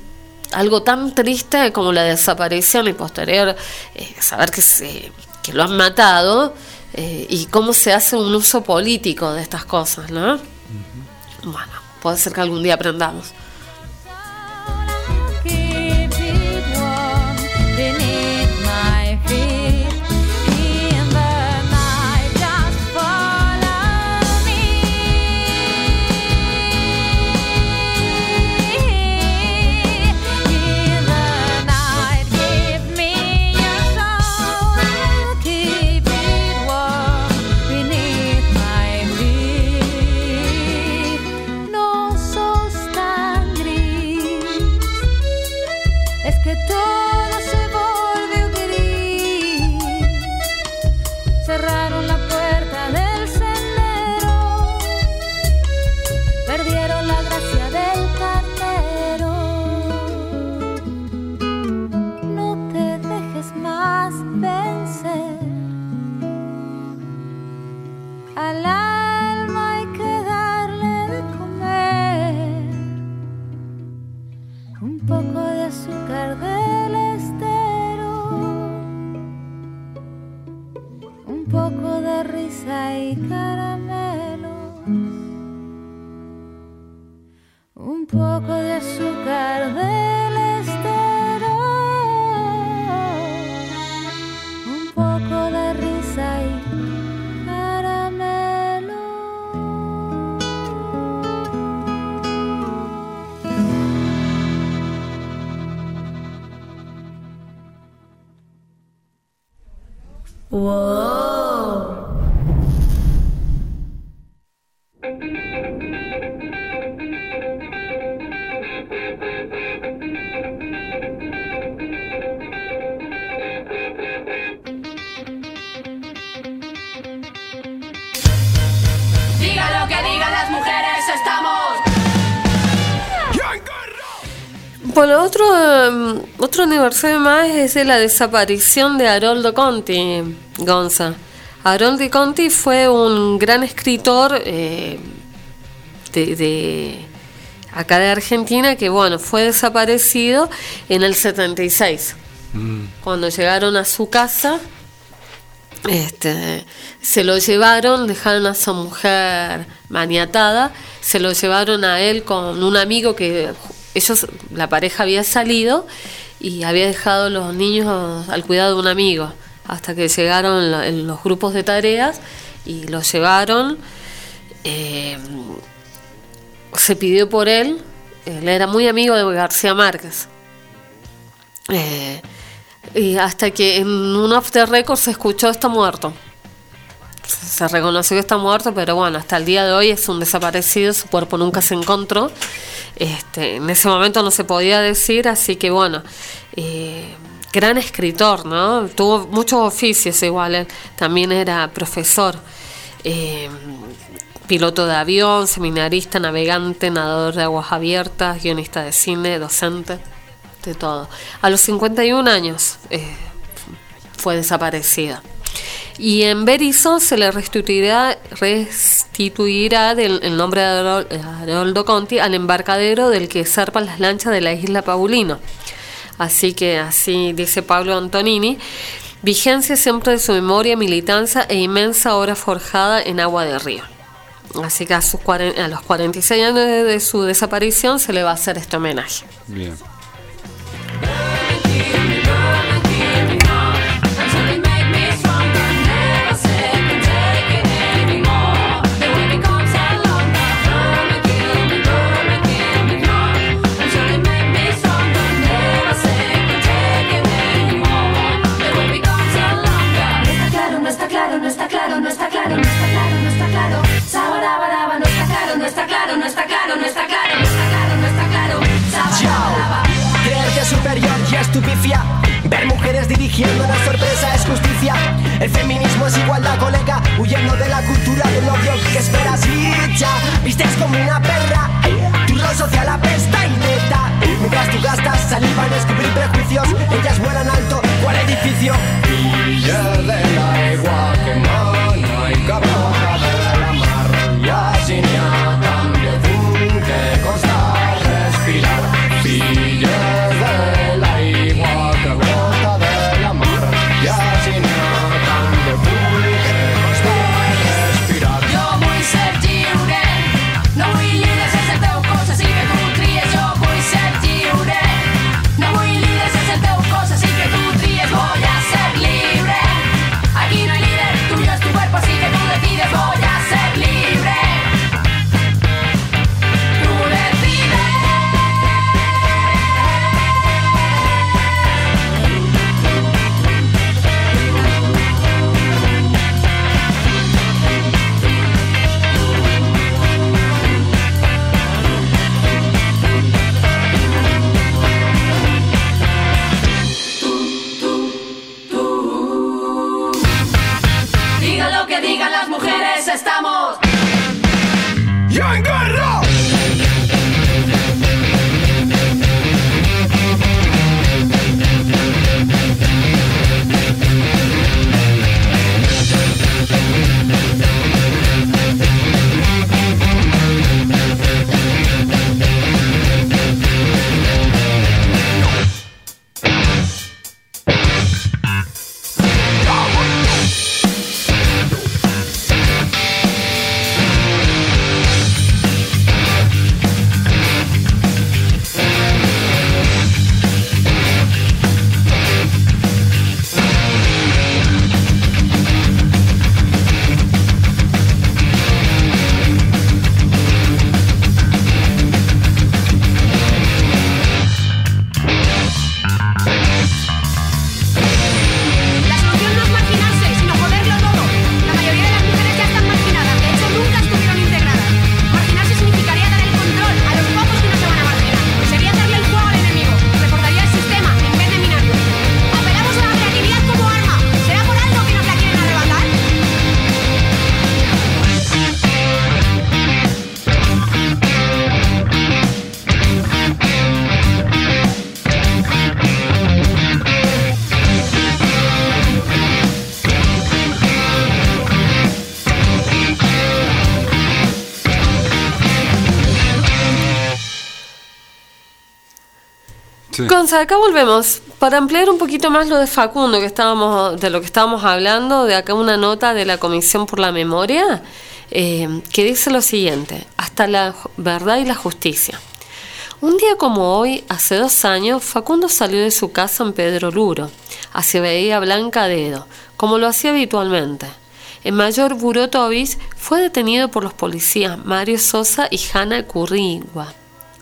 algo tan triste como la desaparición y posterior eh, saber que, se, que lo han matado eh, y cómo se hace un uso político de estas cosas, ¿no? Bueno, puede ser que algún día aprendamos. Y un poco de azúcar del estero, un poco de risa y caramelo. Wow. Bueno, otro, eh, otro aniversario más es de la desaparición de Haroldo Conti, Gonza. Haroldo Conti fue un gran escritor eh, de, de acá de Argentina que, bueno, fue desaparecido en el 76. Cuando llegaron a su casa, este, se lo llevaron, dejaron a su mujer maniatada, se lo llevaron a él con un amigo que ellos, la pareja había salido y había dejado los niños al cuidado de un amigo, hasta que llegaron en los grupos de tareas y los llevaron. eh, se pidió por él, él era muy amigo de García Márquez. Eh, y hasta que en un the record se escuchó está muerto. Se reconoció que está muerto, pero bueno, hasta el día de hoy es un desaparecido, su cuerpo nunca se encontró. Este, en ese momento no se podía decir, así que bueno, eh, gran escritor, ¿no? Tuvo muchos oficios igual, él también era profesor, eh, piloto de avión, seminarista, navegante, nadador de aguas abiertas, guionista de cine, docente, de todo. A los 51 años eh, fue desaparecida. Y en Berizo se le restituirá, restituirá del- el nombre de Harol- Haroldo Conti al embarcadero del que zarpan las lanchas de la isla Paulino. Así que así dice Pablo Antonini. Vigencia siempre de su memoria, militancia e inmensa obra forjada en agua de río. Así que a, sus a los 46 años de, de su desaparición se le va a hacer este homenaje. Bien. Ver mujeres dirigiendo la sorpresa es justicia. El feminismo es igualdad, colega. Huyendo de la cultura del odio que esperas y ya. Vistes como una perra. Tu rol social apesta y neta. Mientras tú gastas saliva en descubrir prejuicios, ellas vuelan alto. ¿Cuál edificio? Villa de la igual Gonza, acá volvemos. Para ampliar un poquito más lo de Facundo, que estábamos, de lo que estábamos hablando, de acá una nota de la Comisión por la Memoria, eh, que dice lo siguiente, hasta la verdad y la justicia. Un día como hoy, hace dos años, Facundo salió de su casa en Pedro Luro, hacia Bahía Blanca de Edo, como lo hacía habitualmente. El mayor Buró Tobis fue detenido por los policías Mario Sosa y Hanna Currigua.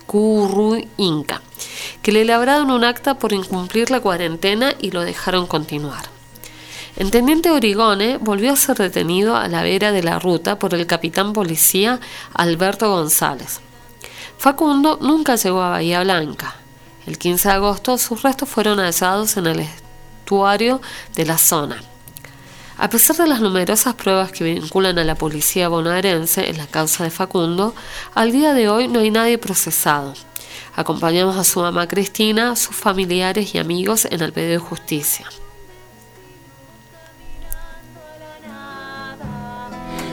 Curruinca, que le labraron un acta por incumplir la cuarentena y lo dejaron continuar. El teniente Origone volvió a ser detenido a la vera de la ruta por el capitán policía Alberto González. Facundo nunca llegó a Bahía Blanca. El 15 de agosto sus restos fueron hallados en el estuario de la zona. A pesar de las numerosas pruebas que vinculan a la policía bonaerense en la causa de Facundo, al día de hoy no hay nadie procesado. Acompañamos a su mamá Cristina, sus familiares y amigos en el pedido de justicia.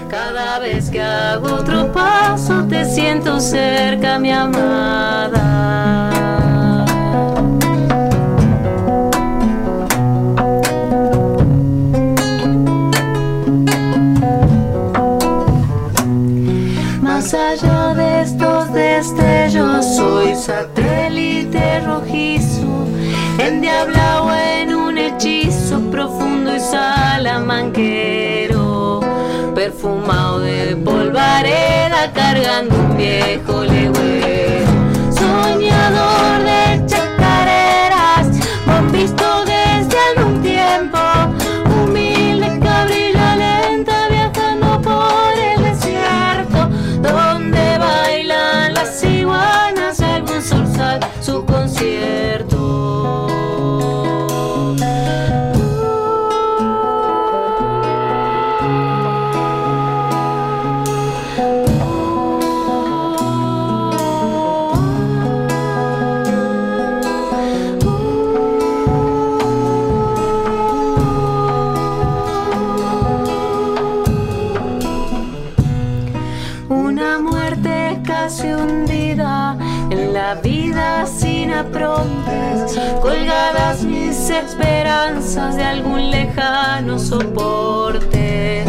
Cada vez que hago otro paso te siento cerca, mi amada. Endiablado en un hechizo profundo y salamanquero, perfumado de polvareda, cargando un viejo legüero, esperanzas de algún lejano soporte.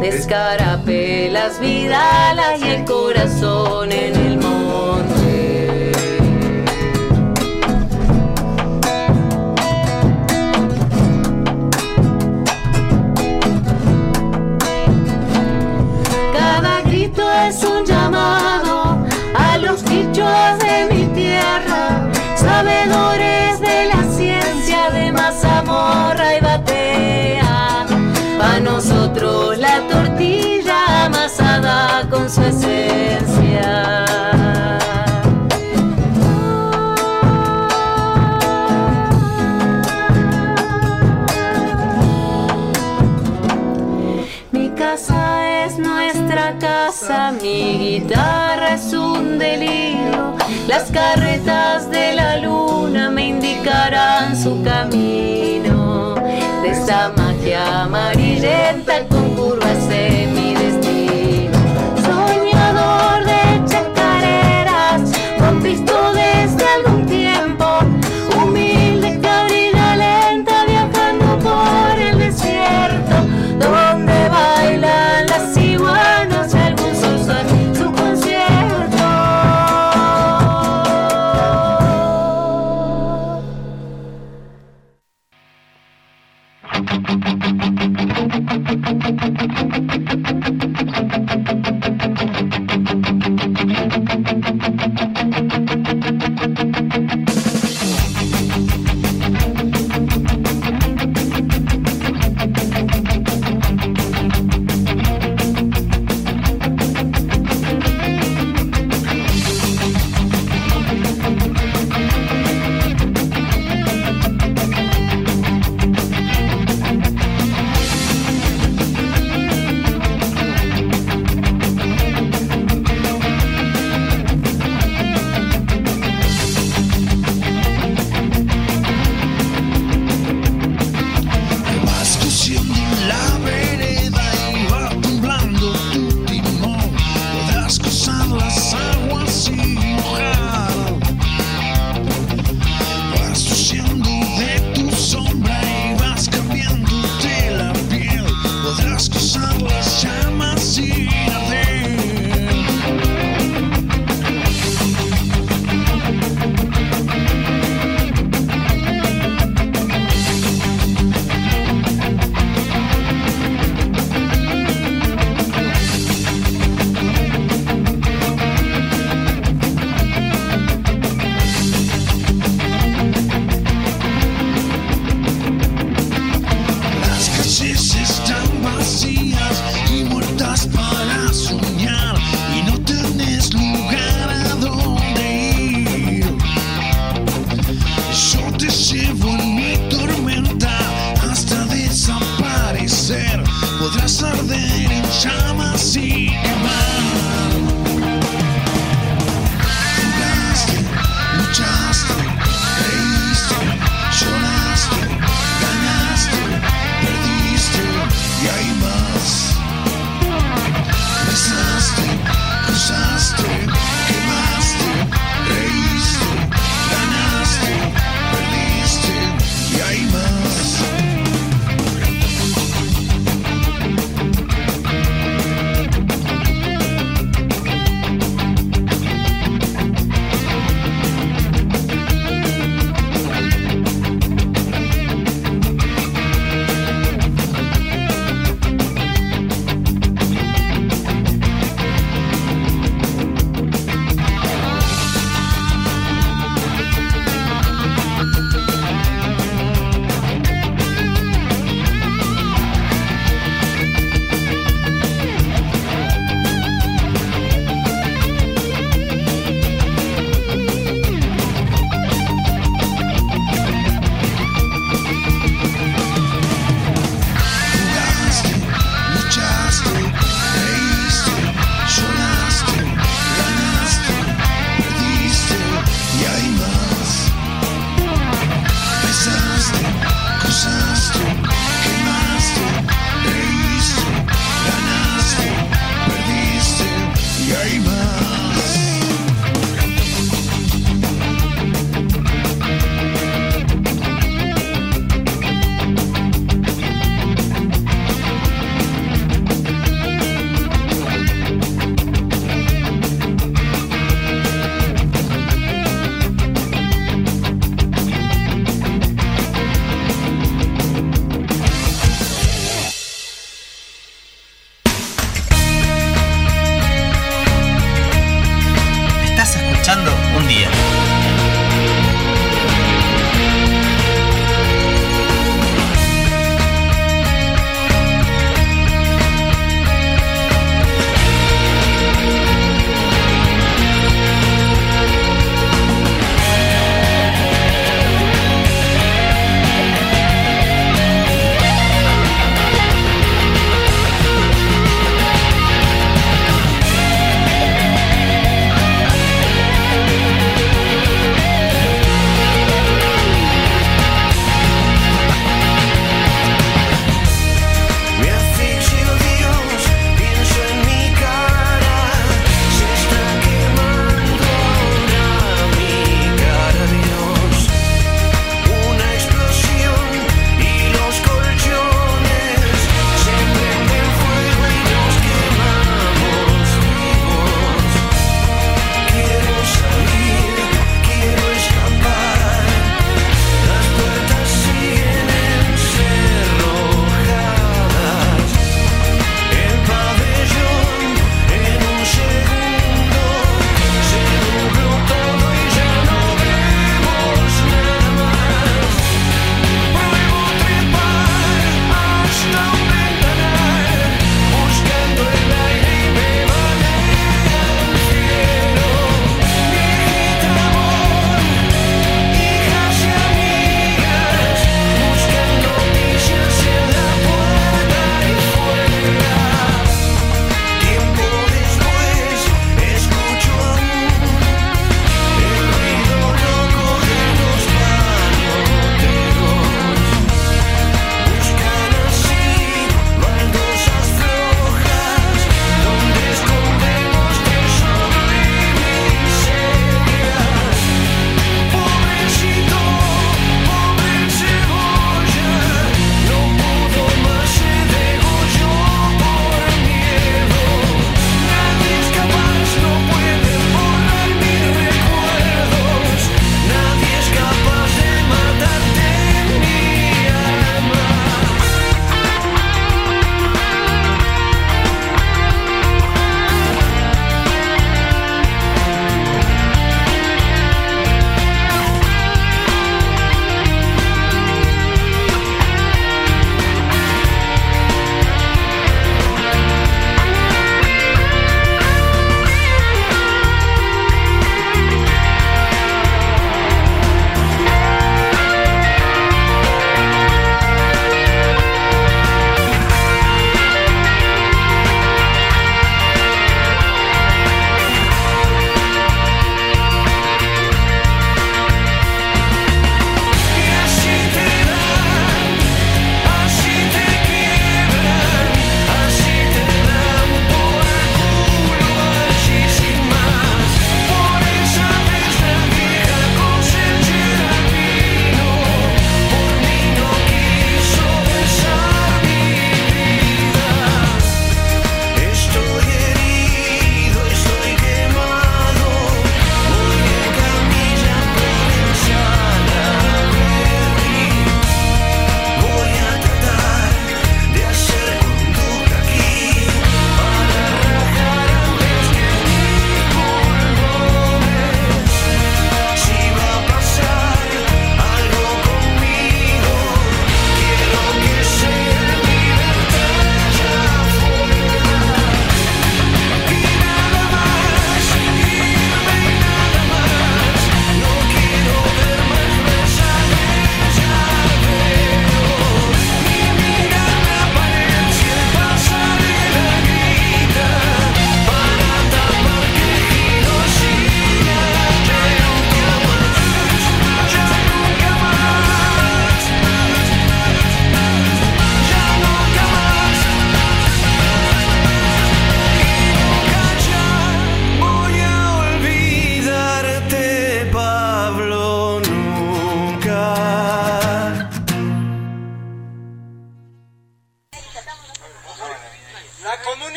Descarapelas, vidalas y el corazón en el monte. Cada grito es un llamado a los quichuas de mi tierra, sabedores mazamorra y batea. Pa' nosotros la tortilla amasada con su esencia. Mi casa es nuestra casa, mi guitarra es un delirio. Las carretas de la luna me indicarán su camino. De esta magia amarillenta con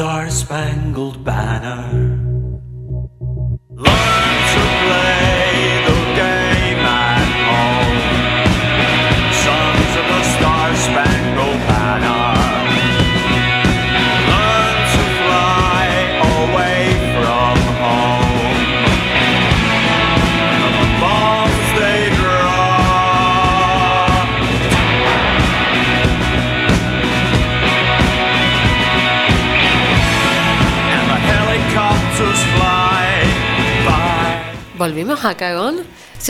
Star Spangled Banner. ¿Volvimos a Cagón?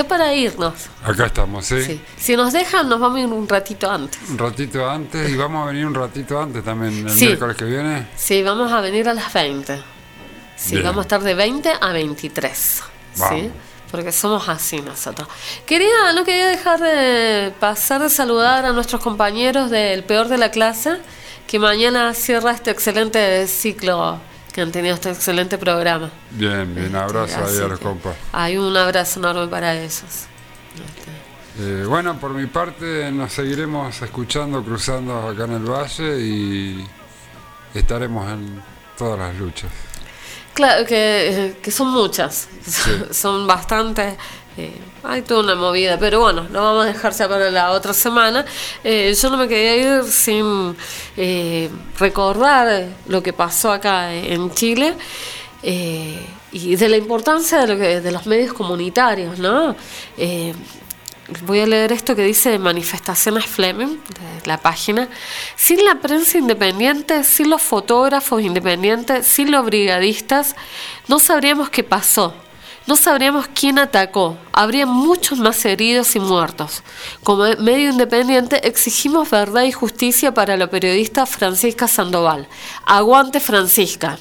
Para irnos. Acá estamos, ¿sí? Sí. Si nos dejan, nos vamos a ir un ratito antes. Un ratito antes y vamos a venir un ratito antes también el Sí. miércoles que viene. Sí, vamos a venir a las 20. Sí, Bien. vamos a estar de 20 a 23. Vamos. ¿Sí? Porque somos así nosotros. Quería, no quería dejar de pasar de saludar a nuestros compañeros del peor de la clase, que mañana cierra este excelente ciclo, que han tenido este excelente programa. Bien, bien, abrazo ahí a los compas. Hay un abrazo enorme para esos. Eh, bueno, por mi parte nos seguiremos escuchando, cruzando acá en el valle y estaremos en todas las luchas. Claro, que, que son muchas, son bastantes. Eh, hay toda una movida, pero bueno, lo vamos a dejar ya para la otra semana. Eh, yo no me quería ir sin eh, recordar lo que pasó acá en Chile y de la importancia de, lo que, de los medios comunitarios, ¿no? Voy a leer esto que dice Manifestaciones Fleming, de la página. Sin la prensa independiente, sin los fotógrafos independientes, sin los brigadistas, no sabríamos qué pasó. No sabríamos quién atacó. Habría muchos más heridos y muertos. Como medio independiente exigimos verdad y justicia para la periodista Francisca Sandoval. Aguante Francisca.